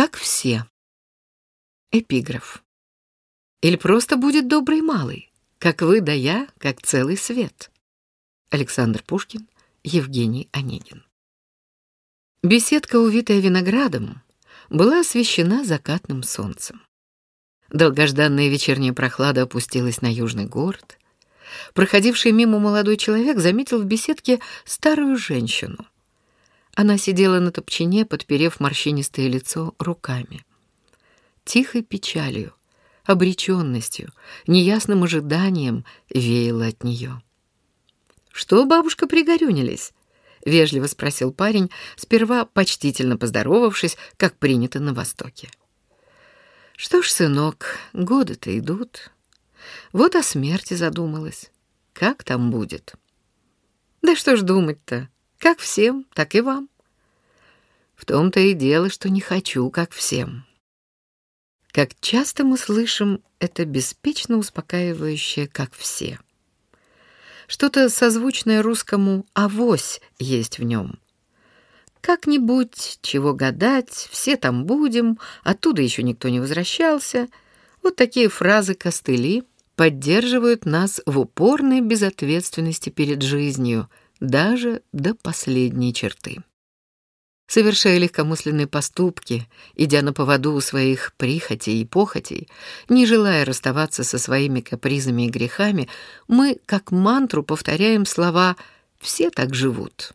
Как все. Эпиграф. Или просто будет добрый малый, как вы да я, как целый свет. Александр Пушкин, Евгений Онегин. Беседка, увитая виноградом, была освещена закатным солнцем. Долгожданная вечерняя прохлада опустилась на южный город. Проходивший мимо молодой человек заметил в беседке старую женщину. Она сидела на топчине, подперев морщинистое лицо руками. Тихой печалью, обреченностью, неясным ожиданием веяло от нее. «Что, бабушка, пригорюнились?» — вежливо спросил парень, сперва почтительно поздоровавшись, как принято на Востоке. «Что ж, сынок, годы-то идут. Вот о смерти задумалась. Как там будет?» «Да что ж думать-то? Как всем, так и вам». «В том-то и дело, что не хочу, как всем». Как часто мы слышим это беспечно успокаивающее «как все». Что-то созвучное русскому «авось» есть в нем. Как-нибудь, чего гадать, все там будем, оттуда еще никто не возвращался. Вот такие фразы-костыли поддерживают нас в упорной безответственности перед жизнью, даже до последней черты совершая легкомысленные поступки, идя на поводу у своих прихотей и похотей, не желая расставаться со своими капризами и грехами, мы, как мантру, повторяем слова «все так живут».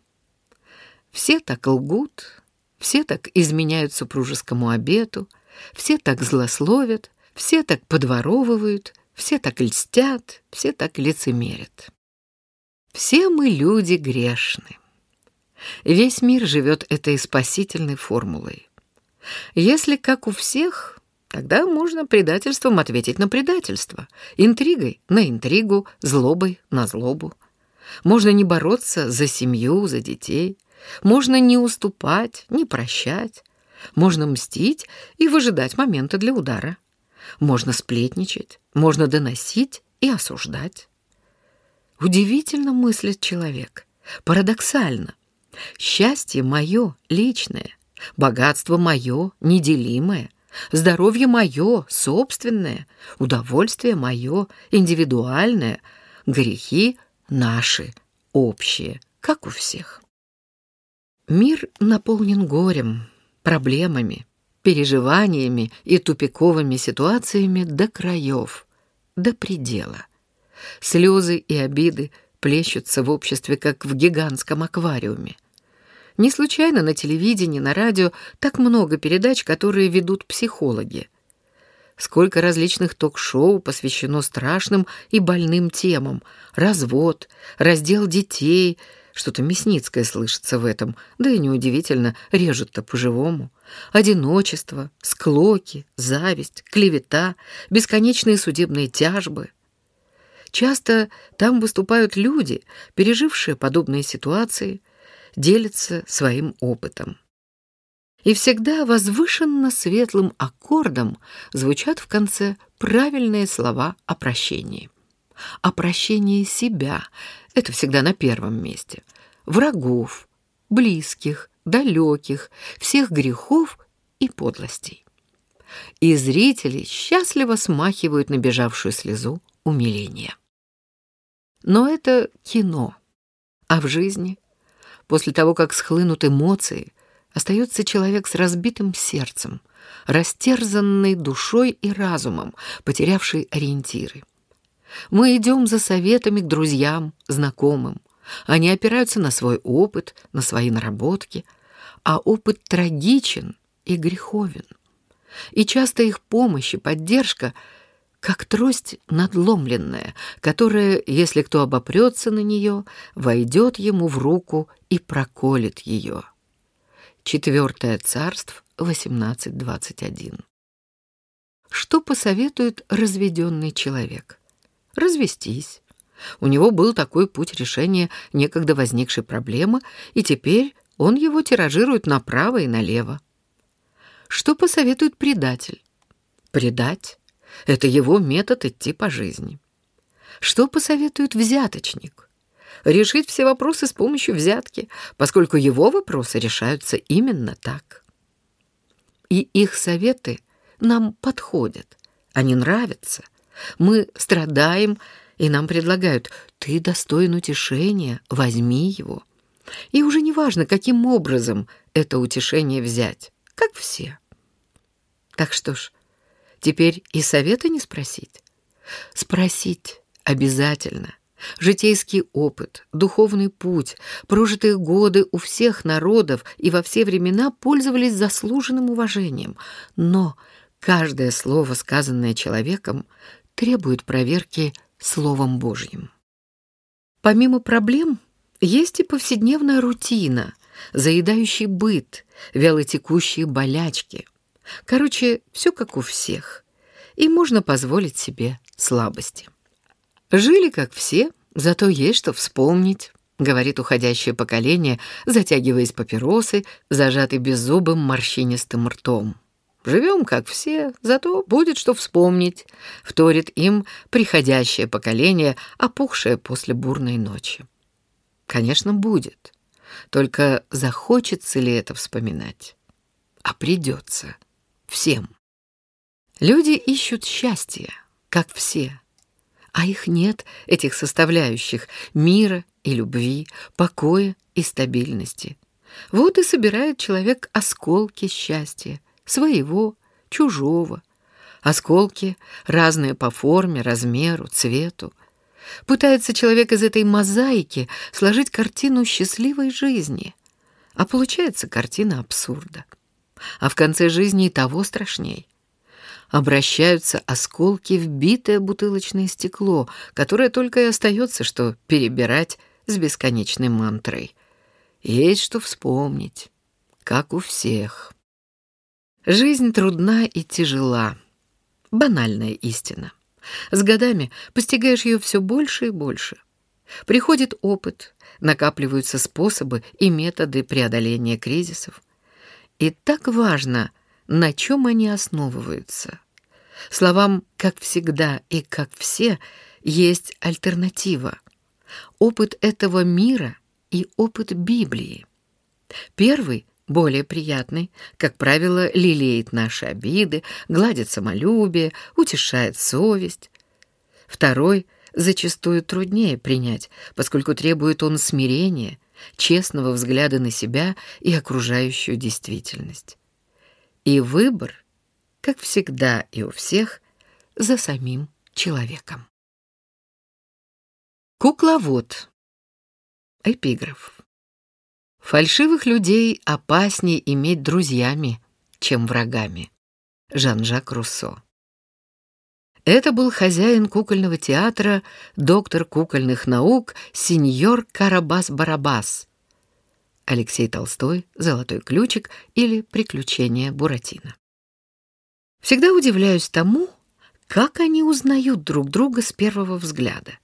Все так лгут, все так изменяют супружескому обету, все так злословят, все так подворовывают, все так льстят, все так лицемерят. Все мы люди грешны. Весь мир живет этой спасительной формулой. Если как у всех, тогда можно предательством ответить на предательство, интригой на интригу, злобой на злобу. Можно не бороться за семью, за детей, можно не уступать, не прощать, можно мстить и выжидать момента для удара. Можно сплетничать, можно доносить и осуждать. Удивительно мыслит человек, парадоксально. Счастье мое личное, богатство мое неделимое, здоровье мое собственное, удовольствие мое индивидуальное, грехи наши общие, как у всех. Мир наполнен горем, проблемами, переживаниями и тупиковыми ситуациями до краев, до предела. Слезы и обиды плещутся в обществе, как в гигантском аквариуме. Не случайно на телевидении, на радио так много передач, которые ведут психологи. Сколько различных ток-шоу посвящено страшным и больным темам. Развод, раздел детей, что-то мясницкое слышится в этом, да и неудивительно, режут-то по-живому. Одиночество, склоки, зависть, клевета, бесконечные судебные тяжбы. Часто там выступают люди, пережившие подобные ситуации, делится своим опытом. И всегда возвышенно светлым аккордом звучат в конце правильные слова о прощении. О прощении себя — это всегда на первом месте. Врагов, близких, далеких, всех грехов и подлостей. И зрители счастливо смахивают набежавшую слезу умиления. Но это кино. А в жизни После того, как схлынут эмоции, остается человек с разбитым сердцем, растерзанный душой и разумом, потерявший ориентиры. Мы идем за советами к друзьям, знакомым. Они опираются на свой опыт, на свои наработки, а опыт трагичен и греховен. И часто их помощь и поддержка — как трость надломленная, которая, если кто обопрется на нее, войдет ему в руку и проколет ее. Четвертое царство, 18.21. Что посоветует разведенный человек? Развестись. У него был такой путь решения некогда возникшей проблемы, и теперь он его тиражирует направо и налево. Что посоветует предатель? Предать. Это его метод идти по жизни. Что посоветует взяточник? Решить все вопросы с помощью взятки, поскольку его вопросы решаются именно так. И их советы нам подходят, они нравятся. Мы страдаем, и нам предлагают «ты достоин утешения, возьми его». И уже не важно, каким образом это утешение взять, как все. Так что ж, теперь и совета не спросить. Спросить обязательно. Житейский опыт, духовный путь, прожитые годы у всех народов и во все времена пользовались заслуженным уважением. Но каждое слово, сказанное человеком, требует проверки Словом Божьим. Помимо проблем, есть и повседневная рутина, заедающий быт, вялотекущие болячки. Короче, все как у всех. И можно позволить себе слабости. Жили как все, зато есть что вспомнить, говорит уходящее поколение, затягиваясь папиросы, зажатый беззубым морщинистым ртом. Живем, как все, зато будет что вспомнить, вторит им приходящее поколение, опухшее после бурной ночи. Конечно, будет. Только захочется ли это вспоминать? А придется. Всем. Люди ищут счастья, как все. А их нет, этих составляющих мира и любви, покоя и стабильности. Вот и собирает человек осколки счастья, своего, чужого. Осколки разные по форме, размеру, цвету — Пытается человек из этой мозаики сложить картину счастливой жизни, а получается картина абсурда. А в конце жизни и того страшней. Обращаются осколки в битое бутылочное стекло, которое только и остается, что перебирать с бесконечной мантрой. Есть что вспомнить, как у всех. Жизнь трудна и тяжела. Банальная истина. С годами постигаешь ее все больше и больше. Приходит опыт, накапливаются способы и методы преодоления кризисов. И так важно, на чем они основываются. Словам «как всегда» и «как все» есть альтернатива. Опыт этого мира и опыт Библии. Первый более приятный, как правило, лелеет наши обиды, гладит самолюбие, утешает совесть. Второй зачастую труднее принять, поскольку требует он смирения, честного взгляда на себя и окружающую действительность. И выбор, как всегда и у всех, за самим человеком. Кукловод. Эпиграф. Фальшивых людей опаснее иметь друзьями, чем врагами. Жан-Жак Руссо. Это был хозяин кукольного театра, доктор кукольных наук, сеньор Карабас-Барабас. Алексей Толстой, «Золотой ключик» или «Приключения Буратино». Всегда удивляюсь тому, как они узнают друг друга с первого взгляда.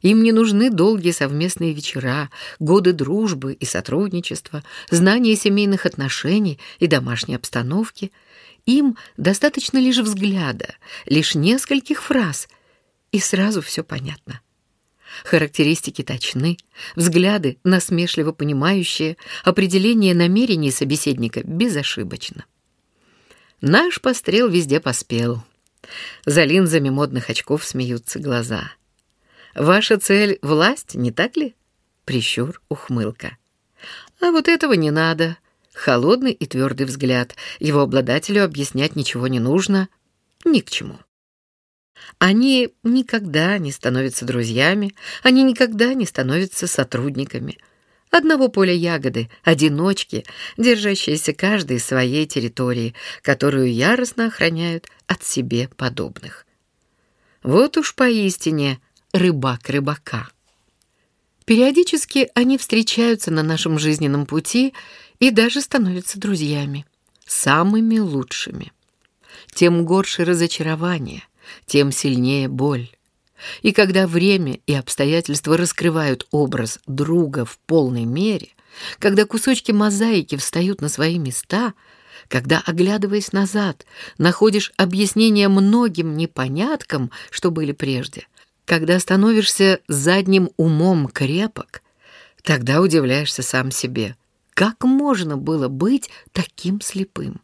Им не нужны долгие совместные вечера, годы дружбы и сотрудничества, знания семейных отношений и домашней обстановки. Им достаточно лишь взгляда, лишь нескольких фраз, и сразу все понятно. Характеристики точны, взгляды насмешливо понимающие, определение намерений собеседника безошибочно. Наш пострел везде поспел. За линзами модных очков смеются глаза — Ваша цель — власть, не так ли? Прищур, ухмылка. А вот этого не надо. Холодный и твердый взгляд. Его обладателю объяснять ничего не нужно. Ни к чему. Они никогда не становятся друзьями, они никогда не становятся сотрудниками. Одного поля ягоды, одиночки, держащиеся каждой своей территории, которую яростно охраняют от себе подобных. Вот уж поистине рыбак рыбака. Периодически они встречаются на нашем жизненном пути и даже становятся друзьями, самыми лучшими. Тем горше разочарование, тем сильнее боль. И когда время и обстоятельства раскрывают образ друга в полной мере, когда кусочки мозаики встают на свои места, когда, оглядываясь назад, находишь объяснение многим непоняткам, что были прежде, когда становишься задним умом крепок, тогда удивляешься сам себе. Как можно было быть таким слепым?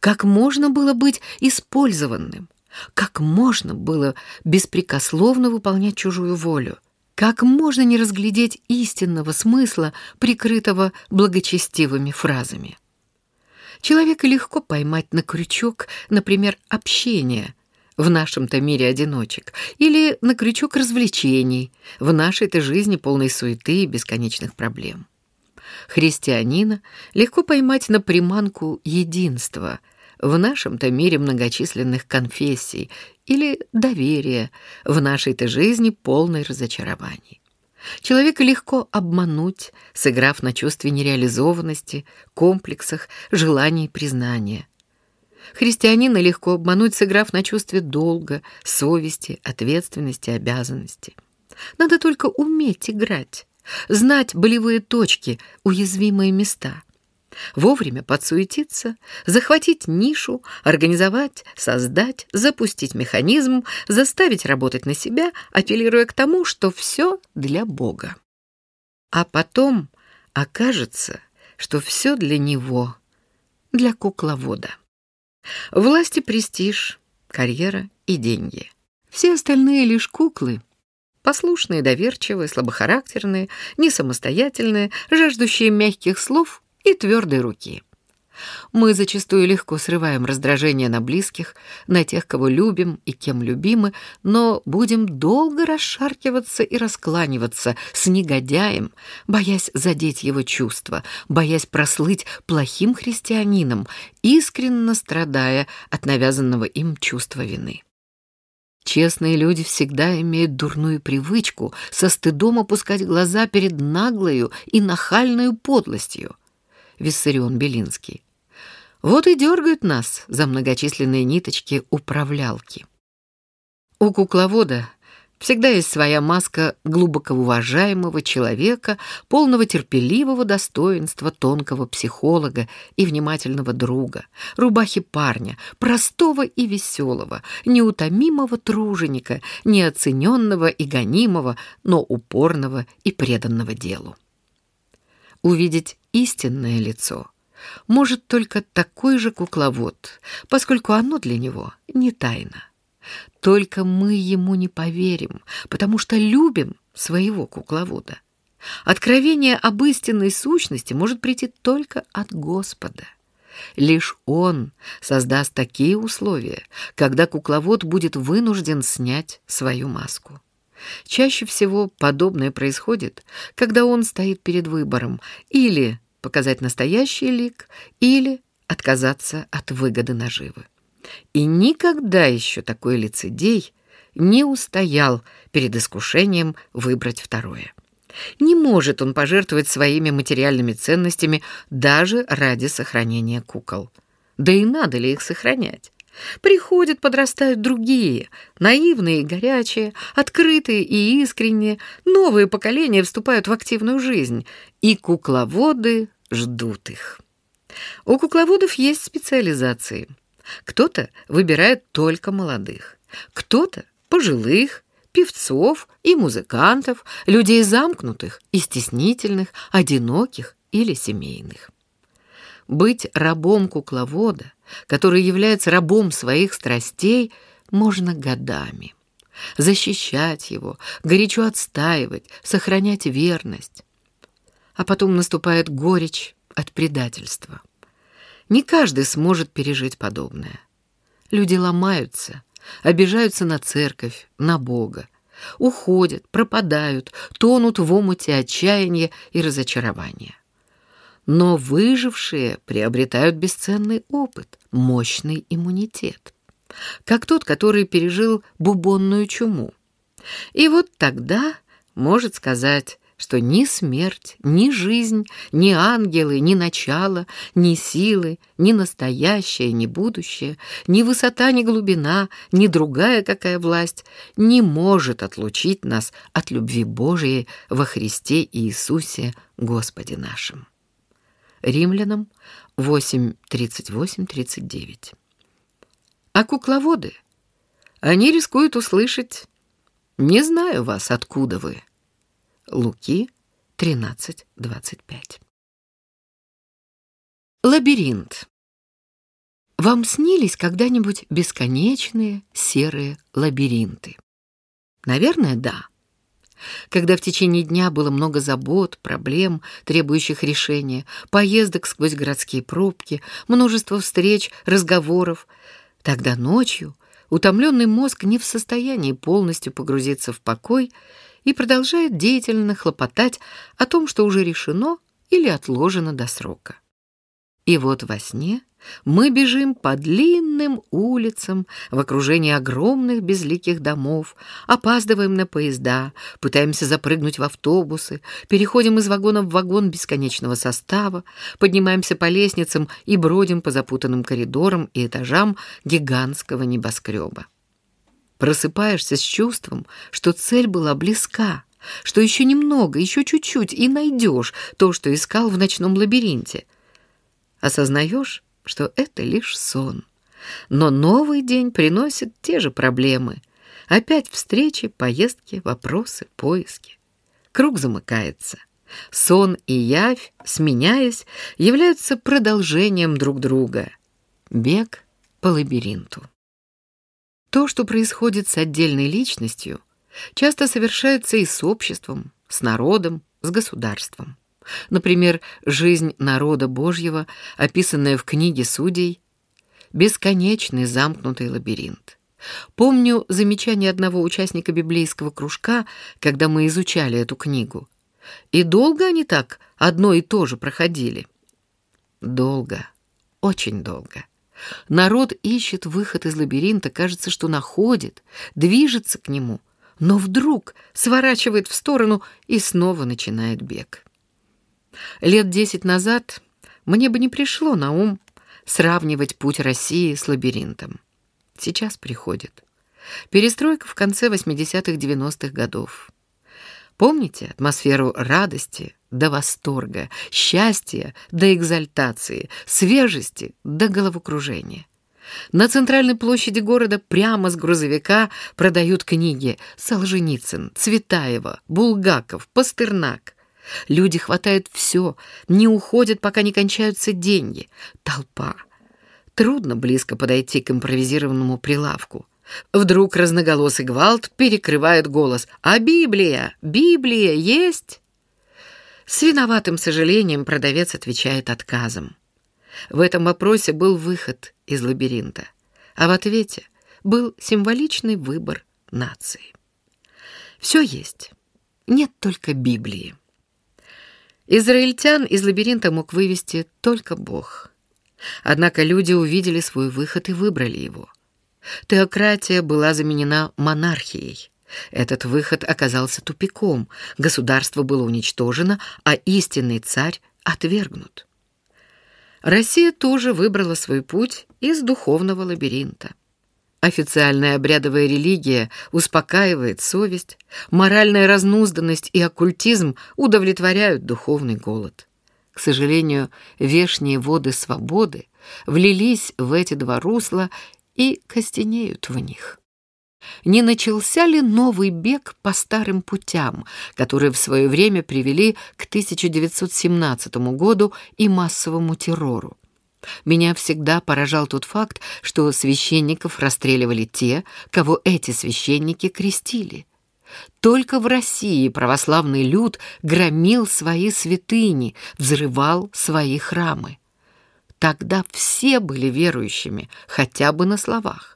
Как можно было быть использованным? Как можно было беспрекословно выполнять чужую волю? Как можно не разглядеть истинного смысла, прикрытого благочестивыми фразами? Человека легко поймать на крючок, например, общения в нашем-то мире одиночек, или на крючок развлечений в нашей-то жизни полной суеты и бесконечных проблем. Христианина легко поймать на приманку единства в нашем-то мире многочисленных конфессий или доверия в нашей-то жизни полной разочарований. Человека легко обмануть, сыграв на чувстве нереализованности, комплексах, желаний признания. Христианина легко обмануть, сыграв на чувстве долга, совести, ответственности, обязанности. Надо только уметь играть, знать болевые точки, уязвимые места. Вовремя подсуетиться, захватить нишу, организовать, создать, запустить механизм, заставить работать на себя, апеллируя к тому, что все для Бога. А потом окажется, что все для него, для кукловода. Власть и престиж, карьера и деньги. Все остальные лишь куклы, послушные, доверчивые, слабохарактерные, несамостоятельные, жаждущие мягких слов и твердой руки. Мы зачастую легко срываем раздражение на близких, на тех, кого любим и кем любимы, но будем долго расшаркиваться и раскланиваться с негодяем, боясь задеть его чувства, боясь прослыть плохим христианином, искренне страдая от навязанного им чувства вины. Честные люди всегда имеют дурную привычку со стыдом опускать глаза перед наглою и нахальной подлостью. Виссарион Белинский. Вот и дергают нас за многочисленные ниточки управлялки. У кукловода Всегда есть своя маска глубоко уважаемого человека, полного терпеливого достоинства тонкого психолога и внимательного друга, рубахи парня, простого и веселого, неутомимого труженика, неоцененного и гонимого, но упорного и преданного делу. Увидеть истинное лицо может только такой же кукловод, поскольку оно для него не тайна. Только мы ему не поверим, потому что любим своего кукловода. Откровение об истинной сущности может прийти только от Господа. Лишь Он создаст такие условия, когда кукловод будет вынужден снять свою маску. Чаще всего подобное происходит, когда он стоит перед выбором или показать настоящий лик, или отказаться от выгоды наживы. И никогда еще такой лицедей не устоял перед искушением выбрать второе. Не может он пожертвовать своими материальными ценностями даже ради сохранения кукол. Да и надо ли их сохранять? Приходят, подрастают другие, наивные и горячие, открытые и искренние, новые поколения вступают в активную жизнь, и кукловоды ждут их. У кукловодов есть специализации — кто-то выбирает только молодых, кто-то пожилых, певцов и музыкантов, людей замкнутых и стеснительных, одиноких или семейных. Быть рабом кукловода, который является рабом своих страстей, можно годами. Защищать его, горячо отстаивать, сохранять верность. А потом наступает горечь от предательства. Не каждый сможет пережить подобное. Люди ломаются, обижаются на церковь, на Бога, уходят, пропадают, тонут в омуте отчаяния и разочарования. Но выжившие приобретают бесценный опыт, мощный иммунитет, как тот, который пережил бубонную чуму. И вот тогда может сказать что ни смерть, ни жизнь, ни ангелы, ни начало, ни силы, ни настоящее, ни будущее, ни высота, ни глубина, ни другая какая власть не может отлучить нас от любви Божией во Христе Иисусе Господе нашим. Римлянам 8:38-39. А кукловоды? Они рискуют услышать «Не знаю вас, откуда вы». Луки 13.25. Лабиринт. Вам снились когда-нибудь бесконечные серые лабиринты? Наверное, да. Когда в течение дня было много забот, проблем, требующих решения, поездок сквозь городские пробки, множество встреч, разговоров, тогда ночью утомленный мозг не в состоянии полностью погрузиться в покой и продолжает деятельно хлопотать о том, что уже решено или отложено до срока. И вот во сне мы бежим по длинным улицам в окружении огромных безликих домов, опаздываем на поезда, пытаемся запрыгнуть в автобусы, переходим из вагона в вагон бесконечного состава, поднимаемся по лестницам и бродим по запутанным коридорам и этажам гигантского небоскреба. Просыпаешься с чувством, что цель была близка, что еще немного, еще чуть-чуть, и найдешь то, что искал в ночном лабиринте. Осознаешь, что это лишь сон. Но новый день приносит те же проблемы. Опять встречи, поездки, вопросы, поиски. Круг замыкается. Сон и явь, сменяясь, являются продолжением друг друга. Бег по лабиринту. То, что происходит с отдельной личностью, часто совершается и с обществом, с народом, с государством. Например, жизнь народа Божьего, описанная в книге Судей, бесконечный замкнутый лабиринт. Помню замечание одного участника библейского кружка, когда мы изучали эту книгу. И долго они так одно и то же проходили? Долго, очень долго. Народ ищет выход из лабиринта, кажется, что находит, движется к нему, но вдруг сворачивает в сторону и снова начинает бег. Лет десять назад мне бы не пришло на ум сравнивать путь России с лабиринтом. Сейчас приходит. Перестройка в конце 80-х-90-х годов. Помните атмосферу радости до восторга, счастья до экзальтации, свежести до головокружения? На центральной площади города прямо с грузовика продают книги Солженицын, Цветаева, Булгаков, Пастернак. Люди хватают все, не уходят, пока не кончаются деньги. Толпа. Трудно близко подойти к импровизированному прилавку. Вдруг разноголосый гвалт перекрывает голос. «А Библия? Библия есть?» С виноватым сожалением продавец отвечает отказом. В этом вопросе был выход из лабиринта, а в ответе был символичный выбор нации. Все есть, нет только Библии. Израильтян из лабиринта мог вывести только Бог. Однако люди увидели свой выход и выбрали его. Теократия была заменена монархией. Этот выход оказался тупиком, государство было уничтожено, а истинный царь отвергнут. Россия тоже выбрала свой путь из духовного лабиринта. Официальная обрядовая религия успокаивает совесть, моральная разнузданность и оккультизм удовлетворяют духовный голод. К сожалению, вешние воды свободы влились в эти два русла и костенеют в них. Не начался ли новый бег по старым путям, которые в свое время привели к 1917 году и массовому террору? Меня всегда поражал тот факт, что священников расстреливали те, кого эти священники крестили. Только в России православный люд громил свои святыни, взрывал свои храмы. Тогда все были верующими, хотя бы на словах.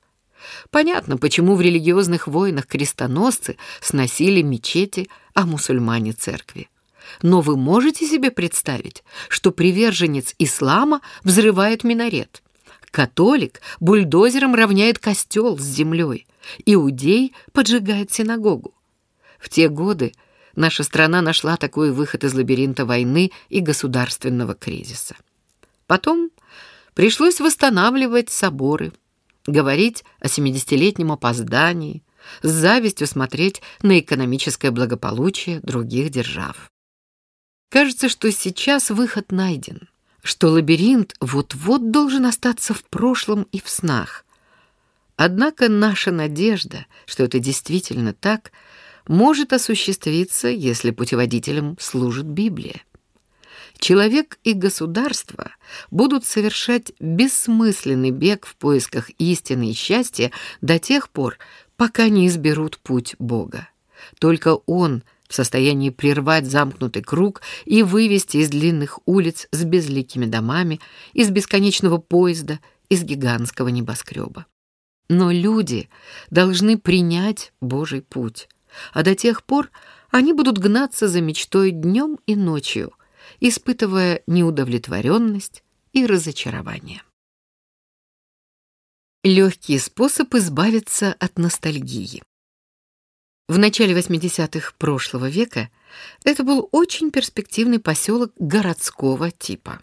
Понятно, почему в религиозных войнах крестоносцы сносили мечети, а мусульмане церкви. Но вы можете себе представить, что приверженец ислама взрывает минарет? Католик бульдозером равняет костел с землей, иудей поджигает синагогу. В те годы наша страна нашла такой выход из лабиринта войны и государственного кризиса. Потом пришлось восстанавливать соборы, говорить о 70-летнем опоздании, с завистью смотреть на экономическое благополучие других держав. Кажется, что сейчас выход найден, что лабиринт вот-вот должен остаться в прошлом и в снах. Однако наша надежда, что это действительно так, может осуществиться, если путеводителем служит Библия. Человек и государство будут совершать бессмысленный бег в поисках истины и счастья до тех пор, пока не изберут путь Бога. Только Он в состоянии прервать замкнутый круг и вывести из длинных улиц с безликими домами, из бесконечного поезда, из гигантского небоскреба. Но люди должны принять Божий путь, а до тех пор они будут гнаться за мечтой днем и ночью, испытывая неудовлетворенность и разочарование. Легкий способ избавиться от ностальгии. В начале 80-х прошлого века это был очень перспективный поселок городского типа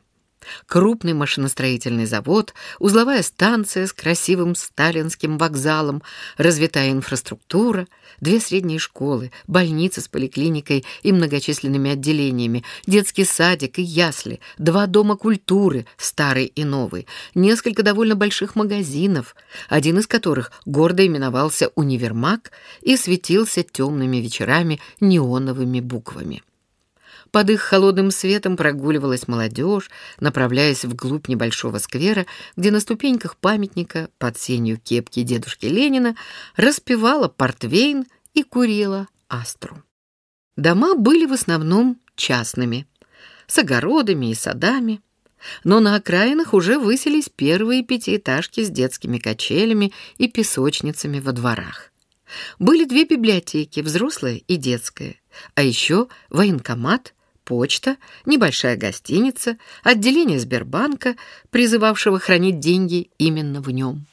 крупный машиностроительный завод, узловая станция с красивым сталинским вокзалом, развитая инфраструктура, две средние школы, больница с поликлиникой и многочисленными отделениями, детский садик и ясли, два дома культуры, старый и новый, несколько довольно больших магазинов, один из которых гордо именовался «Универмаг» и светился темными вечерами неоновыми буквами. Под их холодным светом прогуливалась молодежь, направляясь вглубь небольшого сквера, где на ступеньках памятника под сенью кепки дедушки Ленина распевала портвейн и курила астру. Дома были в основном частными, с огородами и садами, но на окраинах уже высились первые пятиэтажки с детскими качелями и песочницами во дворах. Были две библиотеки, взрослая и детская, а еще военкомат почта, небольшая гостиница, отделение Сбербанка, призывавшего хранить деньги именно в нем.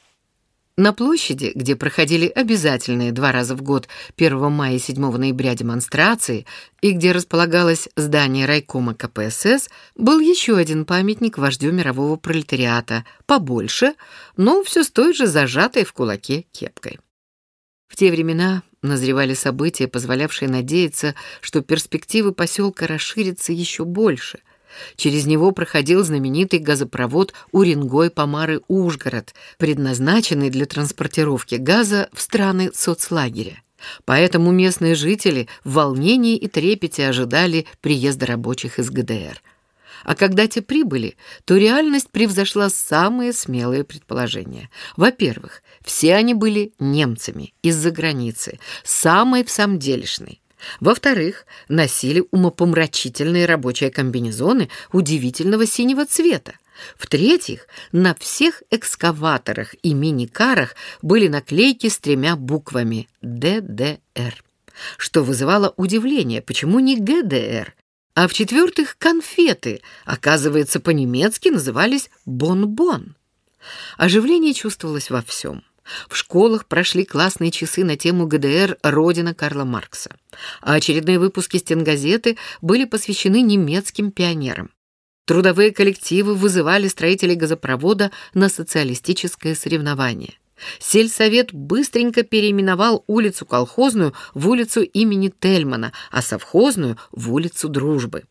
На площади, где проходили обязательные два раза в год 1 мая и 7 ноября демонстрации и где располагалось здание райкома КПСС, был еще один памятник вождю мирового пролетариата, побольше, но все с той же зажатой в кулаке кепкой. В те времена назревали события, позволявшие надеяться, что перспективы поселка расширятся еще больше. Через него проходил знаменитый газопровод Уренгой-Помары-Ужгород, предназначенный для транспортировки газа в страны соцлагеря. Поэтому местные жители в волнении и трепете ожидали приезда рабочих из ГДР. А когда те прибыли, то реальность превзошла самые смелые предположения. Во-первых, все они были немцами из-за границы, самой в самом делешной. Во-вторых, носили умопомрачительные рабочие комбинезоны удивительного синего цвета. В-третьих, на всех экскаваторах и мини-карах были наклейки с тремя буквами «ДДР», что вызывало удивление, почему не ГДР, а в-четвертых, конфеты, оказывается, по-немецки назывались «бон-бон». Оживление чувствовалось во всем. В школах прошли классные часы на тему ГДР «Родина Карла Маркса», а очередные выпуски стенгазеты были посвящены немецким пионерам. Трудовые коллективы вызывали строителей газопровода на социалистическое соревнование. Сельсовет быстренько переименовал улицу Колхозную в улицу имени Тельмана, а совхозную — в улицу Дружбы.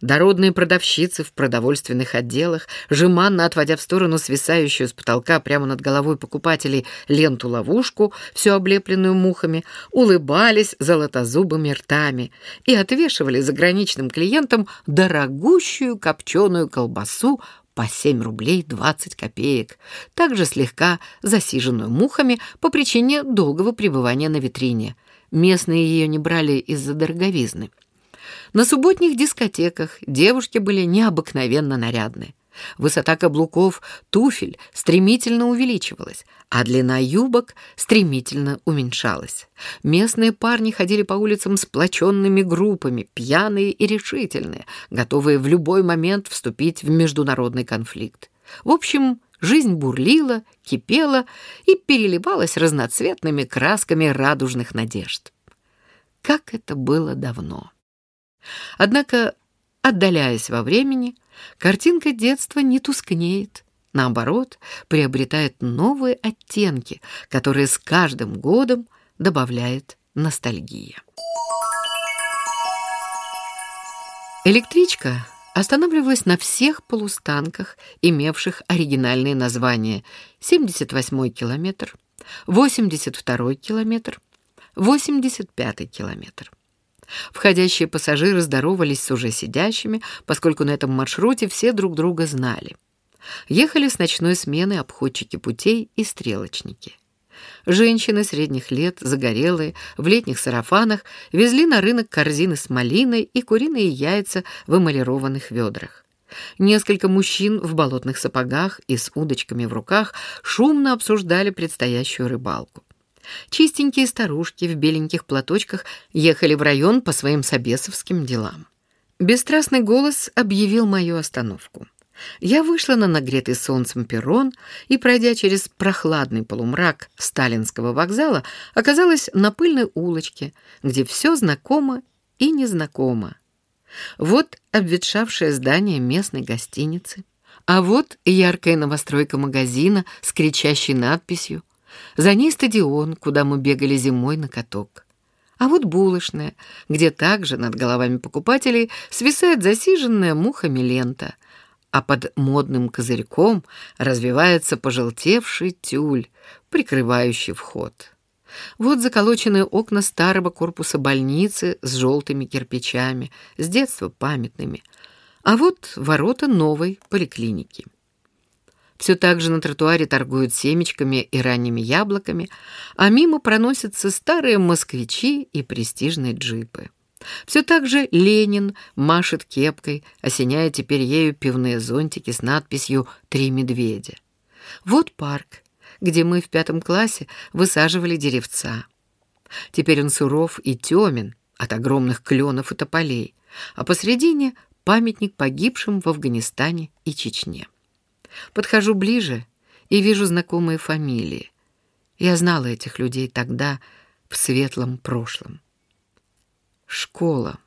Дородные продавщицы в продовольственных отделах, жеманно отводя в сторону свисающую с потолка прямо над головой покупателей ленту-ловушку, все облепленную мухами, улыбались золотозубыми ртами и отвешивали заграничным клиентам дорогущую копченую колбасу по 7 рублей 20 копеек, также слегка засиженную мухами по причине долгого пребывания на витрине. Местные ее не брали из-за дороговизны. На субботних дискотеках девушки были необыкновенно нарядны. Высота каблуков, туфель стремительно увеличивалась, а длина юбок стремительно уменьшалась. Местные парни ходили по улицам сплоченными группами, пьяные и решительные, готовые в любой момент вступить в международный конфликт. В общем, жизнь бурлила, кипела и переливалась разноцветными красками радужных надежд. Как это было давно! Однако, отдаляясь во времени, картинка детства не тускнеет, наоборот, приобретает новые оттенки, которые с каждым годом добавляет ностальгия. Электричка останавливалась на всех полустанках, имевших оригинальные названия 78-й километр, 82-й километр, 85-й километр. Входящие пассажиры здоровались с уже сидящими, поскольку на этом маршруте все друг друга знали. Ехали с ночной смены обходчики путей и стрелочники. Женщины средних лет, загорелые, в летних сарафанах, везли на рынок корзины с малиной и куриные яйца в эмалированных ведрах. Несколько мужчин в болотных сапогах и с удочками в руках шумно обсуждали предстоящую рыбалку. Чистенькие старушки в беленьких платочках ехали в район по своим собесовским делам. Бесстрастный голос объявил мою остановку. Я вышла на нагретый солнцем перрон и, пройдя через прохладный полумрак сталинского вокзала, оказалась на пыльной улочке, где все знакомо и незнакомо. Вот обветшавшее здание местной гостиницы, а вот яркая новостройка магазина с кричащей надписью за ней стадион, куда мы бегали зимой на каток. А вот булочная, где также над головами покупателей свисает засиженная мухами лента, а под модным козырьком развивается пожелтевший тюль, прикрывающий вход. Вот заколоченные окна старого корпуса больницы с желтыми кирпичами, с детства памятными. А вот ворота новой поликлиники. Все так же на тротуаре торгуют семечками и ранними яблоками, а мимо проносятся старые москвичи и престижные джипы. Все так же Ленин машет кепкой, осеняя теперь ею пивные зонтики с надписью «Три медведя». Вот парк, где мы в пятом классе высаживали деревца. Теперь он суров и темен от огромных кленов и тополей, а посредине памятник погибшим в Афганистане и Чечне. Подхожу ближе и вижу знакомые фамилии. Я знала этих людей тогда, в светлом прошлом. Школа.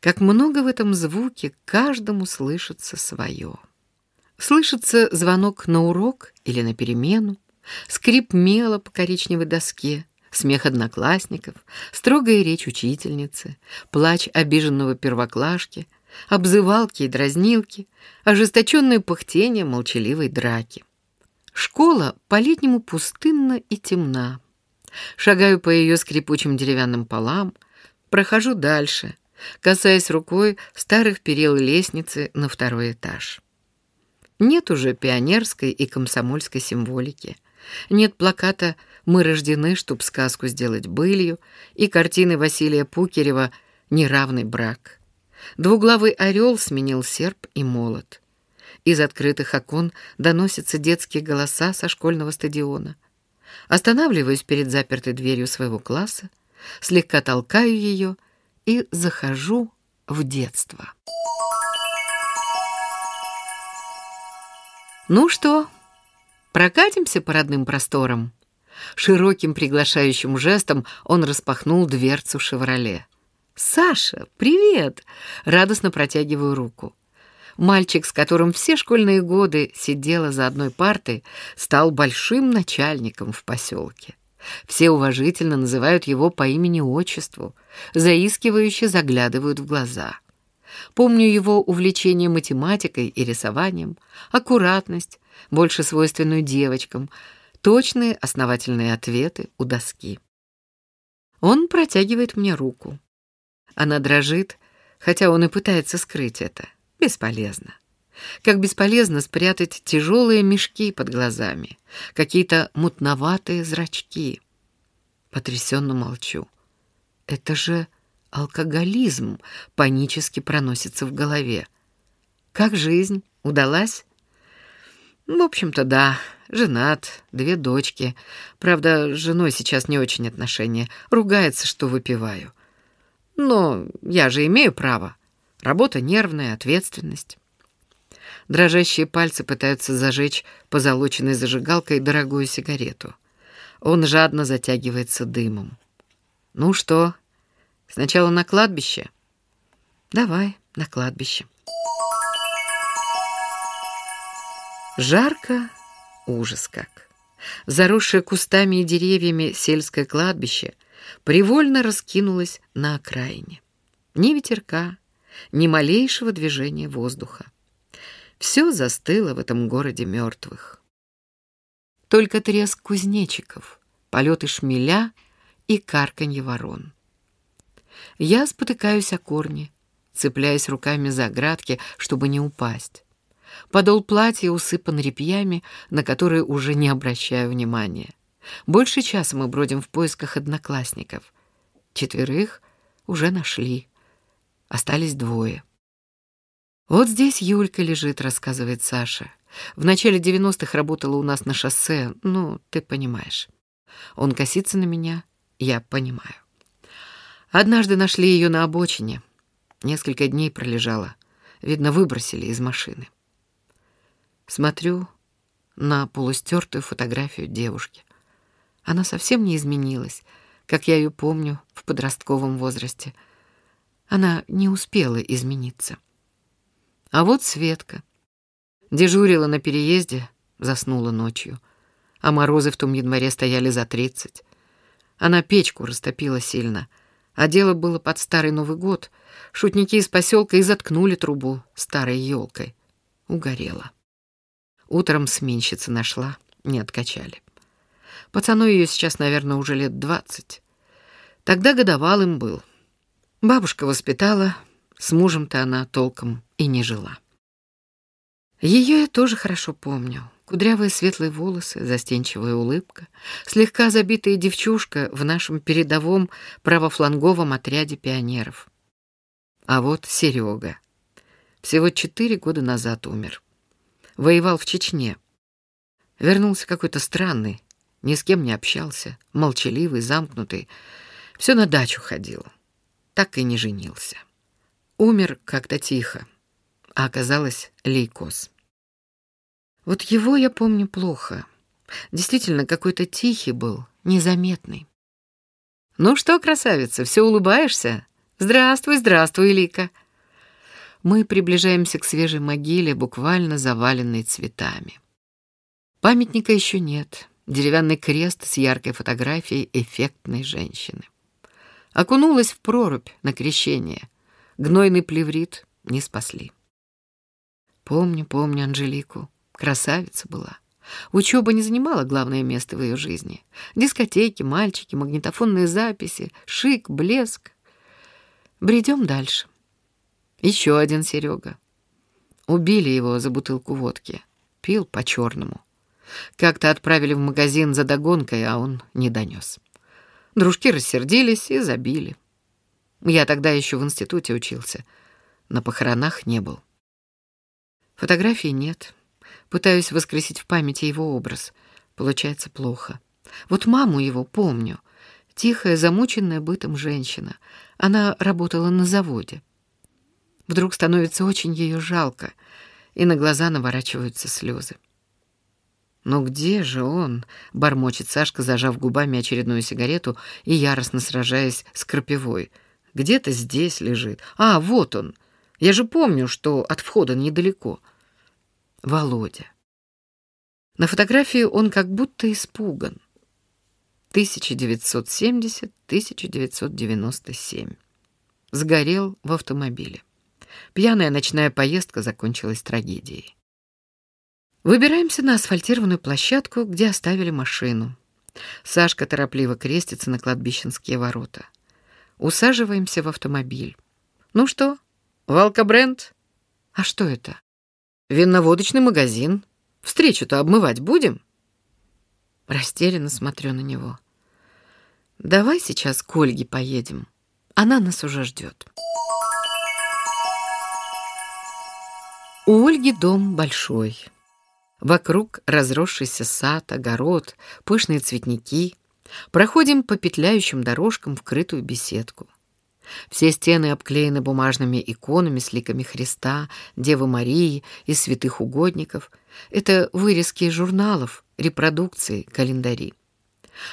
Как много в этом звуке каждому слышится свое. Слышится звонок на урок или на перемену, скрип мела по коричневой доске, смех одноклассников, строгая речь учительницы, плач обиженного первоклашки — обзывалки и дразнилки, ожесточенное пыхтение молчаливой драки. Школа по-летнему пустынна и темна. Шагаю по ее скрипучим деревянным полам, прохожу дальше, касаясь рукой старых перил лестницы на второй этаж. Нет уже пионерской и комсомольской символики. Нет плаката «Мы рождены, чтоб сказку сделать былью» и картины Василия Пукерева «Неравный брак». Двуглавый орел сменил серп и молот. Из открытых окон доносятся детские голоса со школьного стадиона. Останавливаюсь перед запертой дверью своего класса, слегка толкаю ее и захожу в детство. Ну что, прокатимся по родным просторам? Широким приглашающим жестом он распахнул дверцу «Шевроле». «Саша, привет!» Радостно протягиваю руку. Мальчик, с которым все школьные годы сидела за одной партой, стал большим начальником в поселке. Все уважительно называют его по имени-отчеству, заискивающе заглядывают в глаза. Помню его увлечение математикой и рисованием, аккуратность, больше свойственную девочкам, точные основательные ответы у доски. Он протягивает мне руку. Она дрожит, хотя он и пытается скрыть это. Бесполезно. Как бесполезно спрятать тяжелые мешки под глазами, какие-то мутноватые зрачки. Потрясенно молчу. Это же алкоголизм панически проносится в голове. Как жизнь? Удалась? В общем-то, да. Женат, две дочки. Правда, с женой сейчас не очень отношения. Ругается, что выпиваю. Но я же имею право. Работа нервная, ответственность. Дрожащие пальцы пытаются зажечь позолоченной зажигалкой дорогую сигарету. Он жадно затягивается дымом. Ну что, сначала на кладбище? Давай, на кладбище. Жарко, ужас как. Заросшее кустами и деревьями сельское кладбище — привольно раскинулась на окраине. Ни ветерка, ни малейшего движения воздуха. Все застыло в этом городе мертвых. Только треск кузнечиков, полеты шмеля и карканье ворон. Я спотыкаюсь о корни, цепляясь руками за оградки, чтобы не упасть. Подол платья усыпан репьями, на которые уже не обращаю внимания. Больше часа мы бродим в поисках одноклассников. Четверых уже нашли. Остались двое. «Вот здесь Юлька лежит», — рассказывает Саша. «В начале девяностых работала у нас на шоссе, ну, ты понимаешь». Он косится на меня, я понимаю. Однажды нашли ее на обочине. Несколько дней пролежала. Видно, выбросили из машины. Смотрю на полустертую фотографию девушки. Она совсем не изменилась, как я ее помню в подростковом возрасте. Она не успела измениться. А вот Светка. Дежурила на переезде, заснула ночью. А морозы в том январе стояли за тридцать. Она печку растопила сильно. А дело было под старый Новый год. Шутники из поселка и заткнули трубу старой елкой. Угорела. Утром сменщица нашла, не откачали. Пацану ее сейчас, наверное, уже лет двадцать. Тогда годовалым был. Бабушка воспитала, с мужем-то она толком и не жила. Ее я тоже хорошо помню. Кудрявые светлые волосы, застенчивая улыбка, слегка забитая девчушка в нашем передовом правофланговом отряде пионеров. А вот Серега. Всего четыре года назад умер. Воевал в Чечне. Вернулся какой-то странный, ни с кем не общался, молчаливый, замкнутый. Все на дачу ходил. Так и не женился. Умер как-то тихо, а оказалось лейкоз. Вот его я помню плохо. Действительно, какой-то тихий был, незаметный. «Ну что, красавица, все улыбаешься? Здравствуй, здравствуй, Лика!» Мы приближаемся к свежей могиле, буквально заваленной цветами. Памятника еще нет. Деревянный крест с яркой фотографией эффектной женщины. Окунулась в прорубь на крещение — Гнойный плеврит не спасли. Помню, помню Анжелику. Красавица была. Учеба не занимала главное место в ее жизни. Дискотеки, мальчики, магнитофонные записи, шик, блеск. Бредем дальше. Еще один Серега. Убили его за бутылку водки. Пил по-черному. Как-то отправили в магазин за догонкой, а он не донес. Дружки рассердились и забили. Я тогда еще в институте учился. На похоронах не был. Фотографий нет. Пытаюсь воскресить в памяти его образ. Получается плохо. Вот маму его помню. Тихая, замученная бытом женщина. Она работала на заводе. Вдруг становится очень ее жалко, и на глаза наворачиваются слезы. «Но где же он?» — бормочет Сашка, зажав губами очередную сигарету и яростно сражаясь с Крапивой — где-то здесь лежит. А, вот он. Я же помню, что от входа недалеко. Володя. На фотографии он как будто испуган. 1970-1997. Сгорел в автомобиле. Пьяная ночная поездка закончилась трагедией. Выбираемся на асфальтированную площадку, где оставили машину. Сашка торопливо крестится на кладбищенские ворота. Усаживаемся в автомобиль. Ну что, Валка Бренд? А что это? Винноводочный магазин. Встречу-то обмывать будем? Растерянно смотрю на него. Давай сейчас к Ольге поедем. Она нас уже ждет. У Ольги дом большой. Вокруг разросшийся сад, огород, пышные цветники — Проходим по петляющим дорожкам в крытую беседку. Все стены обклеены бумажными иконами с ликами Христа, Девы Марии и святых угодников. Это вырезки из журналов, репродукции, календари.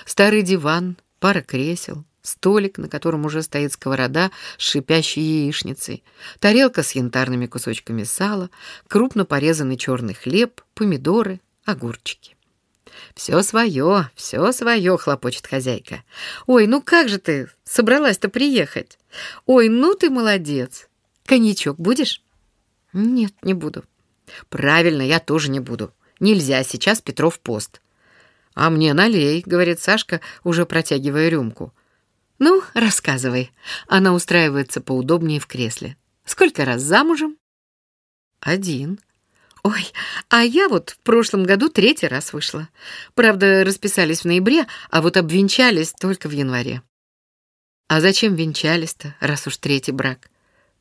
Старый диван, пара кресел, столик, на котором уже стоит сковорода с шипящей яичницей, тарелка с янтарными кусочками сала, крупно порезанный черный хлеб, помидоры, огурчики. «Все свое, все свое», — хлопочет хозяйка. «Ой, ну как же ты собралась-то приехать? Ой, ну ты молодец. Коньячок будешь?» «Нет, не буду». «Правильно, я тоже не буду. Нельзя, сейчас Петров пост». «А мне налей», — говорит Сашка, уже протягивая рюмку. Ну, рассказывай. Она устраивается поудобнее в кресле. Сколько раз замужем? Один. Ой, а я вот в прошлом году третий раз вышла. Правда, расписались в ноябре, а вот обвенчались только в январе. А зачем венчались-то, раз уж третий брак?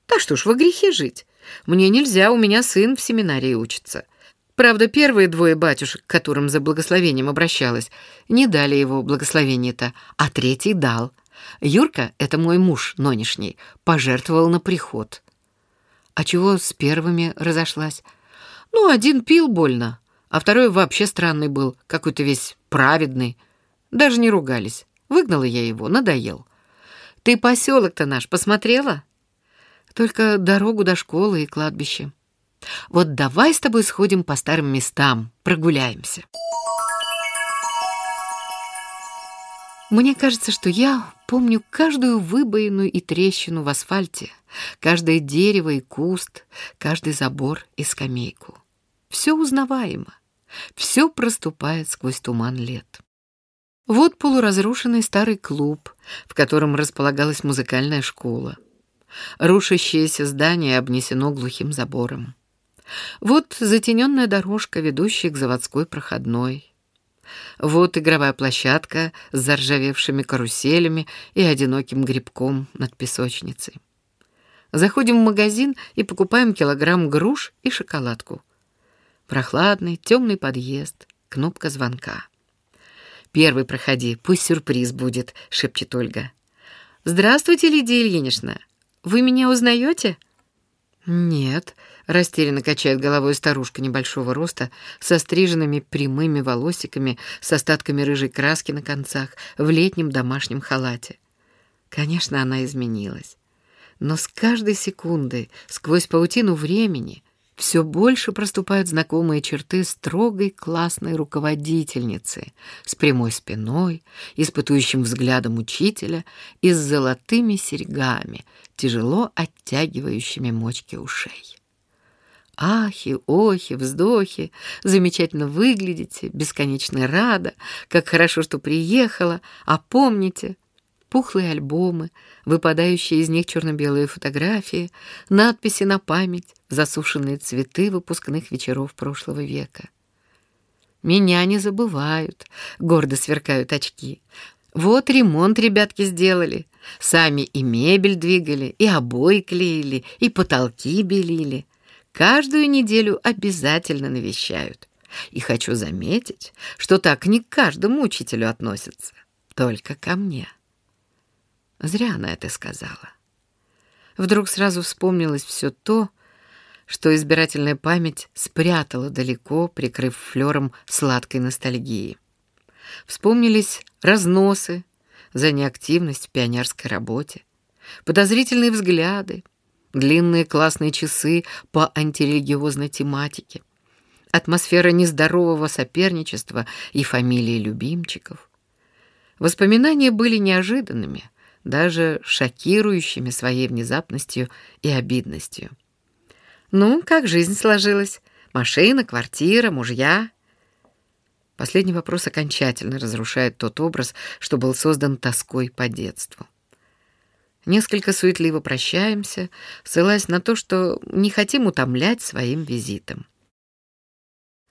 Да что ж, во грехе жить. Мне нельзя, у меня сын в семинарии учится. Правда, первые двое батюшек, к которым за благословением обращалась, не дали его благословение-то, а третий дал. Юрка, это мой муж нынешний, пожертвовал на приход. А чего с первыми разошлась? Ну, один пил больно, а второй вообще странный был, какой-то весь праведный. Даже не ругались. Выгнала я его, надоел. Ты поселок-то наш посмотрела? Только дорогу до школы и кладбище. Вот давай с тобой сходим по старым местам, прогуляемся. Мне кажется, что я помню каждую выбоину и трещину в асфальте, каждое дерево и куст, каждый забор и скамейку. Все узнаваемо. Все проступает сквозь туман лет. Вот полуразрушенный старый клуб, в котором располагалась музыкальная школа. Рушащееся здание обнесено глухим забором. Вот затененная дорожка, ведущая к заводской проходной. Вот игровая площадка с заржавевшими каруселями и одиноким грибком над песочницей. Заходим в магазин и покупаем килограмм груш и шоколадку — Прохладный, темный подъезд, кнопка звонка. «Первый проходи, пусть сюрприз будет», — шепчет Ольга. «Здравствуйте, Лидия Ильинична. Вы меня узнаете?» «Нет», — растерянно качает головой старушка небольшого роста, со стриженными прямыми волосиками, с остатками рыжей краски на концах, в летнем домашнем халате. Конечно, она изменилась. Но с каждой секундой, сквозь паутину времени, все больше проступают знакомые черты строгой классной руководительницы с прямой спиной, испытующим взглядом учителя и с золотыми серьгами, тяжело оттягивающими мочки ушей. Ахи, охи, вздохи, замечательно выглядите, бесконечно рада, как хорошо, что приехала, а помните, пухлые альбомы, выпадающие из них черно-белые фотографии, надписи на память, засушенные цветы выпускных вечеров прошлого века. Меня не забывают, гордо сверкают очки. Вот ремонт ребятки сделали. Сами и мебель двигали, и обои клеили, и потолки белили. Каждую неделю обязательно навещают. И хочу заметить, что так не к каждому учителю относятся, только ко мне. Зря она это сказала. Вдруг сразу вспомнилось все то, что избирательная память спрятала далеко, прикрыв флером сладкой ностальгии. Вспомнились разносы за неактивность в пионерской работе, подозрительные взгляды, длинные классные часы по антирелигиозной тематике, атмосфера нездорового соперничества и фамилии любимчиков. Воспоминания были неожиданными, даже шокирующими своей внезапностью и обидностью. «Ну, как жизнь сложилась? Машина, квартира, мужья?» Последний вопрос окончательно разрушает тот образ, что был создан тоской по детству. Несколько суетливо прощаемся, ссылаясь на то, что не хотим утомлять своим визитом.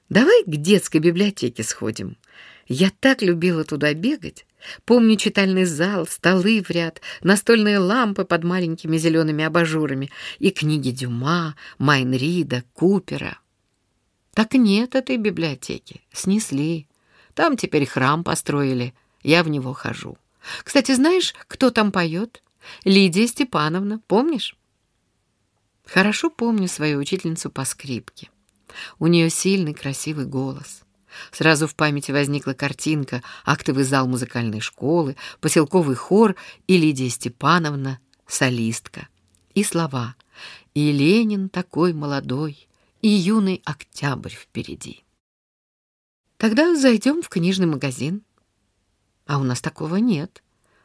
«Давай к детской библиотеке сходим. Я так любила туда бегать. Помню читальный зал, столы в ряд, настольные лампы под маленькими зелеными абажурами и книги Дюма, Майнрида, Купера. Так нет этой библиотеки, снесли. Там теперь храм построили, я в него хожу. Кстати, знаешь, кто там поет? Лидия Степановна, помнишь? Хорошо помню свою учительницу по скрипке. У нее сильный красивый голос. Сразу в памяти возникла картинка, актовый зал музыкальной школы, поселковый хор и Лидия Степановна, солистка. И слова «И Ленин такой молодой, и юный октябрь впереди». Тогда зайдем в книжный магазин. А у нас такого нет.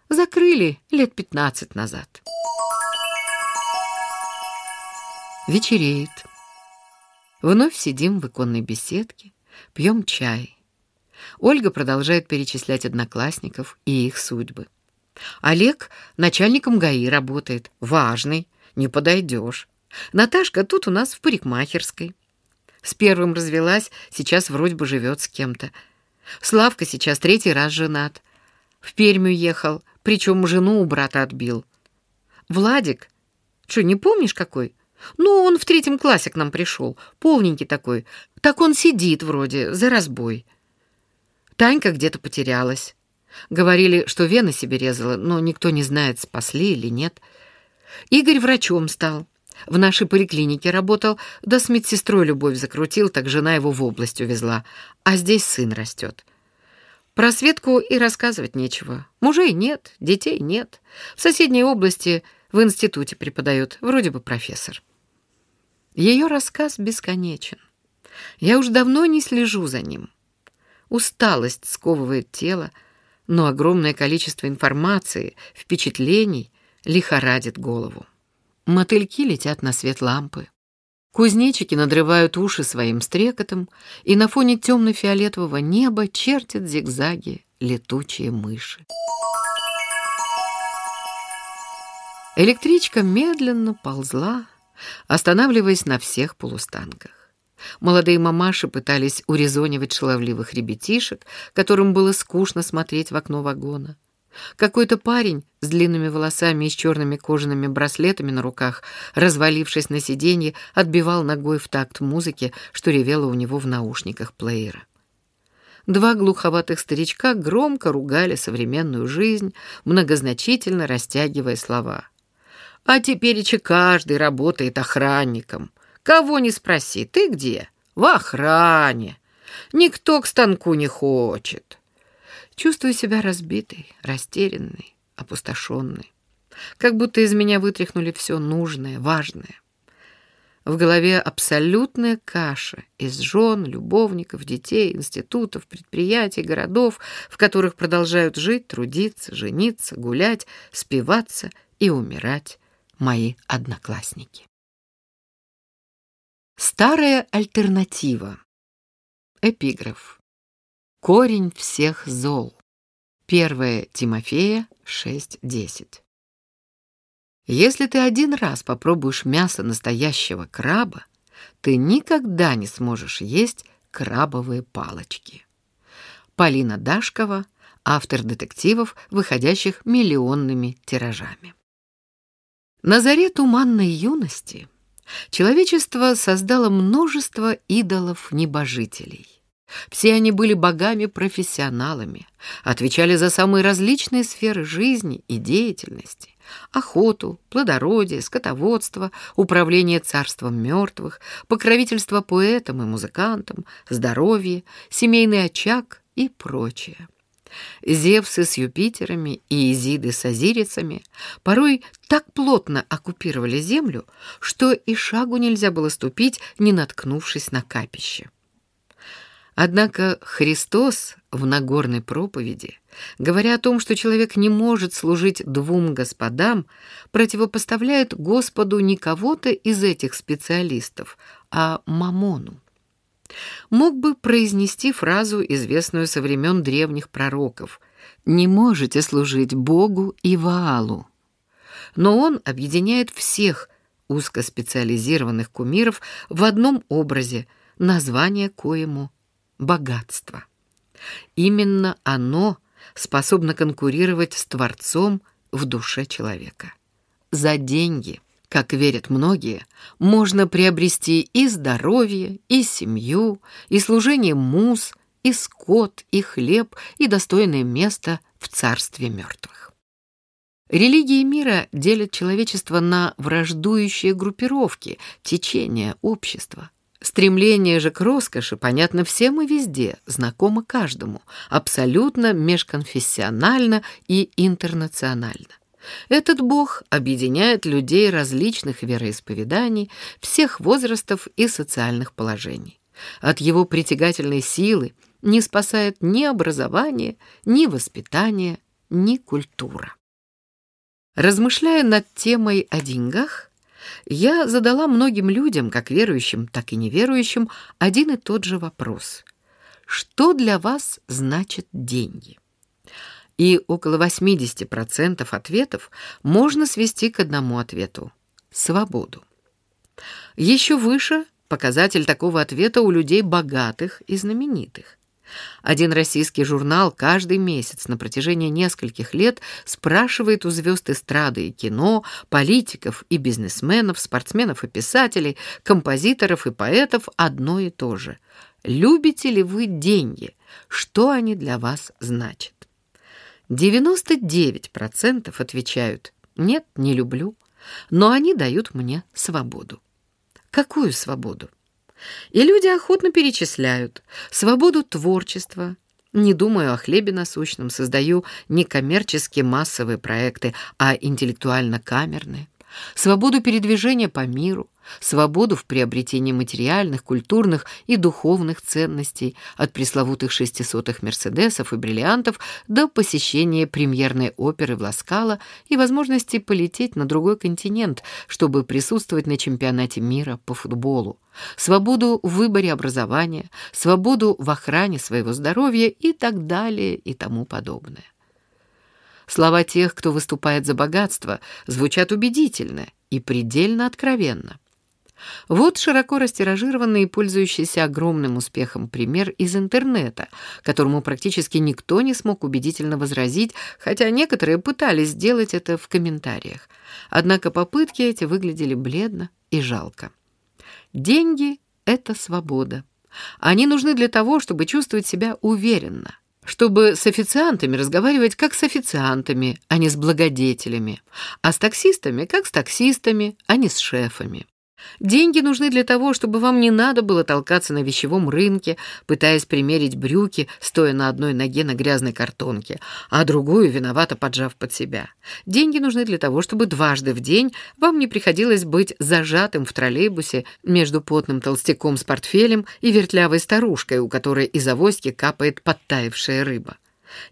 Закрыли лет пятнадцать назад. Вечереет. Вновь сидим в иконной беседке, Пьем чай. Ольга продолжает перечислять одноклассников и их судьбы. Олег начальником ГАИ работает, важный, не подойдешь. Наташка тут у нас в парикмахерской. С первым развелась, сейчас вроде бы живет с кем-то. Славка сейчас третий раз женат. В Пермь уехал, причем жену у брата отбил. Владик, что, не помнишь какой? Ну, он в третьем классе к нам пришел, полненький такой. Так он сидит вроде, за разбой. Танька где-то потерялась. Говорили, что вены себе резала, но никто не знает, спасли или нет. Игорь врачом стал. В нашей поликлинике работал, да с медсестрой любовь закрутил, так жена его в область увезла. А здесь сын растет. Про Светку и рассказывать нечего. Мужей нет, детей нет. В соседней области в институте преподает, вроде бы профессор. Ее рассказ бесконечен. Я уж давно не слежу за ним. Усталость сковывает тело, но огромное количество информации, впечатлений лихорадит голову. Мотыльки летят на свет лампы. Кузнечики надрывают уши своим стрекотом, и на фоне темно-фиолетового неба чертят зигзаги летучие мыши. Электричка медленно ползла, останавливаясь на всех полустанках. Молодые мамаши пытались урезонивать шаловливых ребятишек, которым было скучно смотреть в окно вагона. Какой-то парень с длинными волосами и с черными кожаными браслетами на руках, развалившись на сиденье, отбивал ногой в такт музыки, что ревела у него в наушниках плеера. Два глуховатых старичка громко ругали современную жизнь, многозначительно растягивая слова. А теперь каждый работает охранником. Кого не спроси, ты где? В охране. Никто к станку не хочет. Чувствую себя разбитой, растерянной, опустошенной. Как будто из меня вытряхнули все нужное, важное. В голове абсолютная каша из жен, любовников, детей, институтов, предприятий, городов, в которых продолжают жить, трудиться, жениться, гулять, спиваться и умирать мои одноклассники. Старая альтернатива. Эпиграф. Корень всех зол. 1 Тимофея 6.10. Если ты один раз попробуешь мясо настоящего краба, ты никогда не сможешь есть крабовые палочки. Полина Дашкова, автор детективов, выходящих миллионными тиражами. На заре туманной юности человечество создало множество идолов-небожителей. Все они были богами-профессионалами, отвечали за самые различные сферы жизни и деятельности – охоту, плодородие, скотоводство, управление царством мертвых, покровительство поэтам и музыкантам, здоровье, семейный очаг и прочее. Зевсы с Юпитерами и Изиды с Азирицами порой так плотно оккупировали землю, что и шагу нельзя было ступить, не наткнувшись на капище. Однако Христос в Нагорной проповеди, говоря о том, что человек не может служить двум господам, противопоставляет Господу не кого-то из этих специалистов, а Мамону мог бы произнести фразу, известную со времен древних пророков «Не можете служить Богу и Ваалу». Но он объединяет всех узкоспециализированных кумиров в одном образе, название коему — богатство. Именно оно способно конкурировать с Творцом в душе человека. За деньги — как верят многие, можно приобрести и здоровье, и семью, и служение муз, и скот, и хлеб, и достойное место в царстве мертвых. Религии мира делят человечество на враждующие группировки, течения общества. Стремление же к роскоши понятно всем и везде, знакомо каждому, абсолютно межконфессионально и интернационально. Этот бог объединяет людей различных вероисповеданий, всех возрастов и социальных положений. От его притягательной силы не спасает ни образование, ни воспитание, ни культура. Размышляя над темой о деньгах, я задала многим людям, как верующим, так и неверующим, один и тот же вопрос. Что для вас значит деньги? И около 80% ответов можно свести к одному ответу — свободу. Еще выше показатель такого ответа у людей богатых и знаменитых. Один российский журнал каждый месяц на протяжении нескольких лет спрашивает у звезд эстрады и кино, политиков и бизнесменов, спортсменов и писателей, композиторов и поэтов одно и то же. Любите ли вы деньги? Что они для вас значат? 99% отвечают «нет, не люблю», но они дают мне свободу. Какую свободу? И люди охотно перечисляют свободу творчества. Не думаю о хлебе насущном, создаю не коммерческие массовые проекты, а интеллектуально-камерные. Свободу передвижения по миру, свободу в приобретении материальных, культурных и духовных ценностей, от пресловутых шестисотых мерседесов и бриллиантов до посещения премьерной оперы в Ласкало и возможности полететь на другой континент, чтобы присутствовать на чемпионате мира по футболу, свободу в выборе образования, свободу в охране своего здоровья и так далее и тому подобное. Слова тех, кто выступает за богатство, звучат убедительно и предельно откровенно. Вот широко растиражированный и пользующийся огромным успехом пример из интернета, которому практически никто не смог убедительно возразить, хотя некоторые пытались сделать это в комментариях. Однако попытки эти выглядели бледно и жалко. Деньги — это свобода. Они нужны для того, чтобы чувствовать себя уверенно, чтобы с официантами разговаривать как с официантами, а не с благодетелями, а с таксистами как с таксистами, а не с шефами. Деньги нужны для того, чтобы вам не надо было толкаться на вещевом рынке, пытаясь примерить брюки, стоя на одной ноге на грязной картонке, а другую виновато поджав под себя. Деньги нужны для того, чтобы дважды в день вам не приходилось быть зажатым в троллейбусе между потным толстяком с портфелем и вертлявой старушкой, у которой из авоськи капает подтаявшая рыба.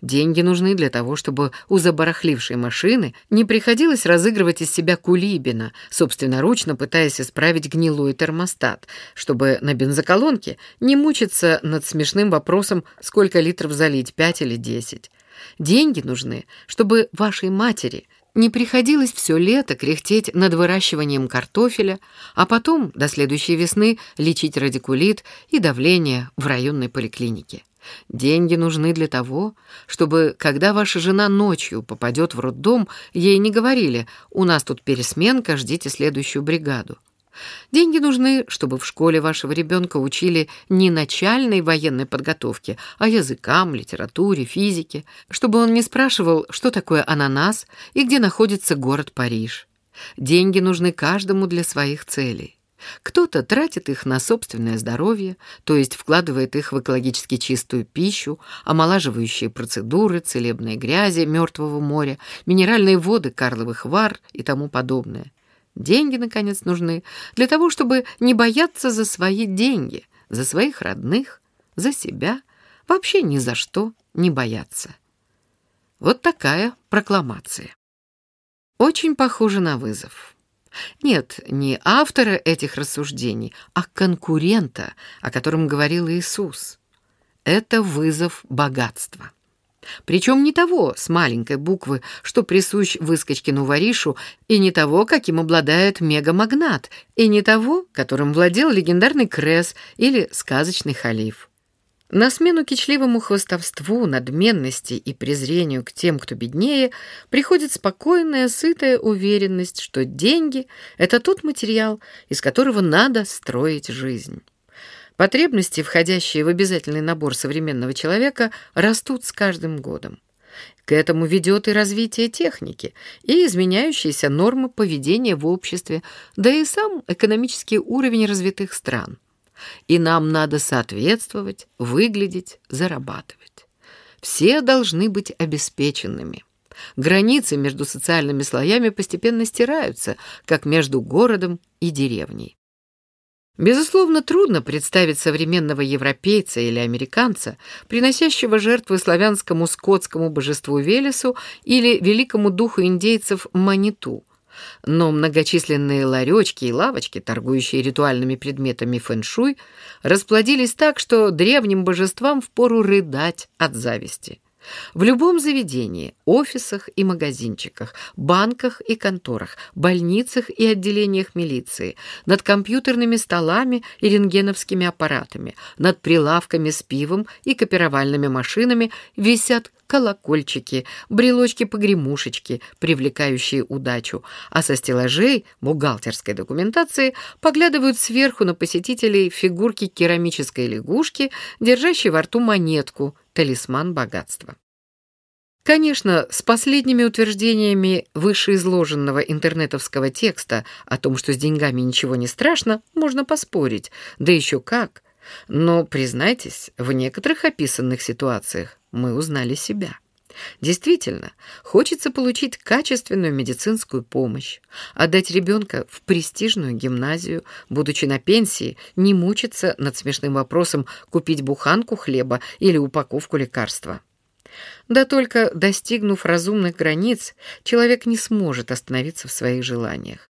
Деньги нужны для того, чтобы у забарахлившей машины не приходилось разыгрывать из себя кулибина, собственноручно пытаясь исправить гнилой термостат, чтобы на бензоколонке не мучиться над смешным вопросом, сколько литров залить, пять или десять. Деньги нужны, чтобы вашей матери не приходилось все лето кряхтеть над выращиванием картофеля, а потом, до следующей весны, лечить радикулит и давление в районной поликлинике. Деньги нужны для того, чтобы, когда ваша жена ночью попадет в роддом, ей не говорили «У нас тут пересменка, ждите следующую бригаду». Деньги нужны, чтобы в школе вашего ребенка учили не начальной военной подготовке, а языкам, литературе, физике, чтобы он не спрашивал, что такое ананас и где находится город Париж. Деньги нужны каждому для своих целей. Кто-то тратит их на собственное здоровье, то есть вкладывает их в экологически чистую пищу, омолаживающие процедуры, целебные грязи мертвого моря, минеральные воды Карловых Вар и тому подобное. Деньги, наконец, нужны для того, чтобы не бояться за свои деньги, за своих родных, за себя, вообще ни за что не бояться. Вот такая прокламация. Очень похоже на вызов. Нет, не автора этих рассуждений, а конкурента, о котором говорил Иисус. Это вызов богатства. Причем не того с маленькой буквы, что присущ выскочкину воришу, и не того, каким обладает мегамагнат, и не того, которым владел легендарный Крес или сказочный халиф. На смену кичливому хвостовству, надменности и презрению к тем, кто беднее, приходит спокойная, сытая уверенность, что деньги — это тот материал, из которого надо строить жизнь. Потребности, входящие в обязательный набор современного человека, растут с каждым годом. К этому ведет и развитие техники, и изменяющиеся нормы поведения в обществе, да и сам экономический уровень развитых стран и нам надо соответствовать, выглядеть, зарабатывать. Все должны быть обеспеченными. Границы между социальными слоями постепенно стираются, как между городом и деревней. Безусловно, трудно представить современного европейца или американца, приносящего жертвы славянскому скотскому божеству Велесу или великому духу индейцев Маниту – но многочисленные ларечки и лавочки, торгующие ритуальными предметами фэншуй, расплодились так, что древним божествам впору рыдать от зависти. В любом заведении, офисах и магазинчиках, банках и конторах, больницах и отделениях милиции, над компьютерными столами и рентгеновскими аппаратами, над прилавками с пивом и копировальными машинами висят колокольчики, брелочки-погремушечки, привлекающие удачу, а со стеллажей бухгалтерской документации поглядывают сверху на посетителей фигурки керамической лягушки, держащей во рту монетку, талисман богатства. Конечно, с последними утверждениями вышеизложенного интернетовского текста о том, что с деньгами ничего не страшно, можно поспорить, да еще как. Но, признайтесь, в некоторых описанных ситуациях мы узнали себя. Действительно, хочется получить качественную медицинскую помощь, отдать ребенка в престижную гимназию, будучи на пенсии, не мучиться над смешным вопросом купить буханку хлеба или упаковку лекарства. Да только достигнув разумных границ, человек не сможет остановиться в своих желаниях.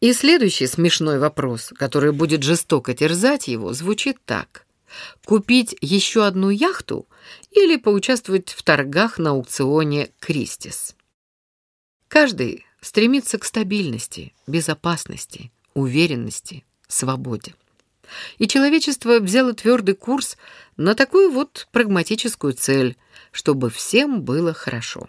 И следующий смешной вопрос, который будет жестоко терзать его, звучит так. Купить еще одну яхту или поучаствовать в торгах на аукционе «Кристис»? Каждый стремится к стабильности, безопасности, уверенности, свободе. И человечество взяло твердый курс на такую вот прагматическую цель, чтобы всем было хорошо.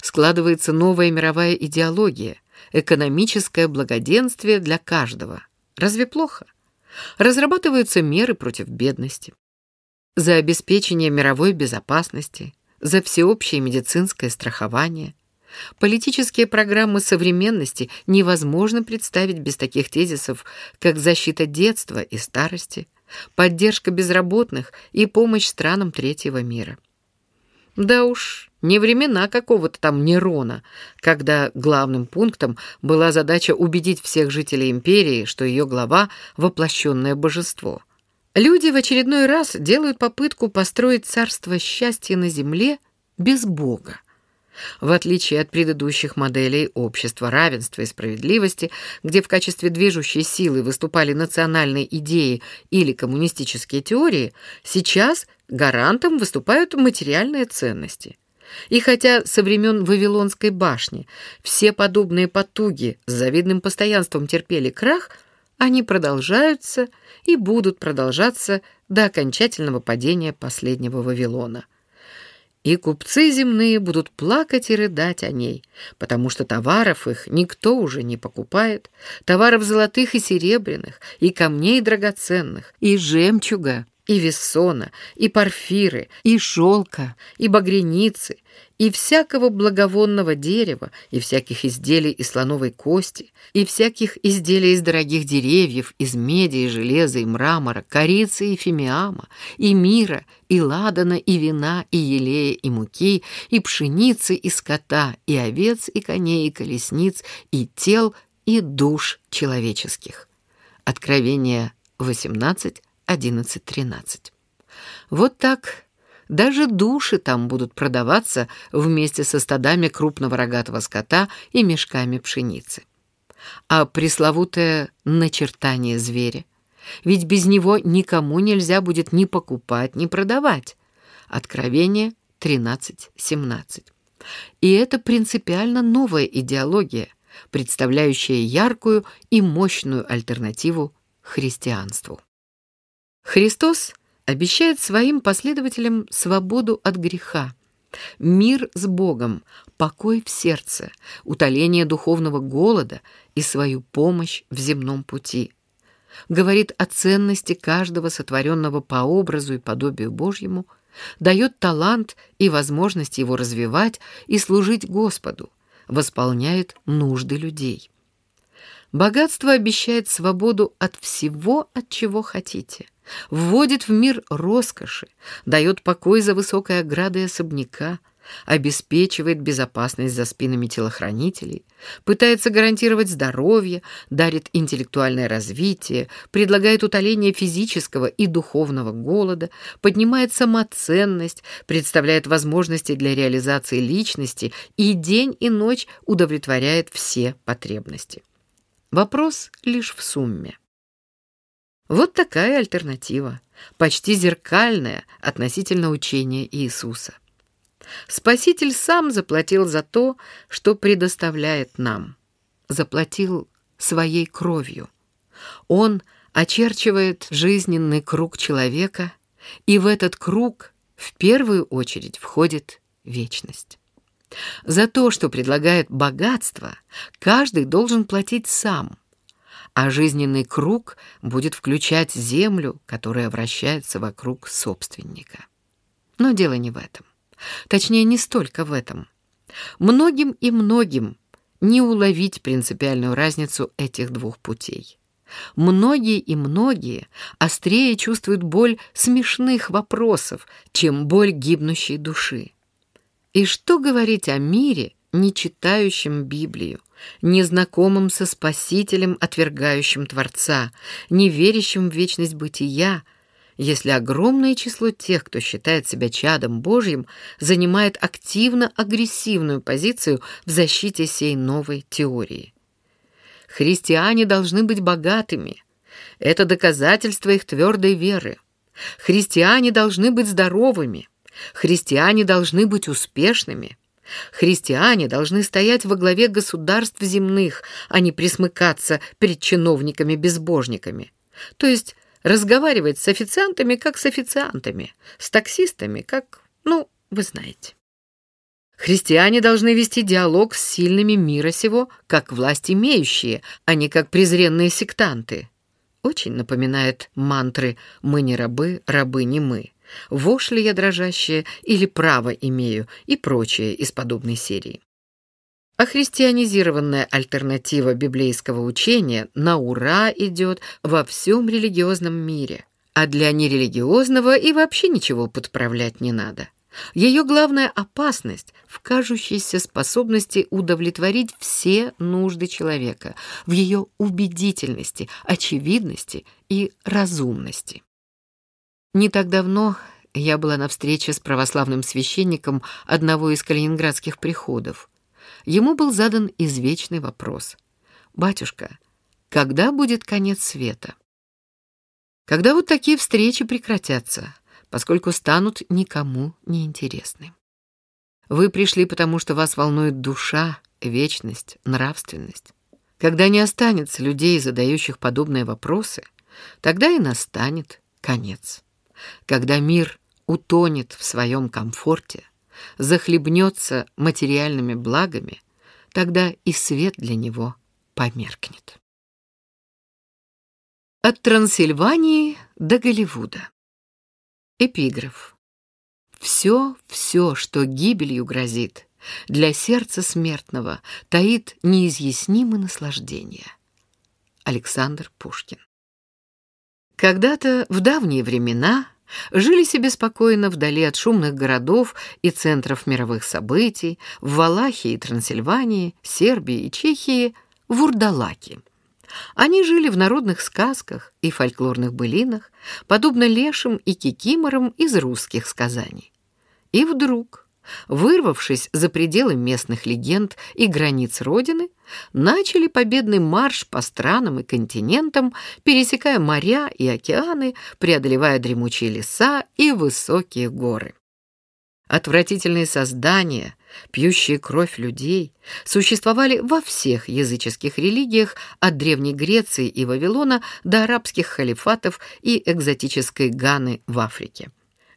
Складывается новая мировая идеология – экономическое благоденствие для каждого. Разве плохо? Разрабатываются меры против бедности. За обеспечение мировой безопасности, за всеобщее медицинское страхование. Политические программы современности невозможно представить без таких тезисов, как защита детства и старости, поддержка безработных и помощь странам третьего мира. Да уж, не времена какого-то там Нерона, когда главным пунктом была задача убедить всех жителей империи, что ее глава — воплощенное божество. Люди в очередной раз делают попытку построить царство счастья на земле без Бога. В отличие от предыдущих моделей общества равенства и справедливости, где в качестве движущей силы выступали национальные идеи или коммунистические теории, сейчас гарантом выступают материальные ценности – и хотя со времен Вавилонской башни все подобные потуги с завидным постоянством терпели крах, они продолжаются и будут продолжаться до окончательного падения последнего Вавилона. И купцы земные будут плакать и рыдать о ней, потому что товаров их никто уже не покупает, товаров золотых и серебряных, и камней драгоценных, и жемчуга, и вессона, и порфиры, и шелка, и багряницы, и всякого благовонного дерева, и всяких изделий из слоновой кости, и всяких изделий из дорогих деревьев, из меди и железа и мрамора, корицы и фимиама, и мира, и ладана, и вина, и елея, и муки, и пшеницы, и скота, и овец, и коней, и колесниц, и тел, и душ человеческих. Откровение 18, 11.13. Вот так даже души там будут продаваться вместе со стадами крупного рогатого скота и мешками пшеницы. А пресловутое начертание зверя. Ведь без него никому нельзя будет ни покупать, ни продавать. Откровение 13.17. И это принципиально новая идеология, представляющая яркую и мощную альтернативу христианству. Христос обещает своим последователям свободу от греха, мир с Богом, покой в сердце, утоление духовного голода и свою помощь в земном пути. Говорит о ценности каждого сотворенного по образу и подобию Божьему, дает талант и возможность его развивать и служить Господу, восполняет нужды людей. Богатство обещает свободу от всего, от чего хотите – вводит в мир роскоши, дает покой за высокой оградой особняка, обеспечивает безопасность за спинами телохранителей, пытается гарантировать здоровье, дарит интеллектуальное развитие, предлагает утоление физического и духовного голода, поднимает самоценность, представляет возможности для реализации личности и день и ночь удовлетворяет все потребности. Вопрос лишь в сумме. Вот такая альтернатива, почти зеркальная относительно учения Иисуса. Спаситель сам заплатил за то, что предоставляет нам. Заплатил своей кровью. Он очерчивает жизненный круг человека, и в этот круг в первую очередь входит вечность. За то, что предлагает богатство, каждый должен платить сам, а жизненный круг будет включать землю, которая вращается вокруг собственника. Но дело не в этом. Точнее, не столько в этом. Многим и многим не уловить принципиальную разницу этих двух путей. Многие и многие острее чувствуют боль смешных вопросов, чем боль гибнущей души. И что говорить о мире, не читающем Библию, не знакомым со Спасителем, отвергающим Творца, не верящим в вечность бытия, если огромное число тех, кто считает себя чадом Божьим, занимает активно-агрессивную позицию в защите сей новой теории. Христиане должны быть богатыми. Это доказательство их твердой веры. Христиане должны быть здоровыми. Христиане должны быть успешными. Христиане должны стоять во главе государств земных, а не присмыкаться перед чиновниками-безбожниками. То есть разговаривать с официантами, как с официантами, с таксистами, как, ну, вы знаете. Христиане должны вести диалог с сильными мира сего, как власть имеющие, а не как презренные сектанты. Очень напоминает мантры «мы не рабы, рабы не мы», «вошь ли я дрожащая» или «право имею» и прочее из подобной серии. А христианизированная альтернатива библейского учения на ура идет во всем религиозном мире, а для нерелигиозного и вообще ничего подправлять не надо. Ее главная опасность в кажущейся способности удовлетворить все нужды человека, в ее убедительности, очевидности и разумности. Не так давно я была на встрече с православным священником одного из калининградских приходов. Ему был задан извечный вопрос. «Батюшка, когда будет конец света?» Когда вот такие встречи прекратятся, поскольку станут никому не интересны. Вы пришли, потому что вас волнует душа, вечность, нравственность. Когда не останется людей, задающих подобные вопросы, тогда и настанет конец. Когда мир утонет в своем комфорте, захлебнется материальными благами, тогда и свет для него померкнет. От Трансильвании до Голливуда. Эпиграф. Все, все, что гибелью грозит, для сердца смертного таит неизъяснимое наслаждение. Александр Пушкин. Когда-то, в давние времена, жили себе спокойно вдали от шумных городов и центров мировых событий, в Валахии и Трансильвании, Сербии и Чехии, вурдалаки. Они жили в народных сказках и фольклорных былинах, подобно лешим и кикиморам из русских сказаний. И вдруг, вырвавшись за пределы местных легенд и границ Родины, начали победный марш по странам и континентам, пересекая моря и океаны, преодолевая дремучие леса и высокие горы. Отвратительные создания, пьющие кровь людей, существовали во всех языческих религиях от Древней Греции и Вавилона до арабских халифатов и экзотической Ганы в Африке.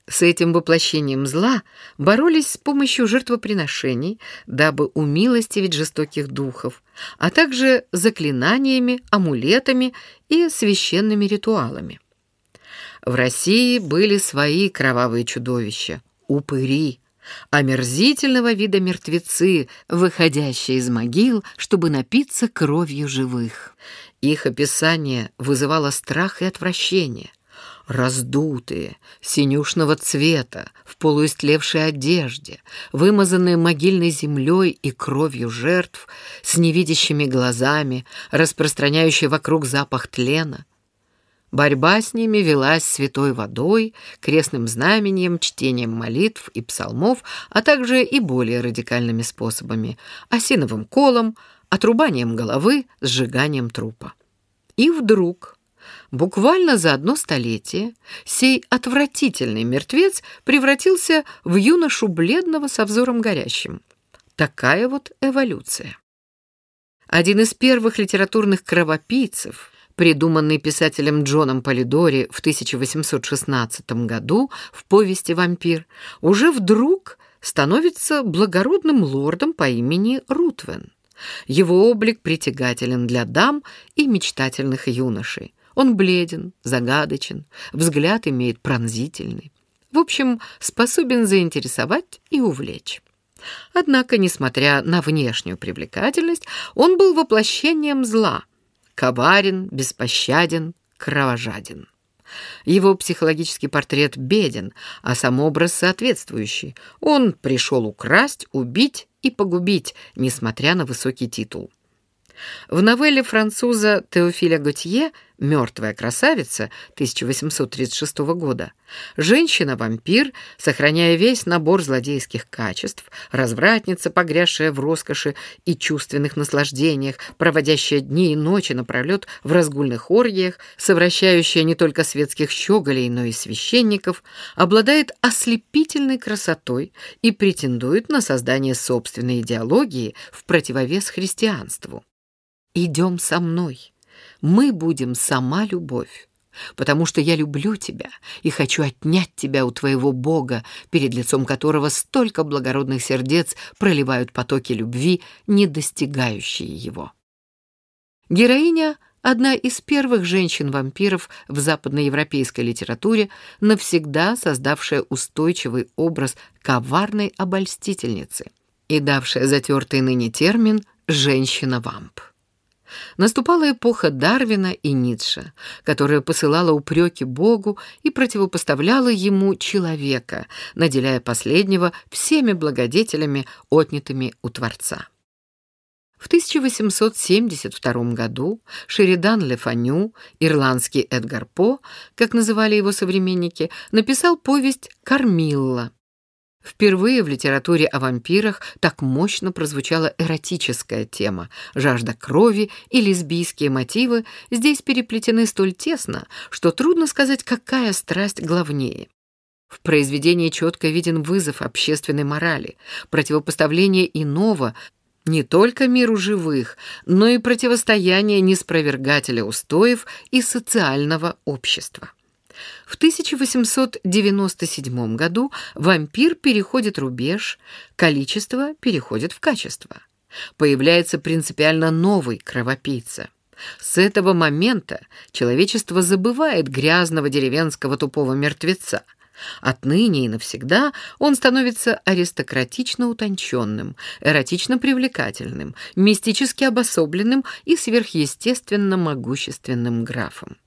С этим воплощением зла боролись с помощью жертвоприношений, дабы умилостивить жестоких духов, а также заклинаниями, амулетами и священными ритуалами. В России были свои кровавые чудовища, упыри, омерзительного вида мертвецы, выходящие из могил, чтобы напиться кровью живых. Их описание вызывало страх и отвращение. Раздутые, синюшного цвета, в полуистлевшей одежде, вымазанные могильной землей и кровью жертв, с невидящими глазами, распространяющие вокруг запах тлена, Борьба с ними велась святой водой, крестным знамением, чтением молитв и псалмов, а также и более радикальными способами – осиновым колом, отрубанием головы, сжиганием трупа. И вдруг Буквально за одно столетие сей отвратительный мертвец превратился в юношу бледного со взором горящим. Такая вот эволюция. Один из первых литературных кровопийцев, придуманный писателем Джоном Полидори в 1816 году в повести «Вампир», уже вдруг становится благородным лордом по имени Рутвен. Его облик притягателен для дам и мечтательных юношей. Он бледен, загадочен, взгляд имеет пронзительный. В общем, способен заинтересовать и увлечь. Однако, несмотря на внешнюю привлекательность, он был воплощением зла. Коварен, беспощаден, кровожаден. Его психологический портрет беден, а сам образ соответствующий. Он пришел украсть, убить и погубить, несмотря на высокий титул. В новелле француза Теофиля Готье «Мертвая красавица» 1836 года женщина-вампир, сохраняя весь набор злодейских качеств, развратница, погрязшая в роскоши и чувственных наслаждениях, проводящая дни и ночи напролет в разгульных оргиях, совращающая не только светских щеголей, но и священников, обладает ослепительной красотой и претендует на создание собственной идеологии в противовес христианству. «Идем со мной. Мы будем сама любовь, потому что я люблю тебя и хочу отнять тебя у твоего Бога, перед лицом которого столько благородных сердец проливают потоки любви, не достигающие его». Героиня — одна из первых женщин-вампиров в западноевропейской литературе, навсегда создавшая устойчивый образ коварной обольстительницы и давшая затертый ныне термин «женщина-вамп». Наступала эпоха Дарвина и Ницше, которая посылала упреки Богу и противопоставляла ему человека, наделяя последнего всеми благодетелями, отнятыми у Творца. В 1872 году Шеридан Лефаню, ирландский Эдгар По, как называли его современники, написал повесть «Кармилла», Впервые в литературе о вампирах так мощно прозвучала эротическая тема. Жажда крови и лесбийские мотивы здесь переплетены столь тесно, что трудно сказать, какая страсть главнее. В произведении четко виден вызов общественной морали, противопоставление иного не только миру живых, но и противостояние неспровергателя устоев и социального общества. В 1897 году вампир переходит рубеж, количество переходит в качество. Появляется принципиально новый кровопийца. С этого момента человечество забывает грязного деревенского тупого мертвеца. Отныне и навсегда он становится аристократично утонченным, эротично привлекательным, мистически обособленным и сверхъестественно могущественным графом.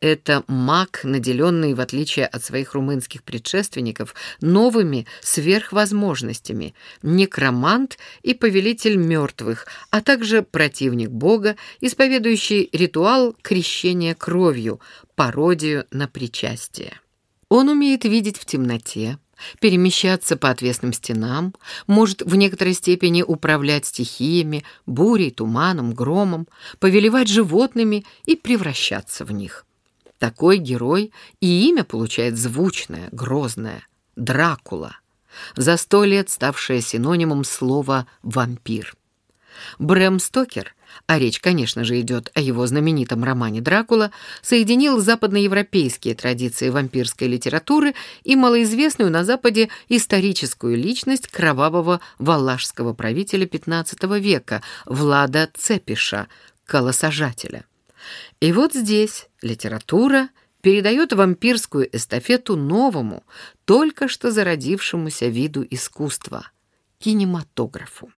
Это маг, наделенный, в отличие от своих румынских предшественников, новыми сверхвозможностями, некромант и повелитель мертвых, а также противник Бога, исповедующий ритуал крещения кровью, пародию на причастие. Он умеет видеть в темноте, перемещаться по отвесным стенам, может в некоторой степени управлять стихиями, бурей, туманом, громом, повелевать животными и превращаться в них. Такой герой и имя получает звучное, грозное — Дракула, за сто лет ставшее синонимом слова «вампир». Брэм Стокер, а речь, конечно же, идет о его знаменитом романе «Дракула», соединил западноевропейские традиции вампирской литературы и малоизвестную на Западе историческую личность кровавого валашского правителя XV века Влада Цепиша, колосажателя. И вот здесь литература передает вампирскую эстафету новому, только что зародившемуся виду искусства — кинематографу.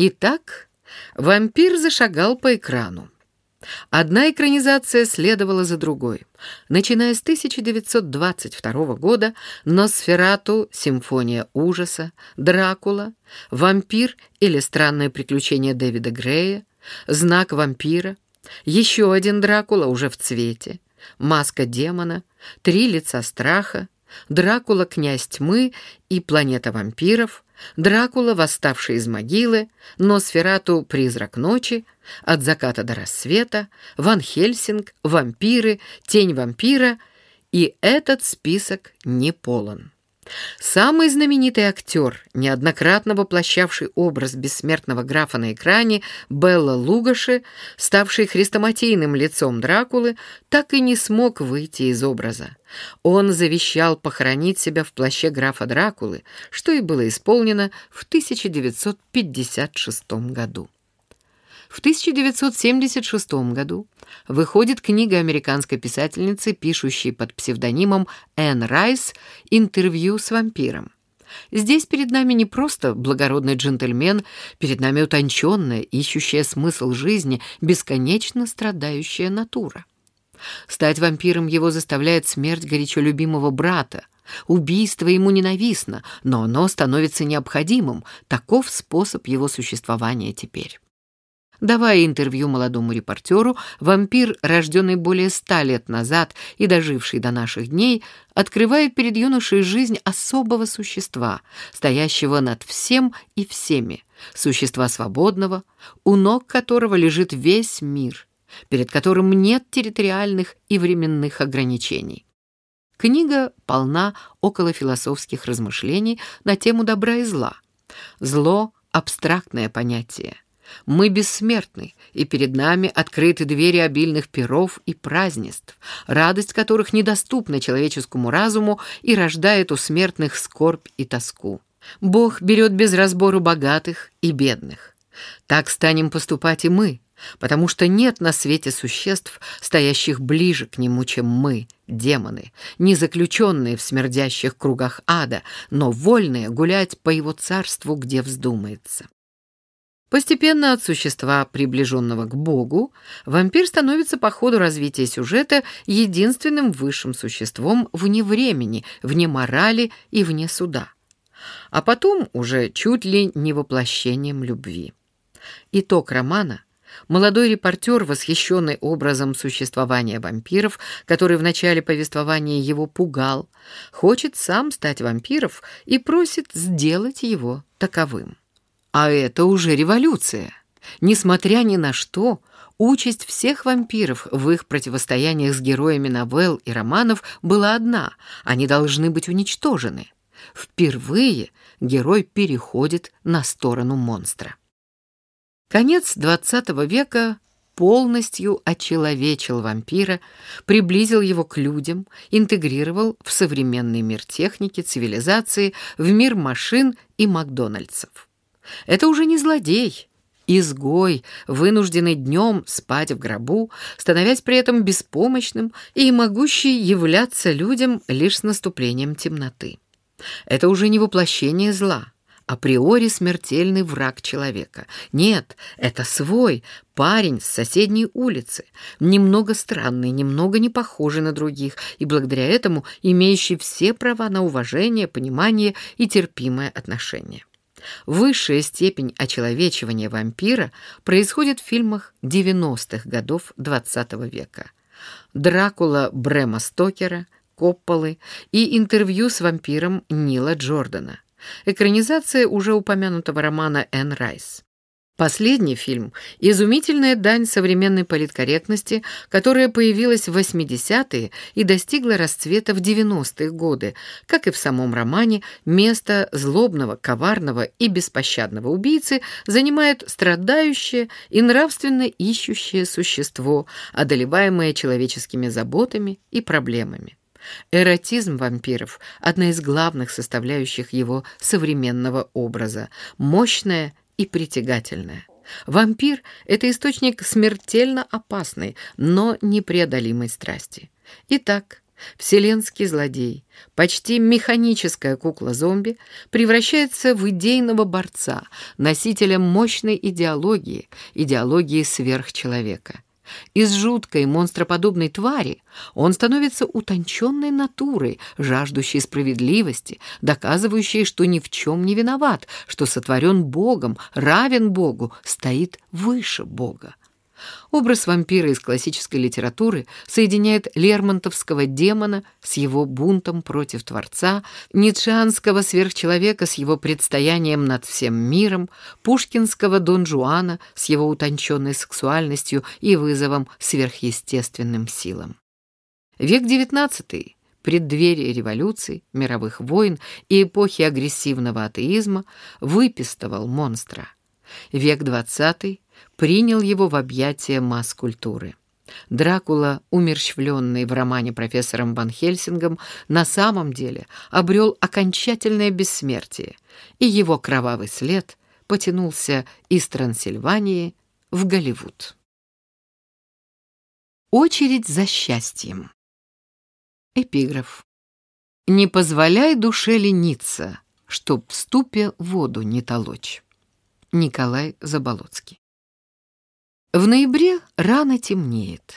Итак, вампир зашагал по экрану. Одна экранизация следовала за другой. Начиная с 1922 года «Носферату», «Симфония ужаса», «Дракула», «Вампир» или «Странное приключение Дэвида Грея», «Знак вампира», еще один Дракула уже в цвете, «Маска демона», «Три лица страха», «Дракула, князь тьмы» и «Планета вампиров», Дракула, восставший из могилы, Носферату, призрак ночи, от заката до рассвета, Ван Хельсинг, вампиры, тень вампира, и этот список не полон. Самый знаменитый актер, неоднократно воплощавший образ бессмертного графа на экране, Белла Лугаши, ставший хрестоматийным лицом Дракулы, так и не смог выйти из образа. Он завещал похоронить себя в плаще графа Дракулы, что и было исполнено в 1956 году. В 1976 году выходит книга американской писательницы, пишущей под псевдонимом Энн Райс «Интервью с вампиром». Здесь перед нами не просто благородный джентльмен, перед нами утонченная, ищущая смысл жизни, бесконечно страдающая натура. Стать вампиром его заставляет смерть горячо любимого брата. Убийство ему ненавистно, но оно становится необходимым. Таков способ его существования теперь. Давая интервью молодому репортеру, вампир, рожденный более ста лет назад и доживший до наших дней, открывает перед юношей жизнь особого существа, стоящего над всем и всеми, существа свободного, у ног которого лежит весь мир, перед которым нет территориальных и временных ограничений. Книга полна околофилософских размышлений на тему добра и зла. Зло — абстрактное понятие — мы бессмертны, и перед нами открыты двери обильных перов и празднеств, радость которых недоступна человеческому разуму и рождает у смертных скорбь и тоску. Бог берет без разбору богатых и бедных. Так станем поступать и мы, потому что нет на свете существ, стоящих ближе к нему, чем мы, демоны, не заключенные в смердящих кругах ада, но вольные гулять по его царству, где вздумается. Постепенно от существа, приближенного к Богу, вампир становится по ходу развития сюжета единственным высшим существом вне времени, вне морали и вне суда. А потом уже чуть ли не воплощением любви. Итог романа — молодой репортер, восхищенный образом существования вампиров, который в начале повествования его пугал, хочет сам стать вампиром и просит сделать его таковым. А это уже революция. Несмотря ни на что, участь всех вампиров в их противостояниях с героями новелл и романов была одна — они должны быть уничтожены. Впервые герой переходит на сторону монстра. Конец XX века полностью очеловечил вампира, приблизил его к людям, интегрировал в современный мир техники, цивилизации, в мир машин и Макдональдсов. Это уже не злодей, изгой, вынужденный днем спать в гробу, становясь при этом беспомощным и могущий являться людям лишь с наступлением темноты. Это уже не воплощение зла, априори смертельный враг человека. Нет, это свой, парень с соседней улицы, немного странный, немного не похожий на других и благодаря этому имеющий все права на уважение, понимание и терпимое отношение. Высшая степень очеловечивания вампира происходит в фильмах 90-х годов XX -го века. «Дракула» Брэма Стокера, Копполы и интервью с вампиром Нила Джордана. Экранизация уже упомянутого романа Энн Райс. Последний фильм — изумительная дань современной политкорректности, которая появилась в 80-е и достигла расцвета в 90-е годы. Как и в самом романе, место злобного, коварного и беспощадного убийцы занимает страдающее и нравственно ищущее существо, одолеваемое человеческими заботами и проблемами. Эротизм вампиров — одна из главных составляющих его современного образа, мощная и притягательная. Вампир — это источник смертельно опасной, но непреодолимой страсти. Итак, вселенский злодей, почти механическая кукла-зомби, превращается в идейного борца, носителя мощной идеологии, идеологии сверхчеловека. Из жуткой монстроподобной твари он становится утонченной натурой, жаждущей справедливости, доказывающей, что ни в чем не виноват, что сотворен Богом, равен Богу, стоит выше Бога. Образ вампира из классической литературы соединяет лермонтовского демона с его бунтом против Творца, ницшеанского сверхчеловека с его предстоянием над всем миром, пушкинского Дон Жуана с его утонченной сексуальностью и вызовом сверхъестественным силам. Век XIX преддверие революций, мировых войн и эпохи агрессивного атеизма выпистывал монстра. Век XX принял его в объятия масс-культуры. Дракула, умерщвленный в романе профессором Ван Хельсингом, на самом деле обрел окончательное бессмертие, и его кровавый след потянулся из Трансильвании в Голливуд. Очередь за счастьем. Эпиграф. «Не позволяй душе лениться, чтоб в ступе воду не толочь». Николай Заболоцкий. В ноябре рано темнеет.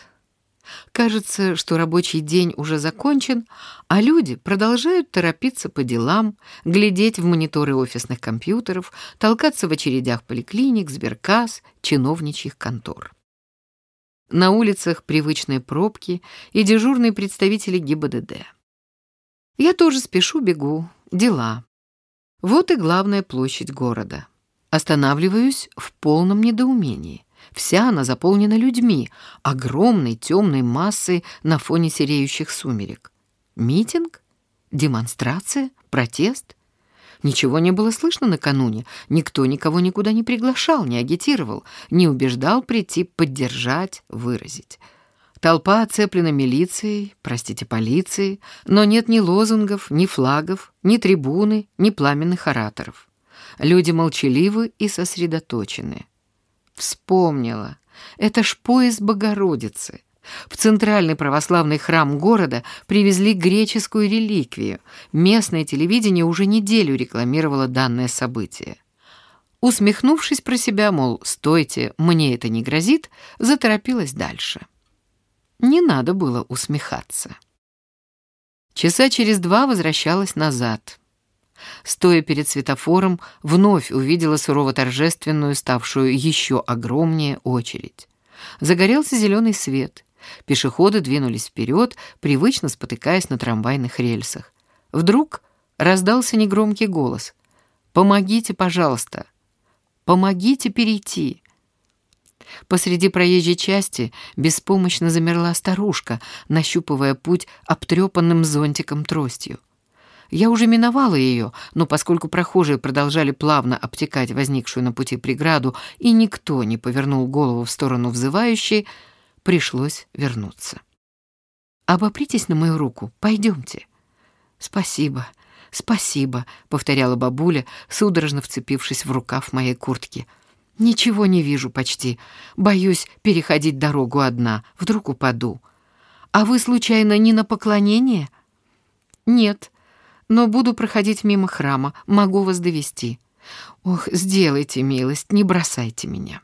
Кажется, что рабочий день уже закончен, а люди продолжают торопиться по делам, глядеть в мониторы офисных компьютеров, толкаться в очередях поликлиник, сберкасс, чиновничьих контор. На улицах привычные пробки и дежурные представители ГИБДД. Я тоже спешу, бегу. Дела. Вот и главная площадь города. Останавливаюсь в полном недоумении. Вся она заполнена людьми, огромной темной массой на фоне сереющих сумерек. Митинг? Демонстрация? Протест? Ничего не было слышно накануне. Никто никого никуда не приглашал, не агитировал, не убеждал прийти поддержать, выразить. Толпа оцеплена милицией, простите, полицией, но нет ни лозунгов, ни флагов, ни трибуны, ни пламенных ораторов. Люди молчаливы и сосредоточены. Вспомнила. Это ж поезд Богородицы. В центральный православный храм города привезли греческую реликвию. Местное телевидение уже неделю рекламировало данное событие. Усмехнувшись про себя, мол, «стойте, мне это не грозит», заторопилась дальше. Не надо было усмехаться. Часа через два возвращалась назад. Стоя перед светофором, вновь увидела сурово-торжественную, ставшую еще огромнее очередь. Загорелся зеленый свет. Пешеходы двинулись вперед, привычно спотыкаясь на трамвайных рельсах. Вдруг раздался негромкий голос. «Помогите, пожалуйста! Помогите перейти!» Посреди проезжей части беспомощно замерла старушка, нащупывая путь обтрепанным зонтиком тростью. Я уже миновала ее, но поскольку прохожие продолжали плавно обтекать возникшую на пути преграду, и никто не повернул голову в сторону взывающей, пришлось вернуться. «Обопритесь на мою руку, пойдемте». «Спасибо, спасибо», — повторяла бабуля, судорожно вцепившись в рукав моей куртки. «Ничего не вижу почти. Боюсь переходить дорогу одна. Вдруг упаду. А вы, случайно, не на поклонение?» «Нет, но буду проходить мимо храма, могу вас довести. Ох, сделайте милость, не бросайте меня.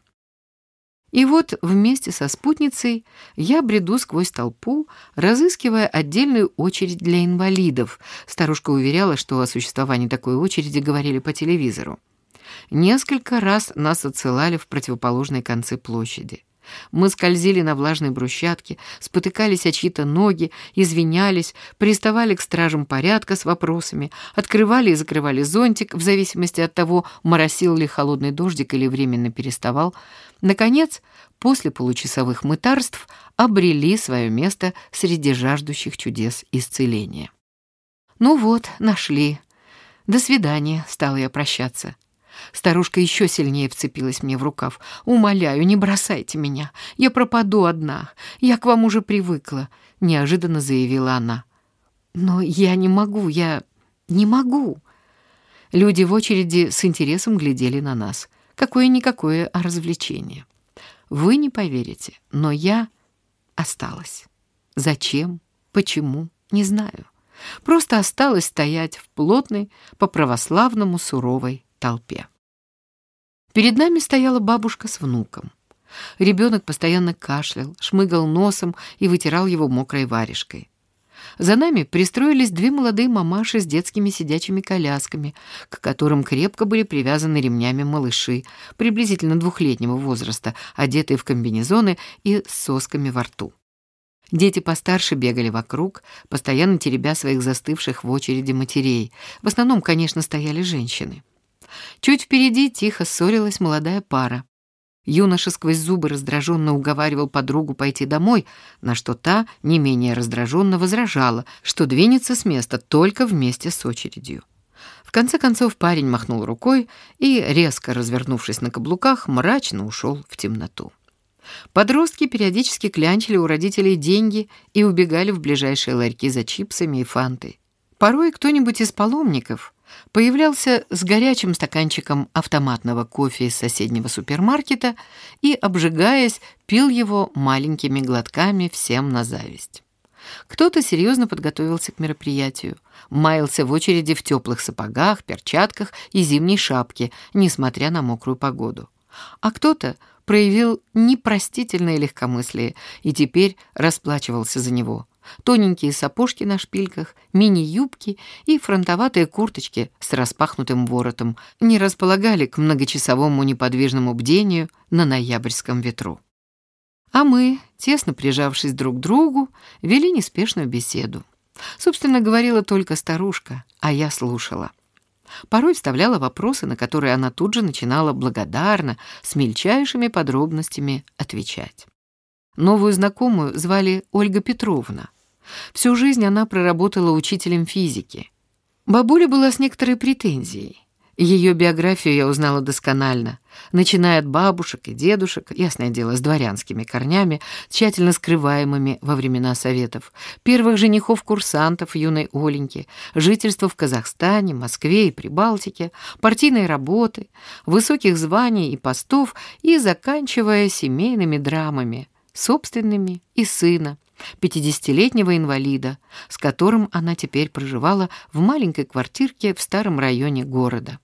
И вот вместе со спутницей я бреду сквозь толпу, разыскивая отдельную очередь для инвалидов. Старушка уверяла, что о существовании такой очереди говорили по телевизору. Несколько раз нас отсылали в противоположные концы площади. Мы скользили на влажной брусчатке, спотыкались о чьи-то ноги, извинялись, приставали к стражам порядка с вопросами, открывали и закрывали зонтик, в зависимости от того, моросил ли холодный дождик или временно переставал. Наконец, после получасовых мытарств, обрели свое место среди жаждущих чудес исцеления. «Ну вот, нашли. До свидания», — стала я прощаться. Старушка еще сильнее вцепилась мне в рукав. «Умоляю, не бросайте меня. Я пропаду одна. Я к вам уже привыкла», — неожиданно заявила она. «Но я не могу, я не могу». Люди в очереди с интересом глядели на нас. Какое-никакое развлечение. Вы не поверите, но я осталась. Зачем? Почему? Не знаю. Просто осталась стоять в плотной, по-православному суровой толпе. Перед нами стояла бабушка с внуком. Ребенок постоянно кашлял, шмыгал носом и вытирал его мокрой варежкой. За нами пристроились две молодые мамаши с детскими сидячими колясками, к которым крепко были привязаны ремнями малыши, приблизительно двухлетнего возраста, одетые в комбинезоны и с сосками во рту. Дети постарше бегали вокруг, постоянно теребя своих застывших в очереди матерей. В основном, конечно, стояли женщины. Чуть впереди тихо ссорилась молодая пара. Юноша сквозь зубы раздраженно уговаривал подругу пойти домой, на что та не менее раздраженно возражала, что двинется с места только вместе с очередью. В конце концов парень махнул рукой и, резко развернувшись на каблуках, мрачно ушел в темноту. Подростки периодически клянчили у родителей деньги и убегали в ближайшие ларьки за чипсами и фантой. Порой кто-нибудь из паломников появлялся с горячим стаканчиком автоматного кофе из соседнего супермаркета и, обжигаясь, пил его маленькими глотками всем на зависть. Кто-то серьезно подготовился к мероприятию, маялся в очереди в теплых сапогах, перчатках и зимней шапке, несмотря на мокрую погоду. А кто-то проявил непростительное легкомыслие и теперь расплачивался за него. Тоненькие сапожки на шпильках, мини-юбки и фронтоватые курточки с распахнутым воротом не располагали к многочасовому неподвижному бдению на ноябрьском ветру. А мы, тесно прижавшись друг к другу, вели неспешную беседу. Собственно, говорила только старушка, а я слушала. Порой вставляла вопросы, на которые она тут же начинала благодарно, с мельчайшими подробностями отвечать. Новую знакомую звали Ольга Петровна. Всю жизнь она проработала учителем физики. Бабуля была с некоторой претензией. Ее биографию я узнала досконально, начиная от бабушек и дедушек, ясное дело, с дворянскими корнями, тщательно скрываемыми во времена Советов, первых женихов-курсантов юной Оленьки, жительства в Казахстане, Москве и Прибалтике, партийной работы, высоких званий и постов и заканчивая семейными драмами, собственными и сына, пятидесятилетнего инвалида, с которым она теперь проживала в маленькой квартирке в старом районе города.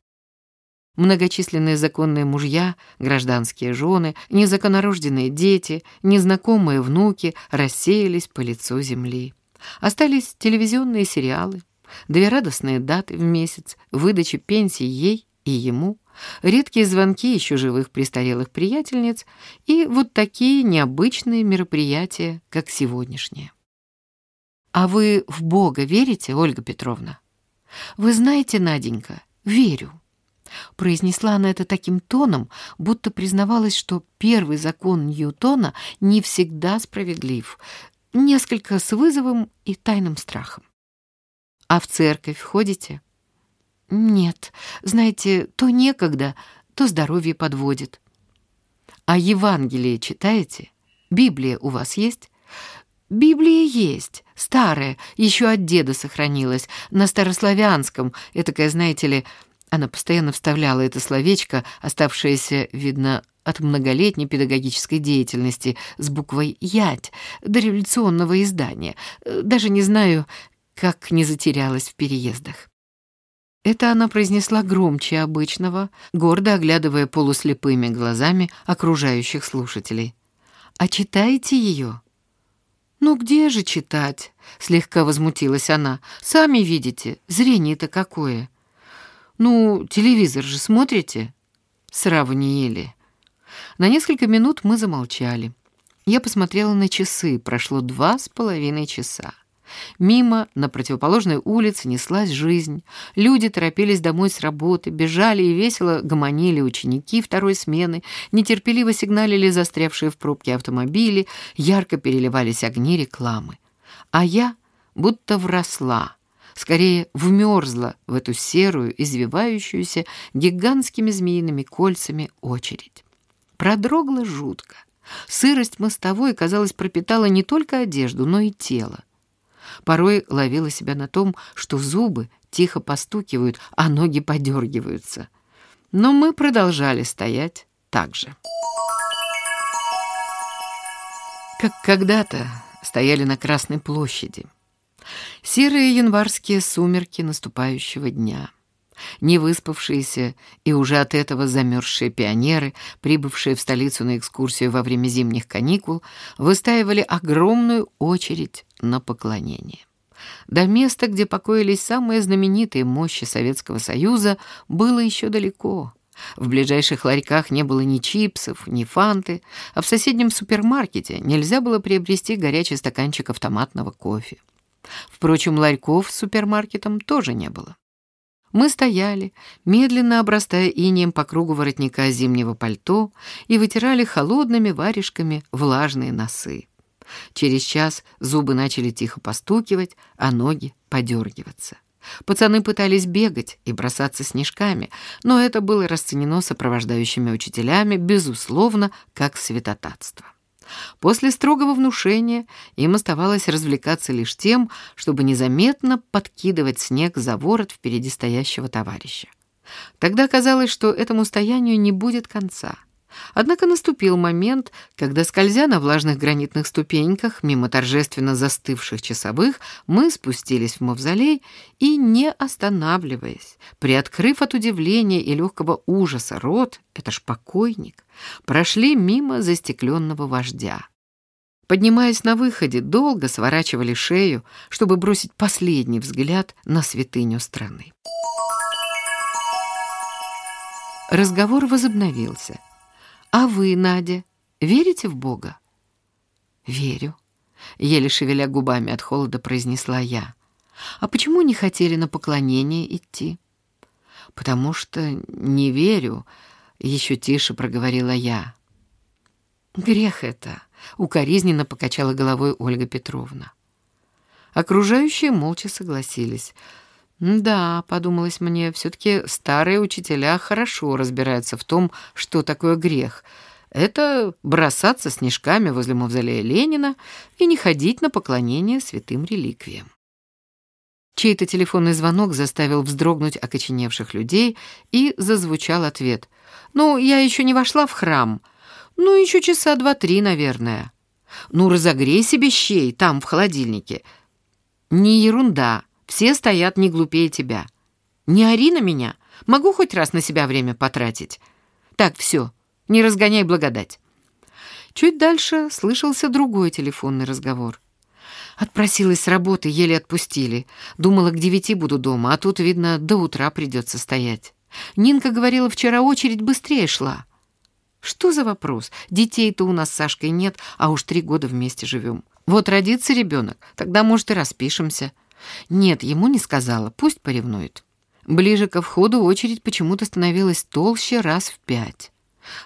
Многочисленные законные мужья, гражданские жены, незаконорожденные дети, незнакомые внуки рассеялись по лицу земли. Остались телевизионные сериалы, две радостные даты в месяц, выдачи пенсии ей и ему, редкие звонки еще живых престарелых приятельниц и вот такие необычные мероприятия, как сегодняшнее. «А вы в Бога верите, Ольга Петровна?» «Вы знаете, Наденька, верю». Произнесла она это таким тоном, будто признавалась, что первый закон Ньютона не всегда справедлив, несколько с вызовом и тайным страхом. «А в церковь ходите?» «Нет, знаете, то некогда, то здоровье подводит». «А Евангелие читаете? Библия у вас есть?» «Библия есть, старая, еще от деда сохранилась, на старославянском, этакая, знаете ли, она постоянно вставляла это словечко, оставшееся, видно, от многолетней педагогической деятельности с буквой «ять» до революционного издания. Даже не знаю, как не затерялась в переездах. Это она произнесла громче обычного, гордо оглядывая полуслепыми глазами окружающих слушателей. «А читаете ее?» «Ну где же читать?» — слегка возмутилась она. «Сами видите, зрение-то какое!» «Ну, телевизор же смотрите?» Сравнили. На несколько минут мы замолчали. Я посмотрела на часы, прошло два с половиной часа. Мимо, на противоположной улице, неслась жизнь. Люди торопились домой с работы, бежали и весело гомонили ученики второй смены, нетерпеливо сигналили застрявшие в пробке автомобили, ярко переливались огни рекламы. А я будто вросла скорее вмерзла в эту серую, извивающуюся гигантскими змеиными кольцами очередь. Продрогла жутко. Сырость мостовой, казалось, пропитала не только одежду, но и тело. Порой ловила себя на том, что зубы тихо постукивают, а ноги подергиваются. Но мы продолжали стоять так же. Как когда-то стояли на Красной площади, Серые январские сумерки наступающего дня. Невыспавшиеся и уже от этого замерзшие пионеры, прибывшие в столицу на экскурсию во время зимних каникул, выстаивали огромную очередь на поклонение. До места, где покоились самые знаменитые мощи Советского Союза, было еще далеко. В ближайших ларьках не было ни чипсов, ни фанты, а в соседнем супермаркете нельзя было приобрести горячий стаканчик автоматного кофе. Впрочем, ларьков с супермаркетом тоже не было. Мы стояли, медленно обрастая инеем по кругу воротника зимнего пальто и вытирали холодными варежками влажные носы. Через час зубы начали тихо постукивать, а ноги подергиваться. Пацаны пытались бегать и бросаться снежками, но это было расценено сопровождающими учителями, безусловно, как святотатство. После строгого внушения им оставалось развлекаться лишь тем, чтобы незаметно подкидывать снег за ворот впереди стоящего товарища. Тогда казалось, что этому стоянию не будет конца — Однако наступил момент, когда, скользя на влажных гранитных ступеньках, мимо торжественно застывших часовых, мы спустились в мавзолей и, не останавливаясь, приоткрыв от удивления и легкого ужаса рот, это ж покойник, прошли мимо застекленного вождя. Поднимаясь на выходе, долго сворачивали шею, чтобы бросить последний взгляд на святыню страны. Разговор возобновился — «А вы, Надя, верите в Бога?» «Верю», — еле шевеля губами от холода произнесла я. «А почему не хотели на поклонение идти?» «Потому что не верю», — еще тише проговорила я. «Грех это», — укоризненно покачала головой Ольга Петровна. Окружающие молча согласились. «Да», — подумалось мне, — «все-таки старые учителя хорошо разбираются в том, что такое грех. Это бросаться снежками возле мавзолея Ленина и не ходить на поклонение святым реликвиям». Чей-то телефонный звонок заставил вздрогнуть окоченевших людей, и зазвучал ответ. «Ну, я еще не вошла в храм. Ну, еще часа два-три, наверное. Ну, разогрей себе щей там, в холодильнике. Не ерунда». Все стоят не глупее тебя. Не ори на меня. Могу хоть раз на себя время потратить. Так, все, не разгоняй благодать. Чуть дальше слышался другой телефонный разговор. Отпросилась с работы, еле отпустили. Думала, к девяти буду дома, а тут, видно, до утра придется стоять. Нинка говорила, вчера очередь быстрее шла. Что за вопрос? Детей-то у нас с Сашкой нет, а уж три года вместе живем. Вот родится ребенок, тогда, может, и распишемся. Нет, ему не сказала, пусть поревнует. Ближе ко входу очередь почему-то становилась толще раз в пять.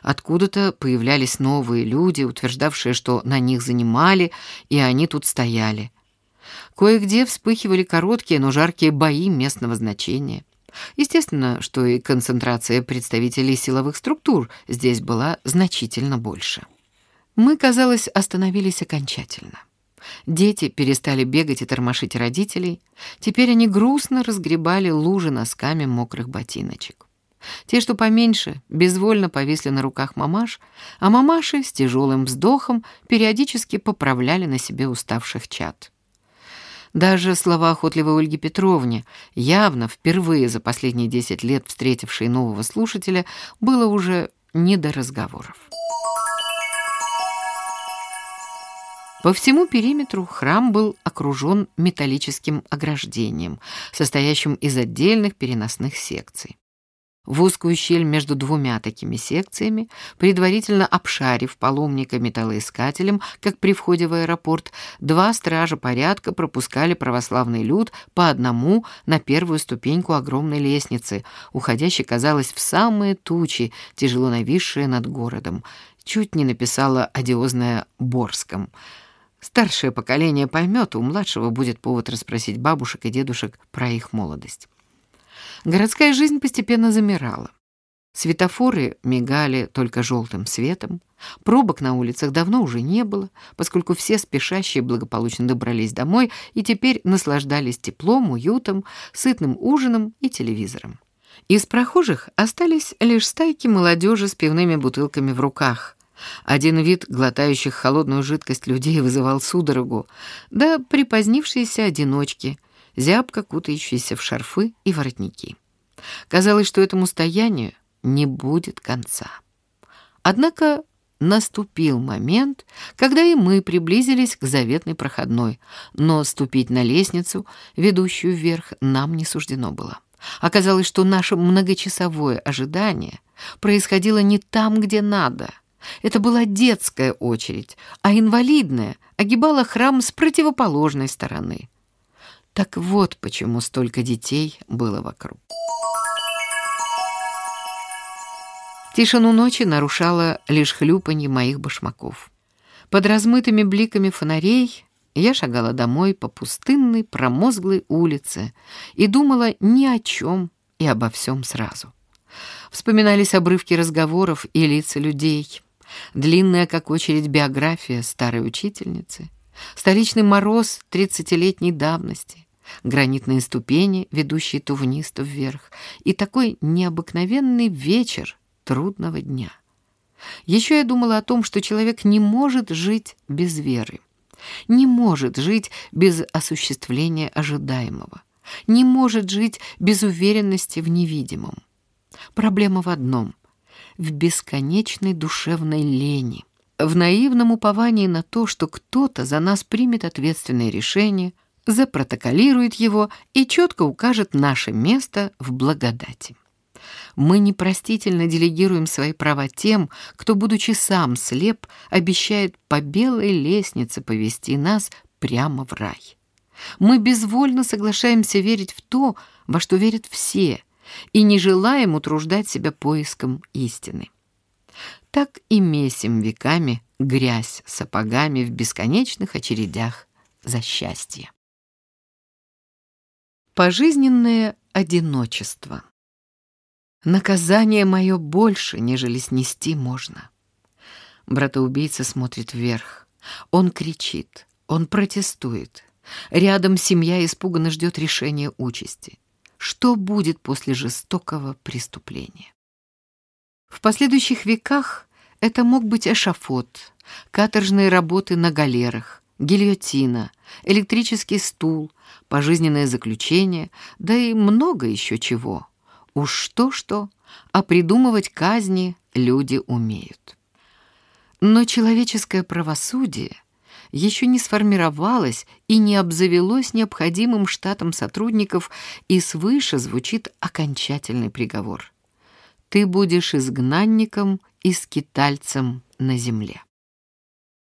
Откуда-то появлялись новые люди, утверждавшие, что на них занимали, и они тут стояли. Кое-где вспыхивали короткие, но жаркие бои местного значения. Естественно, что и концентрация представителей силовых структур здесь была значительно больше. Мы, казалось, остановились окончательно. Дети перестали бегать и тормошить родителей. Теперь они грустно разгребали лужи носками мокрых ботиночек. Те, что поменьше, безвольно повисли на руках мамаш, а мамаши с тяжелым вздохом периодически поправляли на себе уставших чад. Даже слова охотливой Ольги Петровне, явно впервые за последние десять лет встретившей нового слушателя, было уже не до разговоров. По всему периметру храм был окружен металлическим ограждением, состоящим из отдельных переносных секций. В узкую щель между двумя такими секциями, предварительно обшарив паломника металлоискателем, как при входе в аэропорт, два стража порядка пропускали православный люд по одному на первую ступеньку огромной лестницы, уходящей, казалось, в самые тучи, тяжело нависшие над городом. Чуть не написала одиозная Борском — Старшее поколение поймет, у младшего будет повод расспросить бабушек и дедушек про их молодость. Городская жизнь постепенно замирала. Светофоры мигали только желтым светом, пробок на улицах давно уже не было, поскольку все спешащие благополучно добрались домой и теперь наслаждались теплом, уютом, сытным ужином и телевизором. Из прохожих остались лишь стайки молодежи с пивными бутылками в руках, один вид глотающих холодную жидкость людей вызывал судорогу, да припозднившиеся одиночки, зябко кутающиеся в шарфы и воротники. Казалось, что этому стоянию не будет конца. Однако наступил момент, когда и мы приблизились к заветной проходной, но ступить на лестницу, ведущую вверх, нам не суждено было. Оказалось, что наше многочасовое ожидание происходило не там, где надо. Это была детская очередь, а инвалидная огибала храм с противоположной стороны. Так вот почему столько детей было вокруг. Тишину ночи нарушало лишь хлюпанье моих башмаков. Под размытыми бликами фонарей я шагала домой по пустынной, промозглой улице и думала ни о чем и обо всем сразу. Вспоминались обрывки разговоров и лица людей, длинная, как очередь, биография старой учительницы, столичный мороз тридцатилетней давности, гранитные ступени, ведущие то вниз, то вверх, и такой необыкновенный вечер, трудного дня. Еще я думала о том, что человек не может жить без веры, не может жить без осуществления ожидаемого, не может жить без уверенности в невидимом. Проблема в одном — в бесконечной душевной лени, в наивном уповании на то, что кто-то за нас примет ответственное решение, запротоколирует его и четко укажет наше место в благодати. Мы непростительно делегируем свои права тем, кто, будучи сам слеп, обещает по белой лестнице повести нас прямо в рай. Мы безвольно соглашаемся верить в то, во что верят все, и не желаем утруждать себя поиском истины. Так и месим веками грязь сапогами в бесконечных очередях за счастье. Пожизненное одиночество. Наказание мое больше, нежели снести можно. Братоубийца смотрит вверх. Он кричит, он протестует. Рядом семья испуганно ждет решения участи. Что будет после жестокого преступления? В последующих веках это мог быть эшафот, каторжные работы на галерах, гильотина, электрический стул, пожизненное заключение, да и много еще чего. Уж что-что, а придумывать казни люди умеют. Но человеческое правосудие еще не сформировалось и не обзавелось необходимым штатом сотрудников, и свыше звучит окончательный приговор. Ты будешь изгнанником и скитальцем на земле.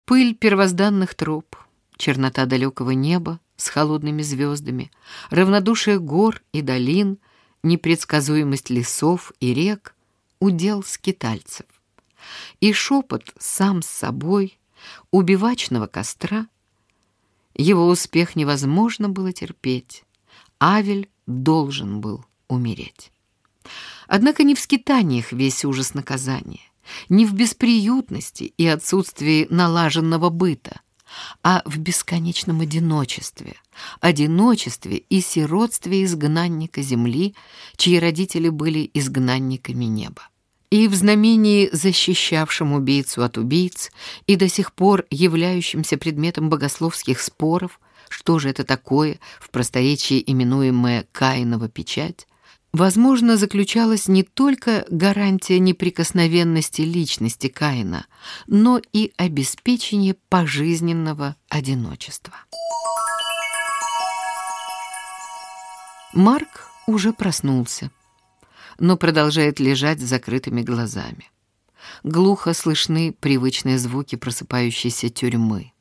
Пыль первозданных троп, чернота далекого неба с холодными звездами, равнодушие гор и долин — непредсказуемость лесов и рек — удел скитальцев. И шепот сам с собой, убивачного костра, его успех невозможно было терпеть. Авель должен был умереть. Однако не в скитаниях весь ужас наказания, не в бесприютности и отсутствии налаженного быта, а в бесконечном одиночестве, одиночестве и сиротстве изгнанника земли, чьи родители были изгнанниками неба. И в знамении, защищавшем убийцу от убийц, и до сих пор являющимся предметом богословских споров, что же это такое, в просторечии именуемое Каинова печать, возможно, заключалась не только гарантия неприкосновенности личности Каина, но и обеспечение пожизненного одиночества. Марк уже проснулся, но продолжает лежать с закрытыми глазами. Глухо слышны привычные звуки просыпающейся тюрьмы.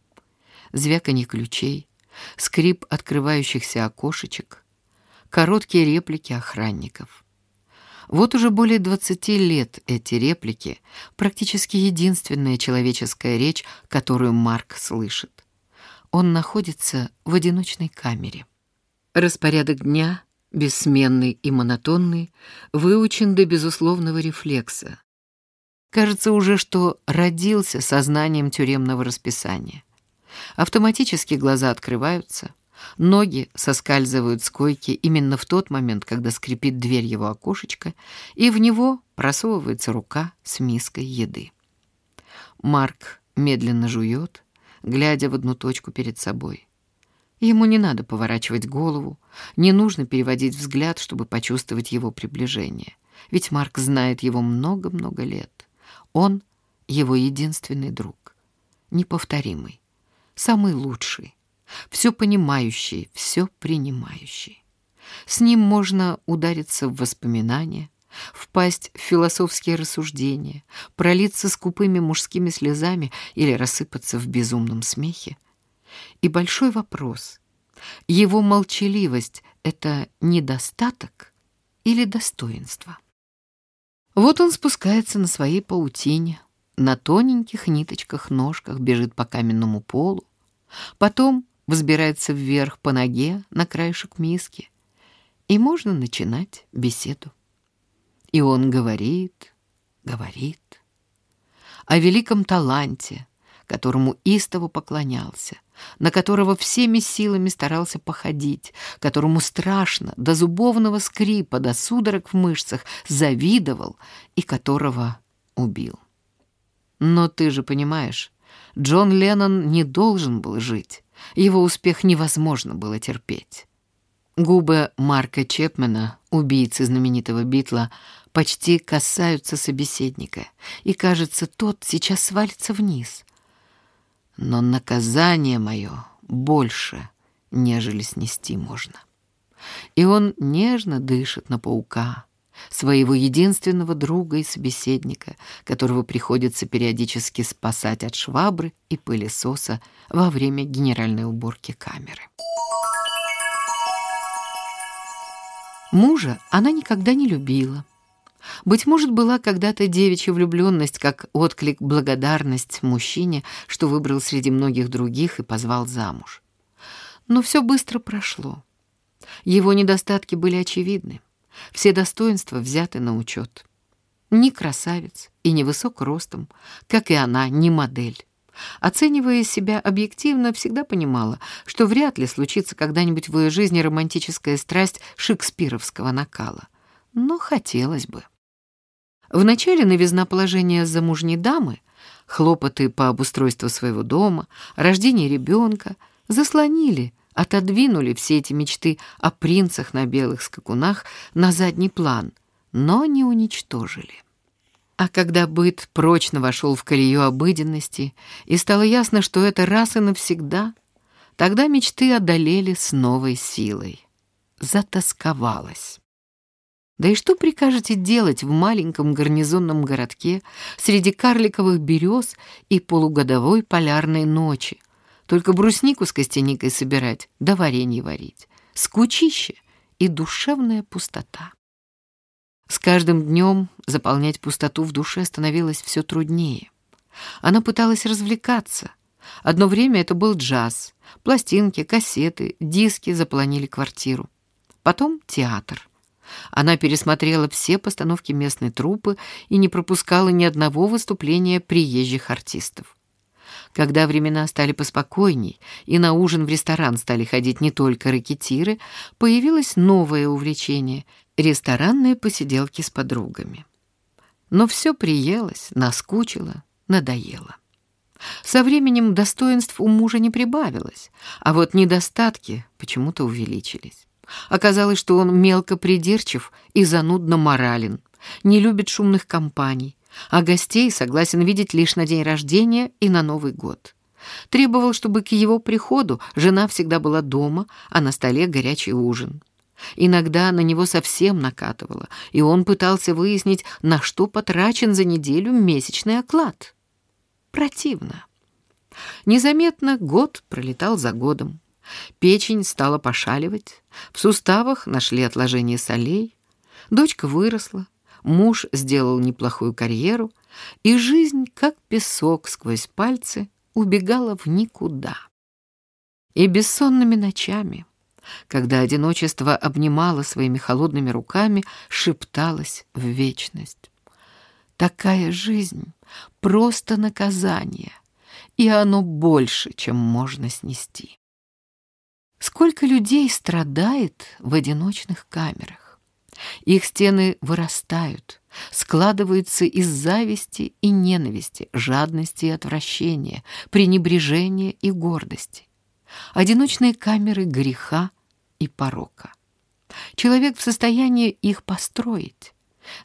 Звяканье ключей, скрип открывающихся окошечек — короткие реплики охранников. Вот уже более 20 лет эти реплики — практически единственная человеческая речь, которую Марк слышит. Он находится в одиночной камере. Распорядок дня, бессменный и монотонный, выучен до безусловного рефлекса. Кажется уже, что родился сознанием тюремного расписания. Автоматически глаза открываются — Ноги соскальзывают с койки именно в тот момент, когда скрипит дверь его окошечка, и в него просовывается рука с миской еды. Марк медленно жует, глядя в одну точку перед собой. Ему не надо поворачивать голову, не нужно переводить взгляд, чтобы почувствовать его приближение. Ведь Марк знает его много-много лет. Он его единственный друг, неповторимый, самый лучший, все понимающий, все принимающий. С ним можно удариться в воспоминания, впасть в философские рассуждения, пролиться скупыми мужскими слезами или рассыпаться в безумном смехе. И большой вопрос. Его молчаливость — это недостаток или достоинство? Вот он спускается на своей паутине, на тоненьких ниточках-ножках бежит по каменному полу, потом взбирается вверх по ноге на краешек миски, и можно начинать беседу. И он говорит, говорит о великом таланте, которому истово поклонялся, на которого всеми силами старался походить, которому страшно, до зубовного скрипа, до судорог в мышцах завидовал и которого убил. Но ты же понимаешь, Джон Леннон не должен был жить. Его успех невозможно было терпеть. Губы Марка Чепмена, убийцы знаменитого Битла, почти касаются собеседника, и, кажется, тот сейчас свалится вниз. Но наказание мое больше, нежели снести можно. И он нежно дышит на паука, своего единственного друга и собеседника, которого приходится периодически спасать от швабры и пылесоса во время генеральной уборки камеры. Мужа она никогда не любила. Быть может, была когда-то девичья влюбленность, как отклик благодарность мужчине, что выбрал среди многих других и позвал замуж. Но все быстро прошло. Его недостатки были очевидны. Все достоинства взяты на учет. Ни красавец и не высок ростом, как и она, не модель. Оценивая себя объективно, всегда понимала, что вряд ли случится когда-нибудь в ее жизни романтическая страсть шекспировского накала. Но хотелось бы. В начале новизна положения замужней дамы, хлопоты по обустройству своего дома, рождение ребенка заслонили отодвинули все эти мечты о принцах на белых скакунах на задний план, но не уничтожили. А когда быт прочно вошел в колею обыденности и стало ясно, что это раз и навсегда, тогда мечты одолели с новой силой. Затасковалась. Да и что прикажете делать в маленьком гарнизонном городке среди карликовых берез и полугодовой полярной ночи, только бруснику с костяникой собирать, да варенье варить. Скучище и душевная пустота. С каждым днем заполнять пустоту в душе становилось все труднее. Она пыталась развлекаться. Одно время это был джаз. Пластинки, кассеты, диски заполонили квартиру. Потом театр. Она пересмотрела все постановки местной труппы и не пропускала ни одного выступления приезжих артистов. Когда времена стали поспокойней, и на ужин в ресторан стали ходить не только ракетиры, появилось новое увлечение — ресторанные посиделки с подругами. Но все приелось, наскучило, надоело. Со временем достоинств у мужа не прибавилось, а вот недостатки почему-то увеличились. Оказалось, что он мелко придирчив и занудно морален, не любит шумных компаний, а гостей согласен видеть лишь на день рождения и на Новый год. Требовал, чтобы к его приходу жена всегда была дома, а на столе горячий ужин. Иногда на него совсем накатывало, и он пытался выяснить, на что потрачен за неделю месячный оклад. Противно. Незаметно год пролетал за годом. Печень стала пошаливать, в суставах нашли отложение солей. Дочка выросла, муж сделал неплохую карьеру, и жизнь, как песок сквозь пальцы, убегала в никуда. И бессонными ночами, когда одиночество обнимало своими холодными руками, шепталось в вечность. Такая жизнь — просто наказание, и оно больше, чем можно снести. Сколько людей страдает в одиночных камерах? Их стены вырастают, складываются из зависти и ненависти, жадности и отвращения, пренебрежения и гордости. Одиночные камеры греха и порока. Человек в состоянии их построить,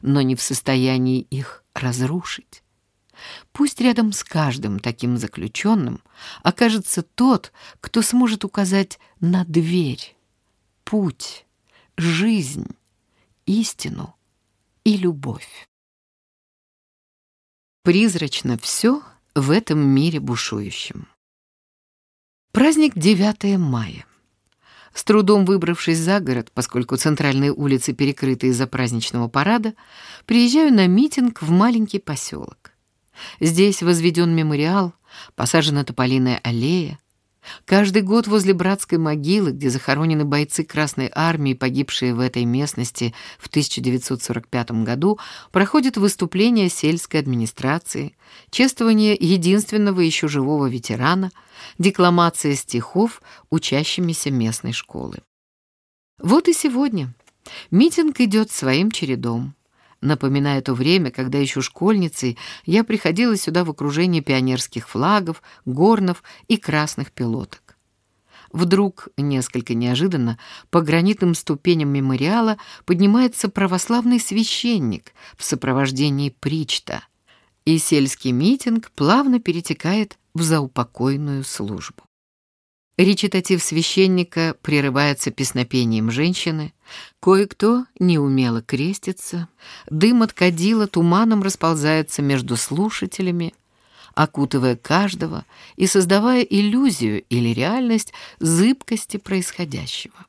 но не в состоянии их разрушить. Пусть рядом с каждым таким заключенным окажется тот, кто сможет указать на дверь, путь, жизнь, истину и любовь. Призрачно все в этом мире бушующем. Праздник 9 мая. С трудом выбравшись за город, поскольку центральные улицы перекрыты из-за праздничного парада, приезжаю на митинг в маленький поселок. Здесь возведен мемориал, посажена тополиная аллея, Каждый год возле братской могилы, где захоронены бойцы Красной Армии, погибшие в этой местности в 1945 году, проходит выступление сельской администрации, чествование единственного еще живого ветерана, декламация стихов учащимися местной школы. Вот и сегодня. Митинг идет своим чередом напоминая то время, когда еще школьницей я приходила сюда в окружении пионерских флагов, горнов и красных пилоток. Вдруг, несколько неожиданно, по гранитным ступеням мемориала поднимается православный священник в сопровождении причта, и сельский митинг плавно перетекает в заупокойную службу. Речитатив священника прерывается песнопением женщины, кое-кто неумело крестится, дым от кадила туманом расползается между слушателями, окутывая каждого и создавая иллюзию или реальность зыбкости происходящего.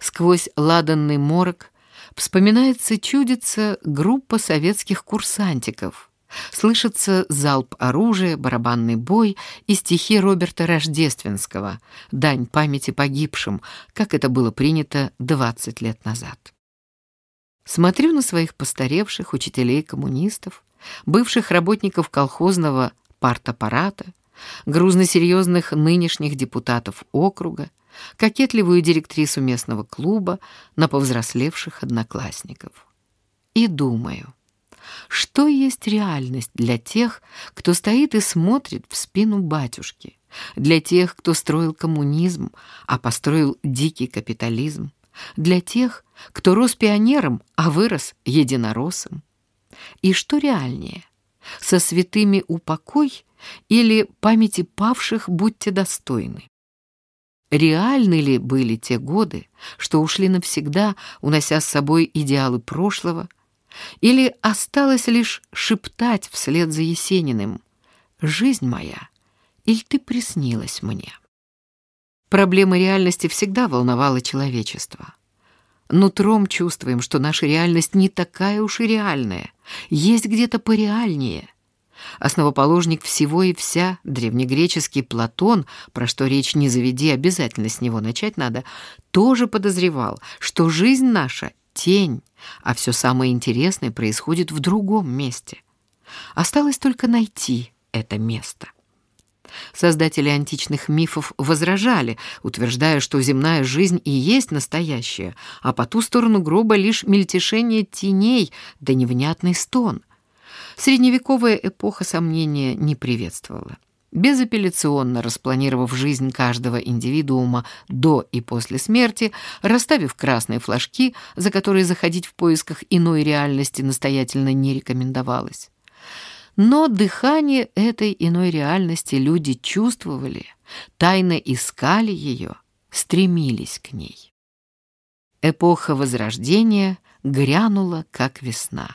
Сквозь ладанный морок вспоминается чудится группа советских курсантиков — Слышится залп оружия, барабанный бой и стихи Роберта Рождественского, дань памяти погибшим, как это было принято 20 лет назад. Смотрю на своих постаревших учителей-коммунистов, бывших работников колхозного партаппарата, грузно-серьезных нынешних депутатов округа, кокетливую директрису местного клуба, на повзрослевших одноклассников. И думаю, что есть реальность для тех, кто стоит и смотрит в спину батюшки, для тех, кто строил коммунизм, а построил дикий капитализм, для тех, кто рос пионером, а вырос единороссом? И что реальнее, со святыми упокой или памяти павших будьте достойны? Реальны ли были те годы, что ушли навсегда, унося с собой идеалы прошлого, или осталось лишь шептать вслед за Есениным «Жизнь моя, или ты приснилась мне?» Проблема реальности всегда волновала человечество. Нутром чувствуем, что наша реальность не такая уж и реальная, есть где-то пореальнее. Основоположник всего и вся, древнегреческий Платон, про что речь не заведи, обязательно с него начать надо, тоже подозревал, что жизнь наша тень, а все самое интересное происходит в другом месте. Осталось только найти это место. Создатели античных мифов возражали, утверждая, что земная жизнь и есть настоящая, а по ту сторону гроба лишь мельтешение теней да невнятный стон. Средневековая эпоха сомнения не приветствовала безапелляционно распланировав жизнь каждого индивидуума до и после смерти, расставив красные флажки, за которые заходить в поисках иной реальности настоятельно не рекомендовалось. Но дыхание этой иной реальности люди чувствовали, тайно искали ее, стремились к ней. Эпоха Возрождения грянула, как весна.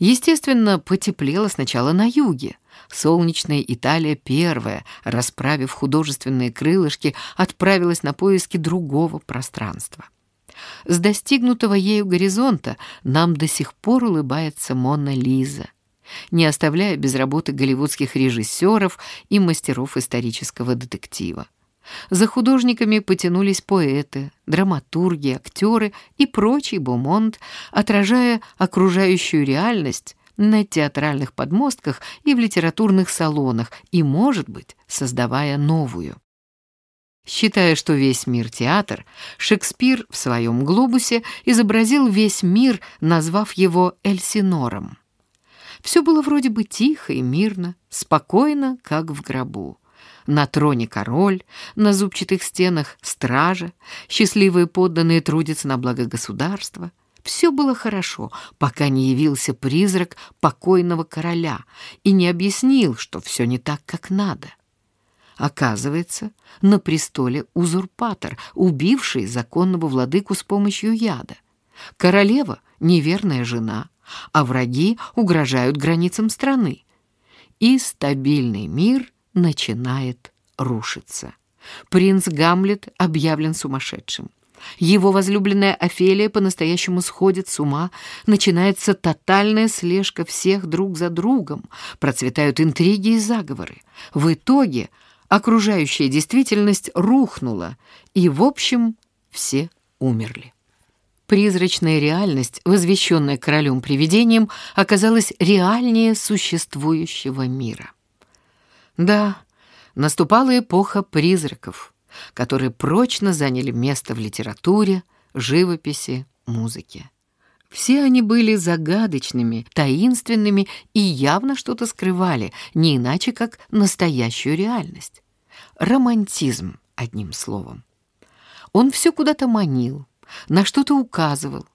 Естественно, потеплело сначала на юге, Солнечная Италия первая, расправив художественные крылышки, отправилась на поиски другого пространства. С достигнутого ею горизонта нам до сих пор улыбается Мона Лиза, не оставляя без работы голливудских режиссеров и мастеров исторического детектива. За художниками потянулись поэты, драматурги, актеры и прочий бумонт, отражая окружающую реальность на театральных подмостках и в литературных салонах, и, может быть, создавая новую. Считая, что весь мир — театр, Шекспир в своем «Глобусе» изобразил весь мир, назвав его Эльсинором. Все было вроде бы тихо и мирно, спокойно, как в гробу. На троне король, на зубчатых стенах стража, счастливые подданные трудятся на благо государства — Все было хорошо, пока не явился призрак покойного короля и не объяснил, что все не так, как надо. Оказывается, на престоле узурпатор, убивший законного владыку с помощью яда. Королева — неверная жена, а враги угрожают границам страны. И стабильный мир начинает рушиться. Принц Гамлет объявлен сумасшедшим. Его возлюбленная Офелия по-настоящему сходит с ума, начинается тотальная слежка всех друг за другом, процветают интриги и заговоры. В итоге окружающая действительность рухнула, и, в общем, все умерли. Призрачная реальность, возвещенная королем-привидением, оказалась реальнее существующего мира. Да, наступала эпоха призраков, которые прочно заняли место в литературе, живописи, музыке. Все они были загадочными, таинственными и явно что-то скрывали, не иначе как настоящую реальность. Романтизм, одним словом. Он все куда-то манил, на что-то указывал,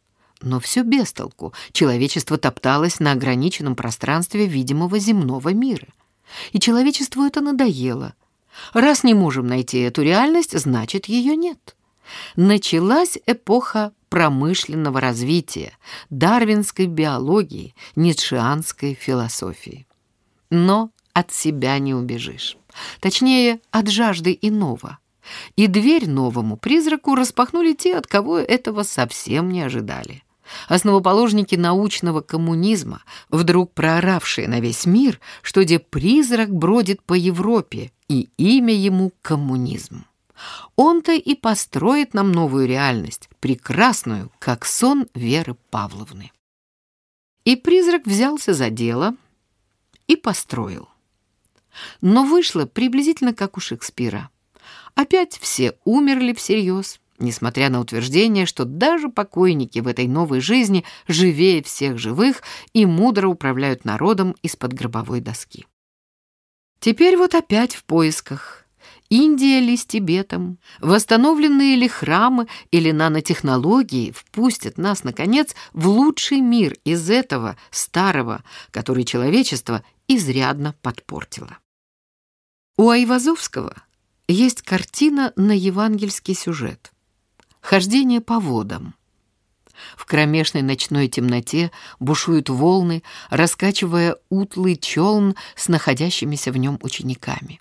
но все без толку. Человечество топталось на ограниченном пространстве видимого земного мира. И человечеству это надоело. Раз не можем найти эту реальность, значит, ее нет. Началась эпоха промышленного развития, дарвинской биологии, ницшеанской философии. Но от себя не убежишь. Точнее, от жажды иного. И дверь новому призраку распахнули те, от кого этого совсем не ожидали. Основоположники научного коммунизма, вдруг прооравшие на весь мир, что где призрак бродит по Европе, и имя ему коммунизм. Он-то и построит нам новую реальность, прекрасную, как сон Веры Павловны. И призрак взялся за дело и построил. Но вышло приблизительно как у Шекспира. Опять все умерли всерьез, несмотря на утверждение, что даже покойники в этой новой жизни живее всех живых и мудро управляют народом из-под гробовой доски. Теперь вот опять в поисках. Индия ли с Тибетом? Восстановленные ли храмы или нанотехнологии впустят нас, наконец, в лучший мир из этого старого, который человечество изрядно подпортило? У Айвазовского есть картина на евангельский сюжет «Хождение по водам». В кромешной ночной темноте бушуют волны, раскачивая утлый челн с находящимися в нем учениками.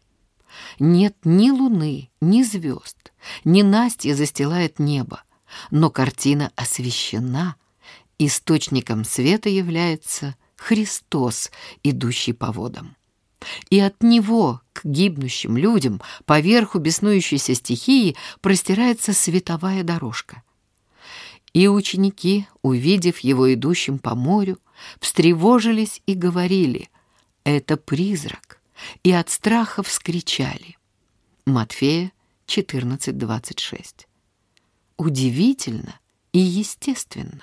Нет ни луны, ни звезд, ни Настя застилает небо, но картина освещена. Источником света является Христос, идущий по водам. И от него к гибнущим людям поверху беснующейся стихии простирается световая дорожка. И ученики, увидев его идущим по морю, встревожились и говорили «Это призрак!» и от страха вскричали. Матфея 14.26. Удивительно и естественно.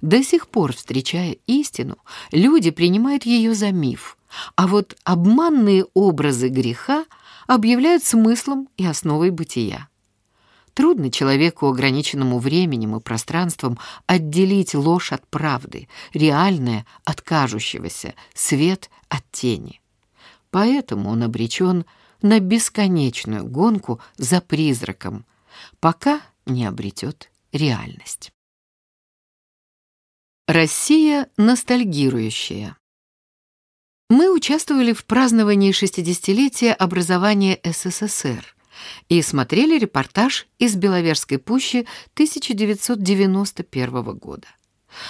До сих пор, встречая истину, люди принимают ее за миф, а вот обманные образы греха объявляют смыслом и основой бытия. Трудно человеку, ограниченному временем и пространством, отделить ложь от правды, реальное от кажущегося, свет от тени. Поэтому он обречен на бесконечную гонку за призраком, пока не обретет реальность. Россия ностальгирующая. Мы участвовали в праздновании 60-летия образования СССР и смотрели репортаж из Беловежской пущи 1991 года.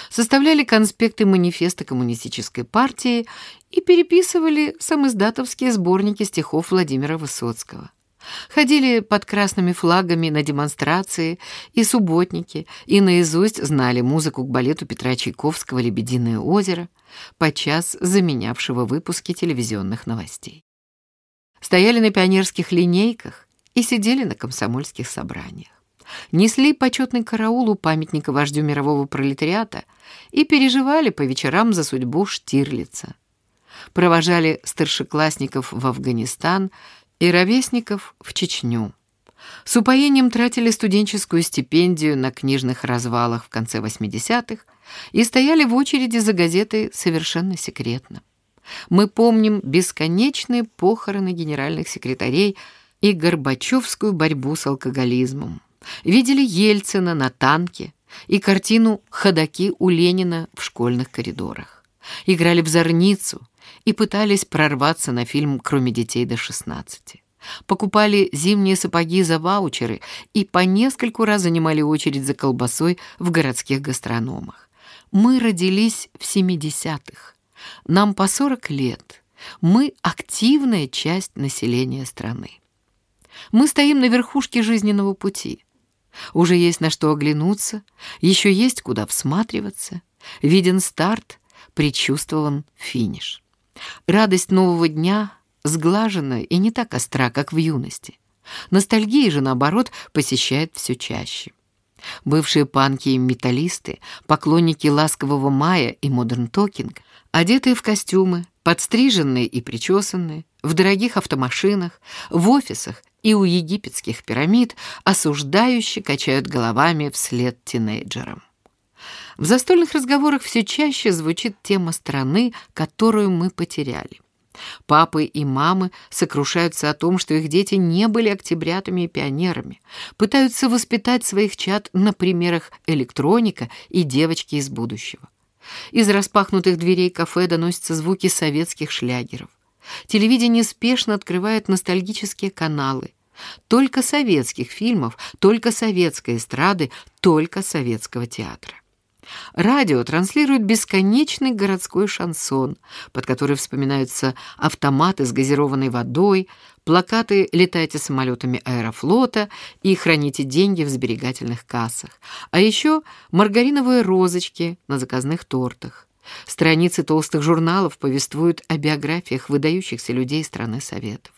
Составляли конспекты манифеста Коммунистической партии и переписывали самиздатовские сборники стихов Владимира Высоцкого. Ходили под красными флагами на демонстрации и субботники, и наизусть знали музыку к балету Петра Чайковского «Лебединое озеро», подчас заменявшего выпуски телевизионных новостей. Стояли на пионерских линейках, и сидели на комсомольских собраниях. Несли почетный караул у памятника вождю мирового пролетариата и переживали по вечерам за судьбу Штирлица. Провожали старшеклассников в Афганистан и ровесников в Чечню. с упоением тратили студенческую стипендию на книжных развалах в конце 80-х и стояли в очереди за газетой совершенно секретно. Мы помним бесконечные похороны генеральных секретарей и Горбачевскую борьбу с алкоголизмом. Видели Ельцина на танке и картину «Ходаки у Ленина» в школьных коридорах. Играли в зорницу и пытались прорваться на фильм «Кроме детей до 16». Покупали зимние сапоги за ваучеры и по нескольку раз занимали очередь за колбасой в городских гастрономах. Мы родились в 70-х. Нам по 40 лет. Мы активная часть населения страны. Мы стоим на верхушке жизненного пути. Уже есть на что оглянуться, еще есть куда всматриваться. Виден старт, предчувствован финиш. Радость нового дня сглажена и не так остра, как в юности. Ностальгия же, наоборот, посещает все чаще. Бывшие панки и металлисты, поклонники ласкового мая и модерн токинг, одетые в костюмы, подстриженные и причесанные, в дорогих автомашинах, в офисах и у египетских пирамид, осуждающие качают головами вслед тинейджерам. В застольных разговорах все чаще звучит тема страны, которую мы потеряли. Папы и мамы сокрушаются о том, что их дети не были октябрятами и пионерами, пытаются воспитать своих чад на примерах электроника и девочки из будущего. Из распахнутых дверей кафе доносятся звуки советских шлягеров. Телевидение спешно открывает ностальгические каналы. Только советских фильмов, только советской эстрады, только советского театра. Радио транслирует бесконечный городской шансон, под который вспоминаются автоматы с газированной водой, плакаты «Летайте самолетами аэрофлота» и «Храните деньги в сберегательных кассах», а еще маргариновые розочки на заказных тортах. Страницы толстых журналов повествуют о биографиях выдающихся людей страны Советов.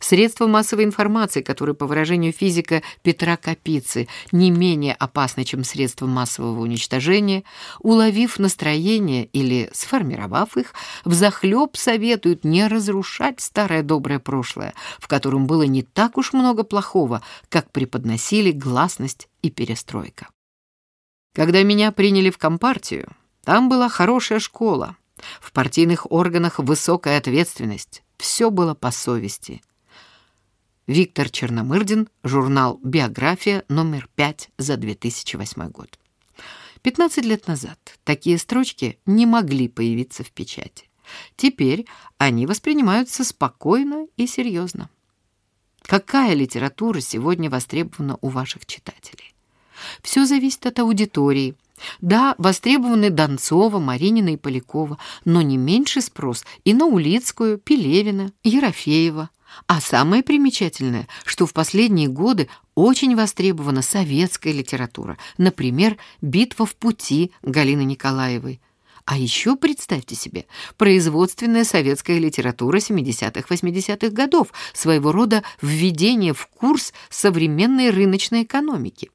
Средства массовой информации, которые, по выражению физика Петра Капицы, не менее опасны, чем средства массового уничтожения, уловив настроение или сформировав их, взахлеб советуют не разрушать старое доброе прошлое, в котором было не так уж много плохого, как преподносили гласность и перестройка. Когда меня приняли в Компартию, там была хорошая школа, в партийных органах высокая ответственность, все было по совести. Виктор Черномырдин, журнал «Биография», номер 5 за 2008 год. 15 лет назад такие строчки не могли появиться в печати. Теперь они воспринимаются спокойно и серьезно. Какая литература сегодня востребована у ваших читателей? Все зависит от аудитории, да, востребованы Донцова, Маринина и Полякова, но не меньше спрос и на Улицкую, Пелевина, Ерофеева. А самое примечательное, что в последние годы очень востребована советская литература, например, «Битва в пути» Галины Николаевой. А еще представьте себе, производственная советская литература 70-80-х годов, своего рода введение в курс современной рыночной экономики.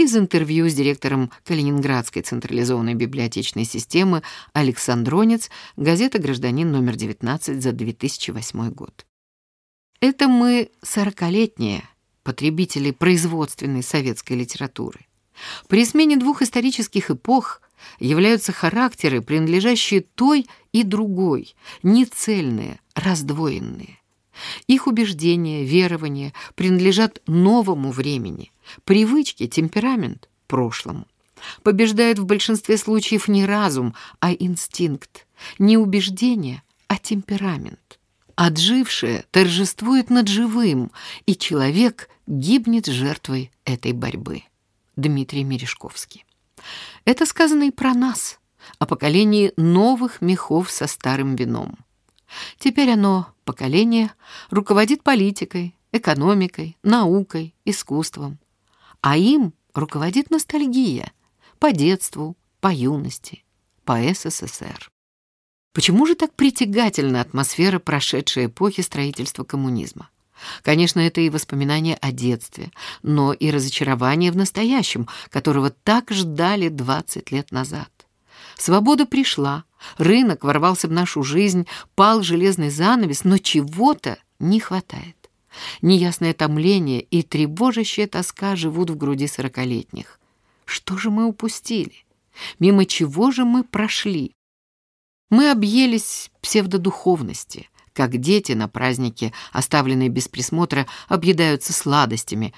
Из интервью с директором Калининградской централизованной библиотечной системы Александронец, газета «Гражданин» номер 19 за 2008 год. Это мы сорокалетние потребители производственной советской литературы. При смене двух исторических эпох являются характеры, принадлежащие той и другой, нецельные, раздвоенные. Их убеждения, верования принадлежат новому времени, привычки, темперамент — прошлому. Побеждает в большинстве случаев не разум, а инстинкт, не убеждение, а темперамент. Отжившее торжествует над живым, и человек гибнет жертвой этой борьбы. Дмитрий Мережковский. Это сказано и про нас, о поколении новых мехов со старым вином. Теперь оно, поколение, руководит политикой, экономикой, наукой, искусством. А им руководит ностальгия по детству, по юности, по СССР. Почему же так притягательна атмосфера прошедшей эпохи строительства коммунизма? Конечно, это и воспоминания о детстве, но и разочарование в настоящем, которого так ждали 20 лет назад. Свобода пришла, рынок ворвался в нашу жизнь, пал железный занавес, но чего-то не хватает. Неясное томление и тревожащая тоска живут в груди сорокалетних. Что же мы упустили? Мимо чего же мы прошли? Мы объелись псевдодуховности, как дети на празднике, оставленные без присмотра, объедаются сладостями,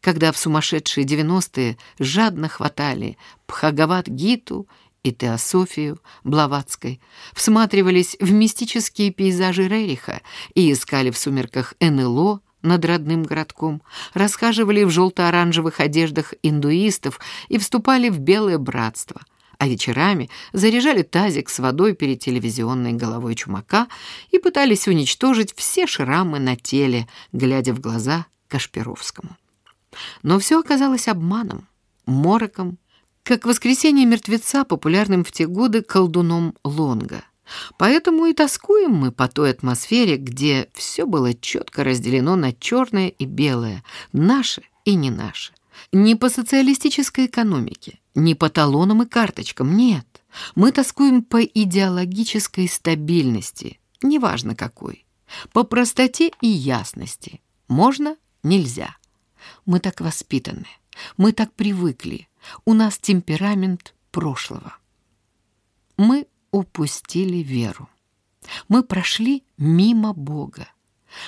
когда в сумасшедшие девяностые жадно хватали Пхагават Гиту и Теософию Блаватской, всматривались в мистические пейзажи Рериха и искали в сумерках НЛО над родным городком, расхаживали в желто-оранжевых одеждах индуистов и вступали в белое братство, а вечерами заряжали тазик с водой перед телевизионной головой чумака и пытались уничтожить все шрамы на теле, глядя в глаза Кашпировскому. Но все оказалось обманом, мороком, как воскресение мертвеца, популярным в те годы колдуном Лонга. Поэтому и тоскуем мы по той атмосфере, где все было четко разделено на черное и белое, наше и не наше. Не по социалистической экономике, не по талонам и карточкам, нет. Мы тоскуем по идеологической стабильности, неважно какой, по простоте и ясности. Можно, нельзя. Мы так воспитаны, мы так привыкли, у нас темперамент прошлого. Мы упустили веру. Мы прошли мимо Бога.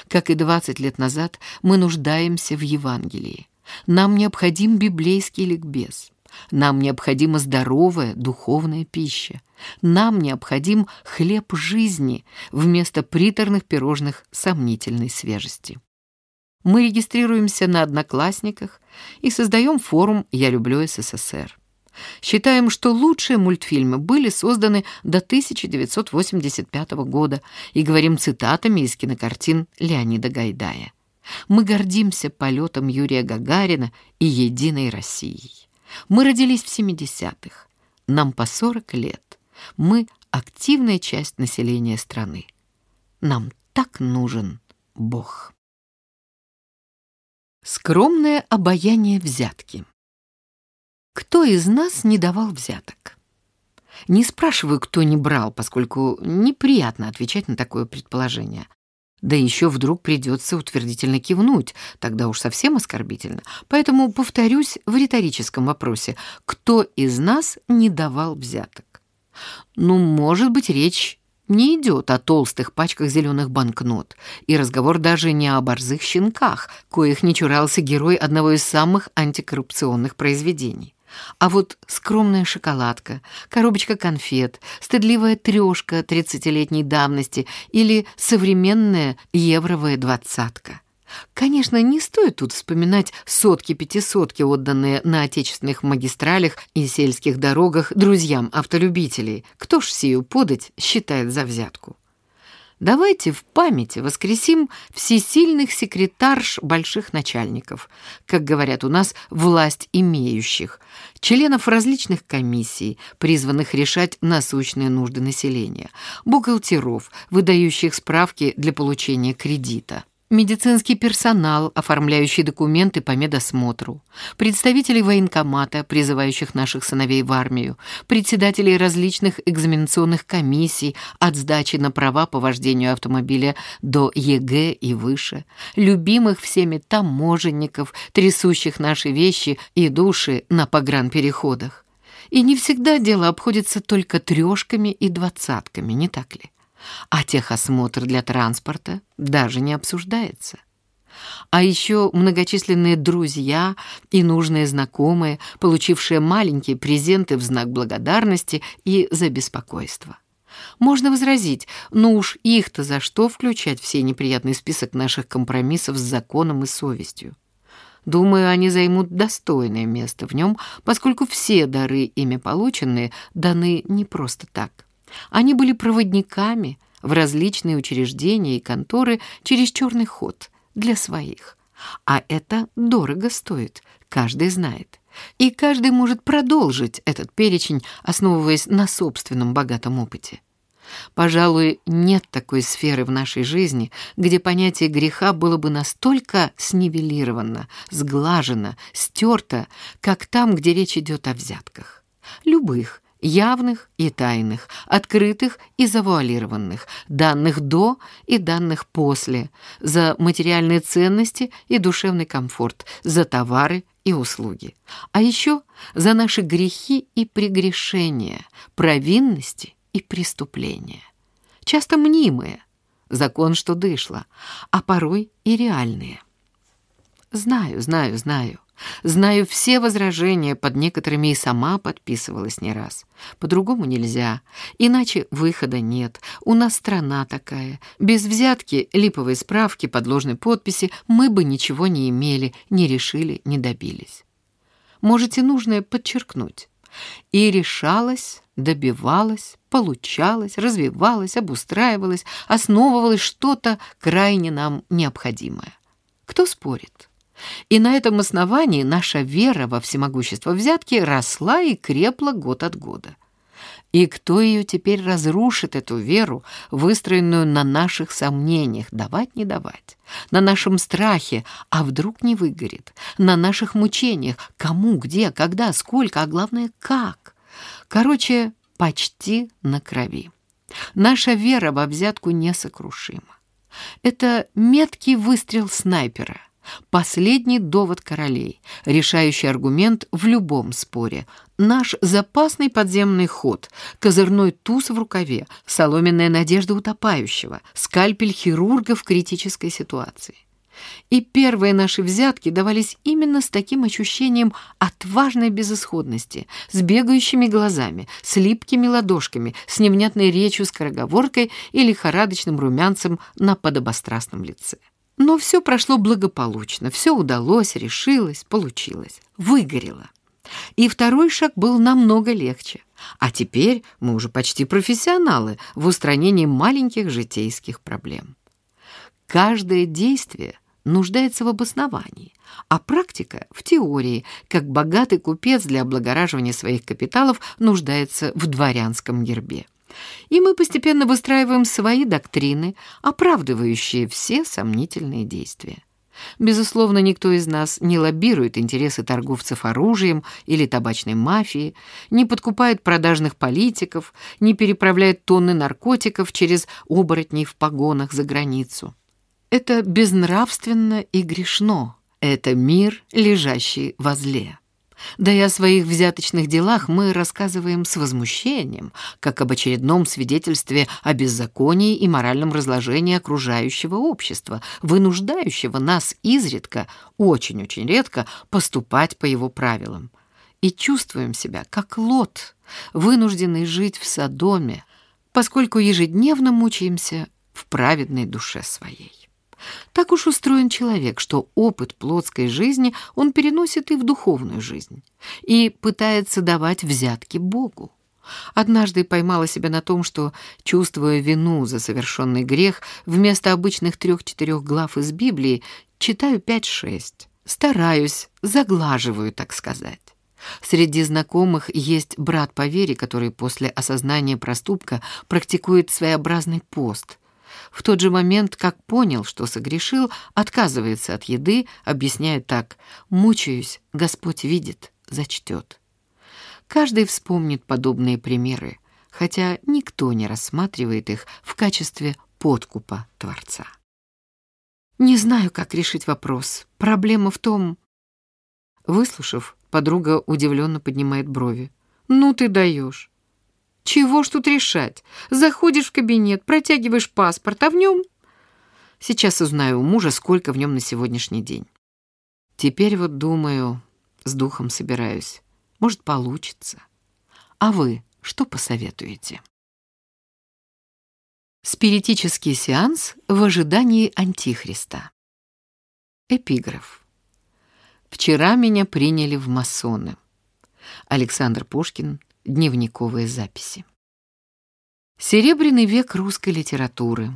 Как и 20 лет назад, мы нуждаемся в Евангелии. Нам необходим библейский ликбез. Нам необходима здоровая духовная пища. Нам необходим хлеб жизни вместо приторных пирожных сомнительной свежести. Мы регистрируемся на Одноклассниках и создаем форум «Я люблю СССР». Считаем, что лучшие мультфильмы были созданы до 1985 года и говорим цитатами из кинокартин Леонида Гайдая. Мы гордимся полетом Юрия Гагарина и единой Россией. Мы родились в 70-х. Нам по 40 лет. Мы активная часть населения страны. Нам так нужен Бог. Скромное обаяние взятки. Кто из нас не давал взяток? Не спрашиваю, кто не брал, поскольку неприятно отвечать на такое предположение. Да еще вдруг придется утвердительно кивнуть, тогда уж совсем оскорбительно. Поэтому повторюсь в риторическом вопросе, кто из нас не давал взяток? Ну, может быть, речь не идет о толстых пачках зеленых банкнот, и разговор даже не о борзых щенках, коих не чурался герой одного из самых антикоррупционных произведений. А вот скромная шоколадка, коробочка конфет, стыдливая трешка тридцатилетней давности или современная евровая двадцатка. Конечно, не стоит тут вспоминать сотки-пятисотки, отданные на отечественных магистралях и сельских дорогах друзьям автолюбителей. Кто ж сию подать считает за взятку? Давайте в памяти воскресим всесильных секретарш больших начальников, как говорят у нас, власть имеющих, членов различных комиссий, призванных решать насущные нужды населения, бухгалтеров, выдающих справки для получения кредита медицинский персонал, оформляющий документы по медосмотру, представители военкомата, призывающих наших сыновей в армию, председателей различных экзаменационных комиссий от сдачи на права по вождению автомобиля до ЕГЭ и выше, любимых всеми таможенников, трясущих наши вещи и души на погранпереходах. И не всегда дело обходится только трешками и двадцатками, не так ли? А техосмотр для транспорта даже не обсуждается. А еще многочисленные друзья и нужные знакомые, получившие маленькие презенты в знак благодарности и за беспокойство. Можно возразить, ну уж их-то за что включать в сей неприятный список наших компромиссов с законом и совестью? Думаю, они займут достойное место в нем, поскольку все дары, ими полученные, даны не просто так. Они были проводниками в различные учреждения и конторы через черный ход для своих. А это дорого стоит, каждый знает. И каждый может продолжить этот перечень, основываясь на собственном богатом опыте. Пожалуй, нет такой сферы в нашей жизни, где понятие греха было бы настолько снивелировано, сглажено, стерто, как там, где речь идет о взятках. Любых, явных и тайных, открытых и завуалированных, данных до и данных после, за материальные ценности и душевный комфорт, за товары и услуги, а еще за наши грехи и прегрешения, провинности и преступления. Часто мнимые, закон, что дышло, а порой и реальные. Знаю, знаю, знаю. Знаю все возражения, под некоторыми и сама подписывалась не раз. По-другому нельзя, иначе выхода нет. У нас страна такая. Без взятки, липовой справки, подложной подписи мы бы ничего не имели, не решили, не добились. Можете нужное подчеркнуть. И решалось, добивалось, получалось, развивалось, обустраивалось, основывалось что-то крайне нам необходимое. Кто спорит? И на этом основании наша вера во всемогущество взятки росла и крепла год от года. И кто ее теперь разрушит, эту веру, выстроенную на наших сомнениях, давать, не давать, на нашем страхе, а вдруг не выгорит, на наших мучениях, кому, где, когда, сколько, а главное, как. Короче, почти на крови. Наша вера во взятку несокрушима. Это меткий выстрел снайпера — Последний довод королей, решающий аргумент в любом споре. Наш запасный подземный ход, козырной туз в рукаве, соломенная надежда утопающего, скальпель хирурга в критической ситуации. И первые наши взятки давались именно с таким ощущением отважной безысходности, с бегающими глазами, с липкими ладошками, с невнятной речью, скороговоркой и лихорадочным румянцем на подобострастном лице. Но все прошло благополучно, все удалось, решилось, получилось, выгорело. И второй шаг был намного легче. А теперь мы уже почти профессионалы в устранении маленьких житейских проблем. Каждое действие нуждается в обосновании, а практика — в теории, как богатый купец для облагораживания своих капиталов нуждается в дворянском гербе. И мы постепенно выстраиваем свои доктрины, оправдывающие все сомнительные действия. Безусловно, никто из нас не лоббирует интересы торговцев оружием или табачной мафии, не подкупает продажных политиков, не переправляет тонны наркотиков через оборотней в погонах за границу. Это безнравственно и грешно. Это мир, лежащий возле. Да и о своих взяточных делах мы рассказываем с возмущением, как об очередном свидетельстве о беззаконии и моральном разложении окружающего общества, вынуждающего нас изредка, очень-очень редко, поступать по его правилам. И чувствуем себя как лот, вынужденный жить в Содоме, поскольку ежедневно мучаемся в праведной душе своей. Так уж устроен человек, что опыт плотской жизни он переносит и в духовную жизнь, и пытается давать взятки Богу. Однажды поймала себя на том, что, чувствуя вину за совершенный грех, вместо обычных трех-четырех глав из Библии читаю пять-шесть. Стараюсь, заглаживаю, так сказать. Среди знакомых есть брат по вере, который после осознания проступка практикует своеобразный пост – в тот же момент, как понял, что согрешил, отказывается от еды, объясняет так «мучаюсь, Господь видит, зачтет». Каждый вспомнит подобные примеры, хотя никто не рассматривает их в качестве подкупа Творца. Не знаю, как решить вопрос. Проблема в том... Выслушав, подруга удивленно поднимает брови. «Ну ты даешь. Чего ж тут решать? Заходишь в кабинет, протягиваешь паспорт, а в нем... Сейчас узнаю у мужа, сколько в нем на сегодняшний день. Теперь вот думаю, с духом собираюсь. Может, получится. А вы что посоветуете? Спиритический сеанс в ожидании Антихриста. Эпиграф. Вчера меня приняли в масоны. Александр Пушкин, Дневниковые записи. Серебряный век русской литературы.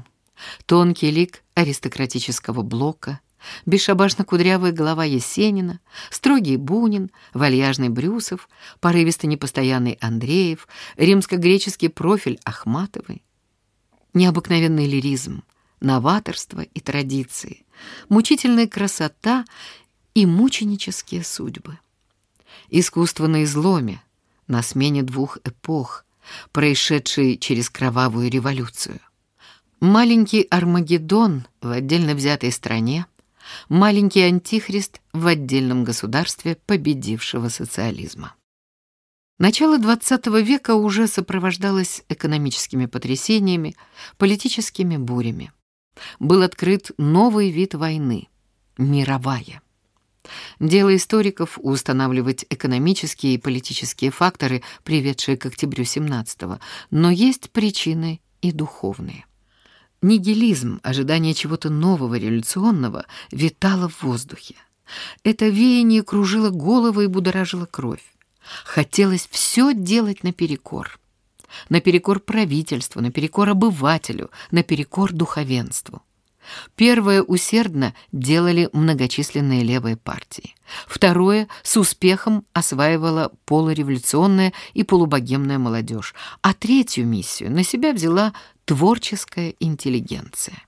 Тонкий лик аристократического блока, бесшабашно-кудрявая голова Есенина, строгий Бунин, вальяжный Брюсов, порывисто-непостоянный Андреев, римско-греческий профиль Ахматовой. Необыкновенный лиризм, новаторство и традиции, мучительная красота и мученические судьбы. Искусство на изломе, на смене двух эпох, происшедшей через кровавую революцию. Маленький Армагеддон в отдельно взятой стране, маленький Антихрист в отдельном государстве победившего социализма. Начало XX века уже сопровождалось экономическими потрясениями, политическими бурями. Был открыт новый вид войны — мировая. Дело историков устанавливать экономические и политические факторы, приведшие к октябрю 17-го, но есть причины и духовные. Нигилизм, ожидание чего-то нового, революционного, витало в воздухе. Это веяние кружило головы и будоражило кровь. Хотелось все делать наперекор. Наперекор правительству, наперекор обывателю, наперекор духовенству. Первое усердно делали многочисленные левые партии. Второе с успехом осваивала полуреволюционная и полубогемная молодежь. А третью миссию на себя взяла творческая интеллигенция.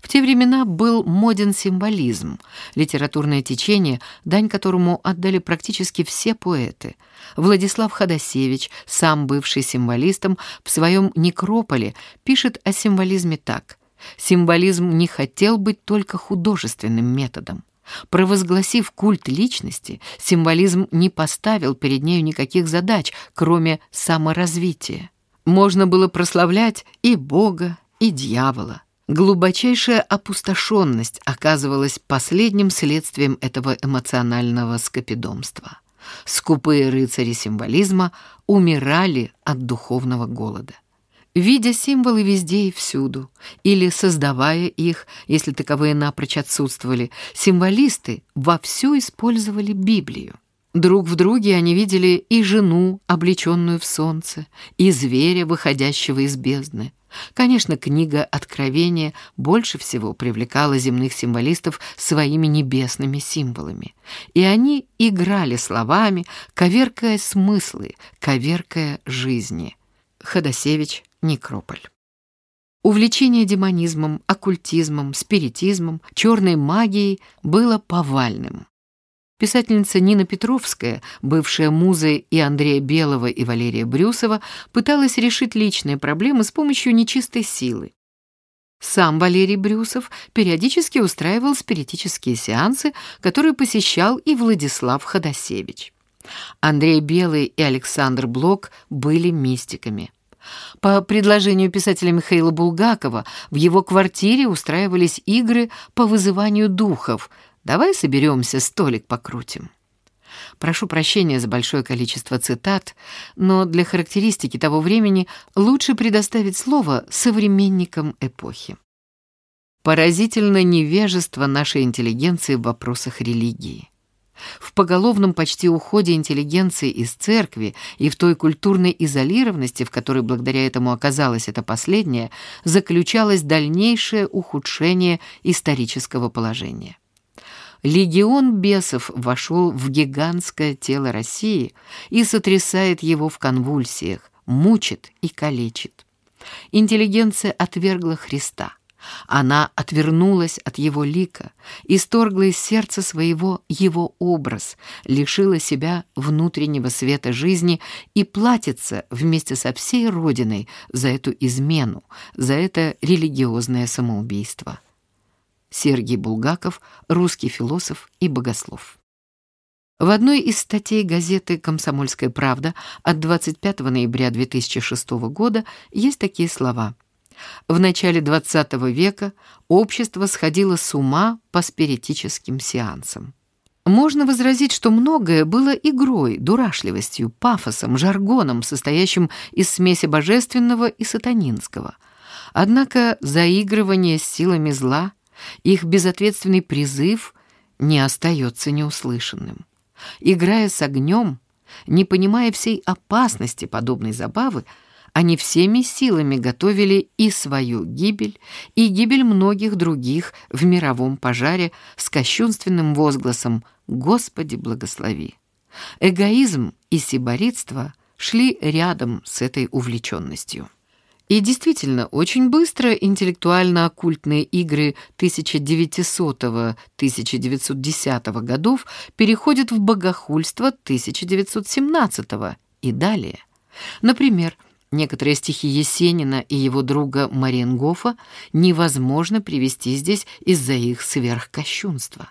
В те времена был моден символизм, литературное течение, дань которому отдали практически все поэты. Владислав Ходосевич, сам бывший символистом, в своем «Некрополе» пишет о символизме так. Символизм не хотел быть только художественным методом. Провозгласив культ личности, символизм не поставил перед нею никаких задач, кроме саморазвития. Можно было прославлять и Бога, и дьявола. Глубочайшая опустошенность оказывалась последним следствием этого эмоционального скопидомства. Скупые рыцари символизма умирали от духовного голода видя символы везде и всюду, или создавая их, если таковые напрочь отсутствовали, символисты вовсю использовали Библию. Друг в друге они видели и жену, облеченную в солнце, и зверя, выходящего из бездны. Конечно, книга Откровения больше всего привлекала земных символистов своими небесными символами. И они играли словами, коверкая смыслы, коверкая жизни. Ходосевич, Некрополь. Увлечение демонизмом, оккультизмом, спиритизмом, черной магией было повальным. Писательница Нина Петровская, бывшая музой и Андрея Белого, и Валерия Брюсова, пыталась решить личные проблемы с помощью нечистой силы. Сам Валерий Брюсов периодически устраивал спиритические сеансы, которые посещал и Владислав Ходосевич. Андрей Белый и Александр Блок были мистиками. По предложению писателя Михаила Булгакова в его квартире устраивались игры по вызыванию духов – Давай соберемся, столик покрутим. Прошу прощения за большое количество цитат, но для характеристики того времени лучше предоставить слово современникам эпохи. Поразительно невежество нашей интеллигенции в вопросах религии. В поголовном почти уходе интеллигенции из церкви и в той культурной изолированности, в которой благодаря этому оказалась эта последняя, заключалось дальнейшее ухудшение исторического положения. Легион бесов вошел в гигантское тело России и сотрясает его в конвульсиях, мучит и калечит. Интеллигенция отвергла Христа. Она отвернулась от его лика, исторгла из сердца своего его образ, лишила себя внутреннего света жизни и платится вместе со всей Родиной за эту измену, за это религиозное самоубийство. Сергей Булгаков, русский философ и богослов. В одной из статей газеты «Комсомольская правда» от 25 ноября 2006 года есть такие слова. В начале XX века общество сходило с ума по спиритическим сеансам. Можно возразить, что многое было игрой, дурашливостью, пафосом, жаргоном, состоящим из смеси божественного и сатанинского. Однако заигрывание с силами зла их безответственный призыв не остается неуслышанным. Играя с огнем, не понимая всей опасности подобной забавы, они всеми силами готовили и свою гибель, и гибель многих других в мировом пожаре с кощунственным возгласом «Господи, благослови». Эгоизм и сиборитство шли рядом с этой увлеченностью. И действительно, очень быстро интеллектуально-оккультные игры 1900-1910 годов переходят в богохульство 1917 и далее. Например, некоторые стихи Есенина и его друга Мариенгофа невозможно привести здесь из-за их сверхкощунства.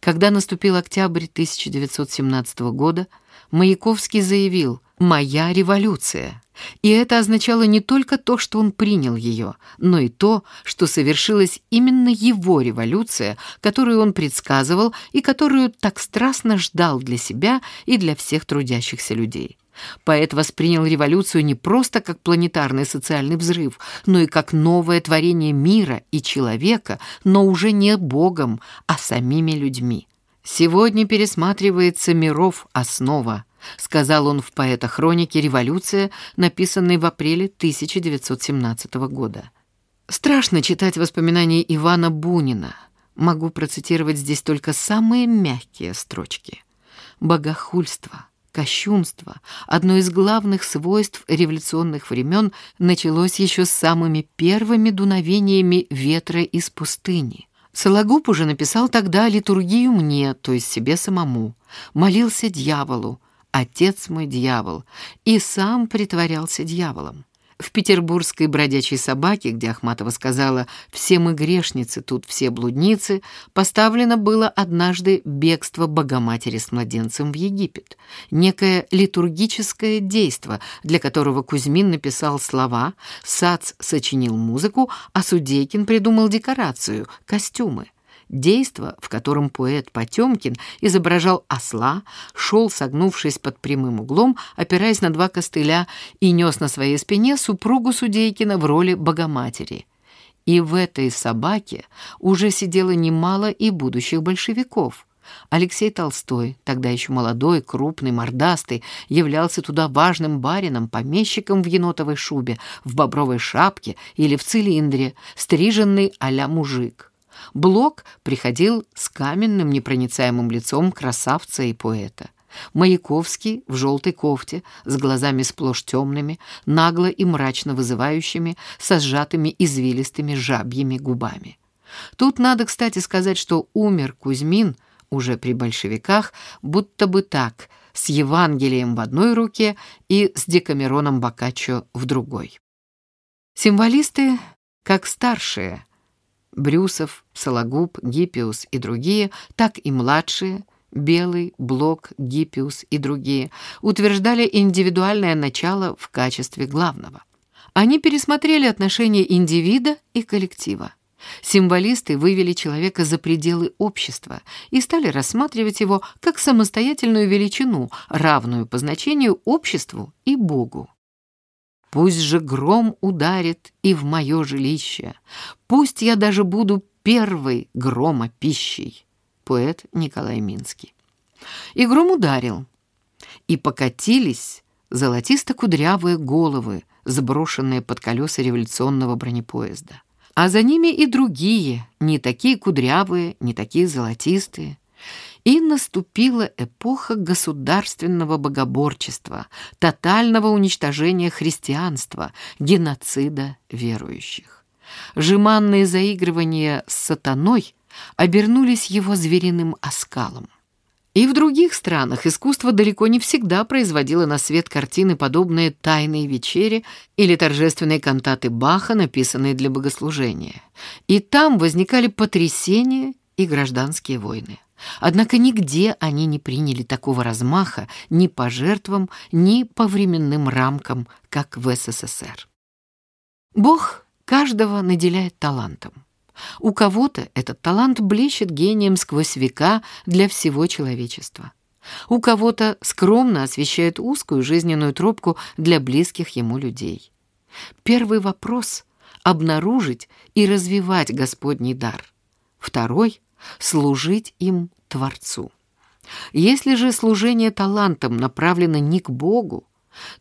Когда наступил октябрь 1917 года, Маяковский заявил «Моя революция». И это означало не только то, что он принял ее, но и то, что совершилась именно его революция, которую он предсказывал и которую так страстно ждал для себя и для всех трудящихся людей. Поэт воспринял революцию не просто как планетарный социальный взрыв, но и как новое творение мира и человека, но уже не Богом, а самими людьми. Сегодня пересматривается миров основа, сказал он в поэта-хронике «Революция», написанной в апреле 1917 года. Страшно читать воспоминания Ивана Бунина. Могу процитировать здесь только самые мягкие строчки. «Богохульство, кощунство, одно из главных свойств революционных времен, началось еще с самыми первыми дуновениями ветра из пустыни». Сологуб уже написал тогда литургию мне, то есть себе самому. Молился дьяволу, отец мой дьявол, и сам притворялся дьяволом. В петербургской бродячей собаке, где Ахматова сказала «все мы грешницы, тут все блудницы», поставлено было однажды бегство Богоматери с младенцем в Египет, некое литургическое действо, для которого Кузьмин написал слова, Сац сочинил музыку, а Судейкин придумал декорацию, костюмы. Действо, в котором поэт Потемкин изображал осла, шел, согнувшись под прямым углом, опираясь на два костыля, и нес на своей спине супругу Судейкина в роли Богоматери. И в этой собаке уже сидело немало и будущих большевиков. Алексей Толстой, тогда еще молодой, крупный, мордастый, являлся туда важным барином, помещиком в енотовой шубе, в бобровой шапке или в цилиндре, стриженный а мужик. Блок приходил с каменным непроницаемым лицом красавца и поэта. Маяковский в желтой кофте, с глазами сплошь темными, нагло и мрачно вызывающими, со сжатыми извилистыми жабьими губами. Тут надо, кстати, сказать, что умер Кузьмин уже при большевиках, будто бы так, с Евангелием в одной руке и с Декамероном Боккаччо в другой. Символисты, как старшие, Брюсов, Сологуб, Гиппиус и другие, так и младшие, Белый, Блок, Гиппиус и другие, утверждали индивидуальное начало в качестве главного. Они пересмотрели отношения индивида и коллектива. Символисты вывели человека за пределы общества и стали рассматривать его как самостоятельную величину, равную по значению обществу и Богу. Пусть же гром ударит и в мое жилище, Пусть я даже буду первой грома пищей. Поэт Николай Минский. И гром ударил, и покатились золотисто-кудрявые головы, сброшенные под колеса революционного бронепоезда. А за ними и другие, не такие кудрявые, не такие золотистые. И наступила эпоха государственного богоборчества, тотального уничтожения христианства, геноцида верующих. Жеманные заигрывания с сатаной обернулись его звериным оскалом. И в других странах искусство далеко не всегда производило на свет картины, подобные «Тайной вечере» или торжественные кантаты Баха, написанные для богослужения. И там возникали потрясения и гражданские войны. Однако нигде они не приняли такого размаха ни по жертвам, ни по временным рамкам, как в СССР. Бог каждого наделяет талантом. У кого-то этот талант блещет гением сквозь века для всего человечества. У кого-то скромно освещает узкую жизненную тропку для близких ему людей. Первый вопрос — обнаружить и развивать Господний дар. Второй — служить им Творцу. Если же служение талантом направлено не к Богу,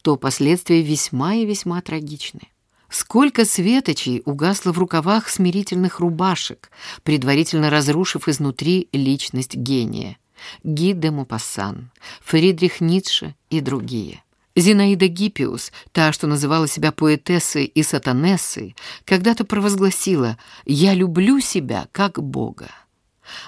то последствия весьма и весьма трагичны. Сколько светочей угасло в рукавах смирительных рубашек, предварительно разрушив изнутри личность гения. Ги де Мопассан, Фридрих Ницше и другие. Зинаида Гиппиус, та, что называла себя поэтессой и сатанессой, когда-то провозгласила «Я люблю себя как Бога».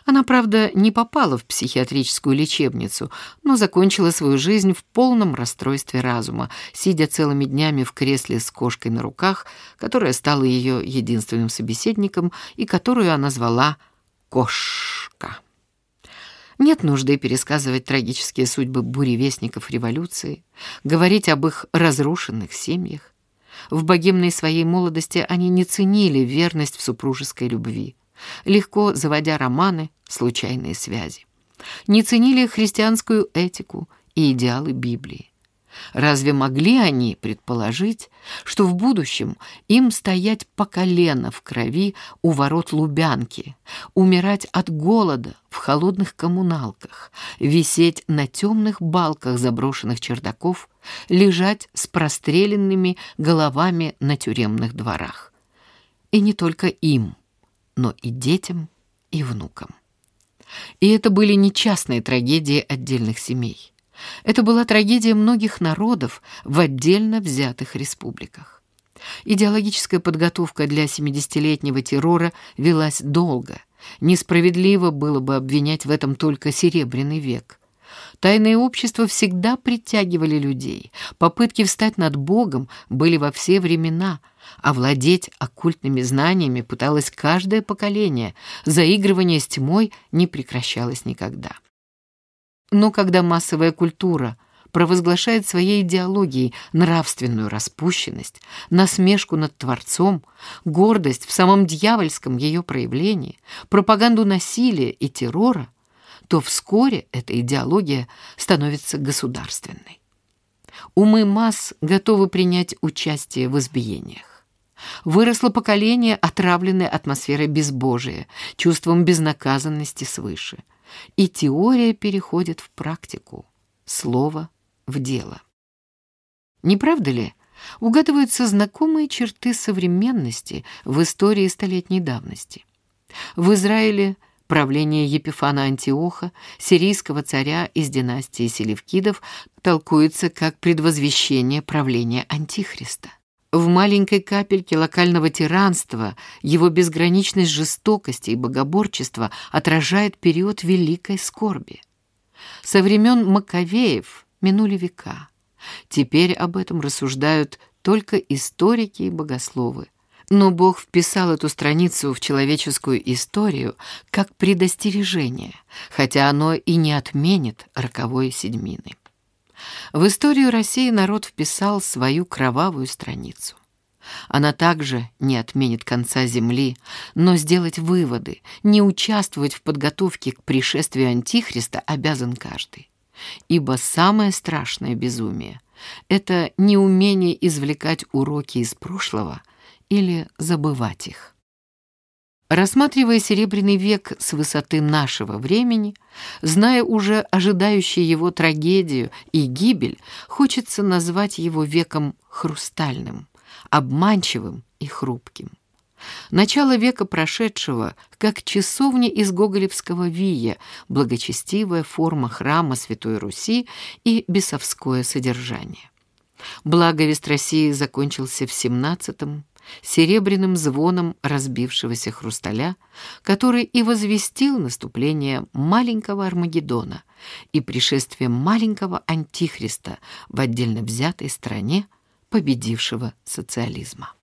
Она, правда, не попала в психиатрическую лечебницу, но закончила свою жизнь в полном расстройстве разума, сидя целыми днями в кресле с кошкой на руках, которая стала ее единственным собеседником и которую она звала «Кошка». Нет нужды пересказывать трагические судьбы буревестников революции, говорить об их разрушенных семьях. В богемной своей молодости они не ценили верность в супружеской любви легко заводя романы, случайные связи. Не ценили христианскую этику и идеалы Библии. Разве могли они предположить, что в будущем им стоять по колено в крови у ворот Лубянки, умирать от голода в холодных коммуналках, висеть на темных балках заброшенных чердаков, лежать с простреленными головами на тюремных дворах? И не только им – но и детям, и внукам. И это были не частные трагедии отдельных семей. Это была трагедия многих народов в отдельно взятых республиках. Идеологическая подготовка для 70-летнего террора велась долго. Несправедливо было бы обвинять в этом только Серебряный век. Тайные общества всегда притягивали людей. Попытки встать над Богом были во все времена. Овладеть оккультными знаниями пыталось каждое поколение. Заигрывание с тьмой не прекращалось никогда. Но когда массовая культура провозглашает своей идеологией нравственную распущенность, насмешку над Творцом, гордость в самом дьявольском ее проявлении, пропаганду насилия и террора, то вскоре эта идеология становится государственной. Умы масс готовы принять участие в избиениях. Выросло поколение, отравленное атмосферой безбожия, чувством безнаказанности свыше. И теория переходит в практику, слово в дело. Не правда ли, угадываются знакомые черты современности в истории столетней давности? В Израиле Правление Епифана Антиоха, сирийского царя из династии Селевкидов, толкуется как предвозвещение правления Антихриста. В маленькой капельке локального тиранства его безграничность жестокости и богоборчества отражает период великой скорби. Со времен Маковеев минули века. Теперь об этом рассуждают только историки и богословы. Но Бог вписал эту страницу в человеческую историю как предостережение, хотя оно и не отменит роковой седьмины. В историю России народ вписал свою кровавую страницу. Она также не отменит конца земли, но сделать выводы, не участвовать в подготовке к пришествию Антихриста обязан каждый. Ибо самое страшное безумие — это неумение извлекать уроки из прошлого — или забывать их. Рассматривая Серебряный век с высоты нашего времени, зная уже ожидающую его трагедию и гибель, хочется назвать его веком хрустальным, обманчивым и хрупким. Начало века прошедшего, как часовня из гоголевского вия, благочестивая форма храма Святой Руси и бесовское содержание. Благовест России закончился в XVII серебряным звоном разбившегося хрусталя, который и возвестил наступление маленького Армагеддона и пришествие маленького Антихриста в отдельно взятой стране победившего социализма.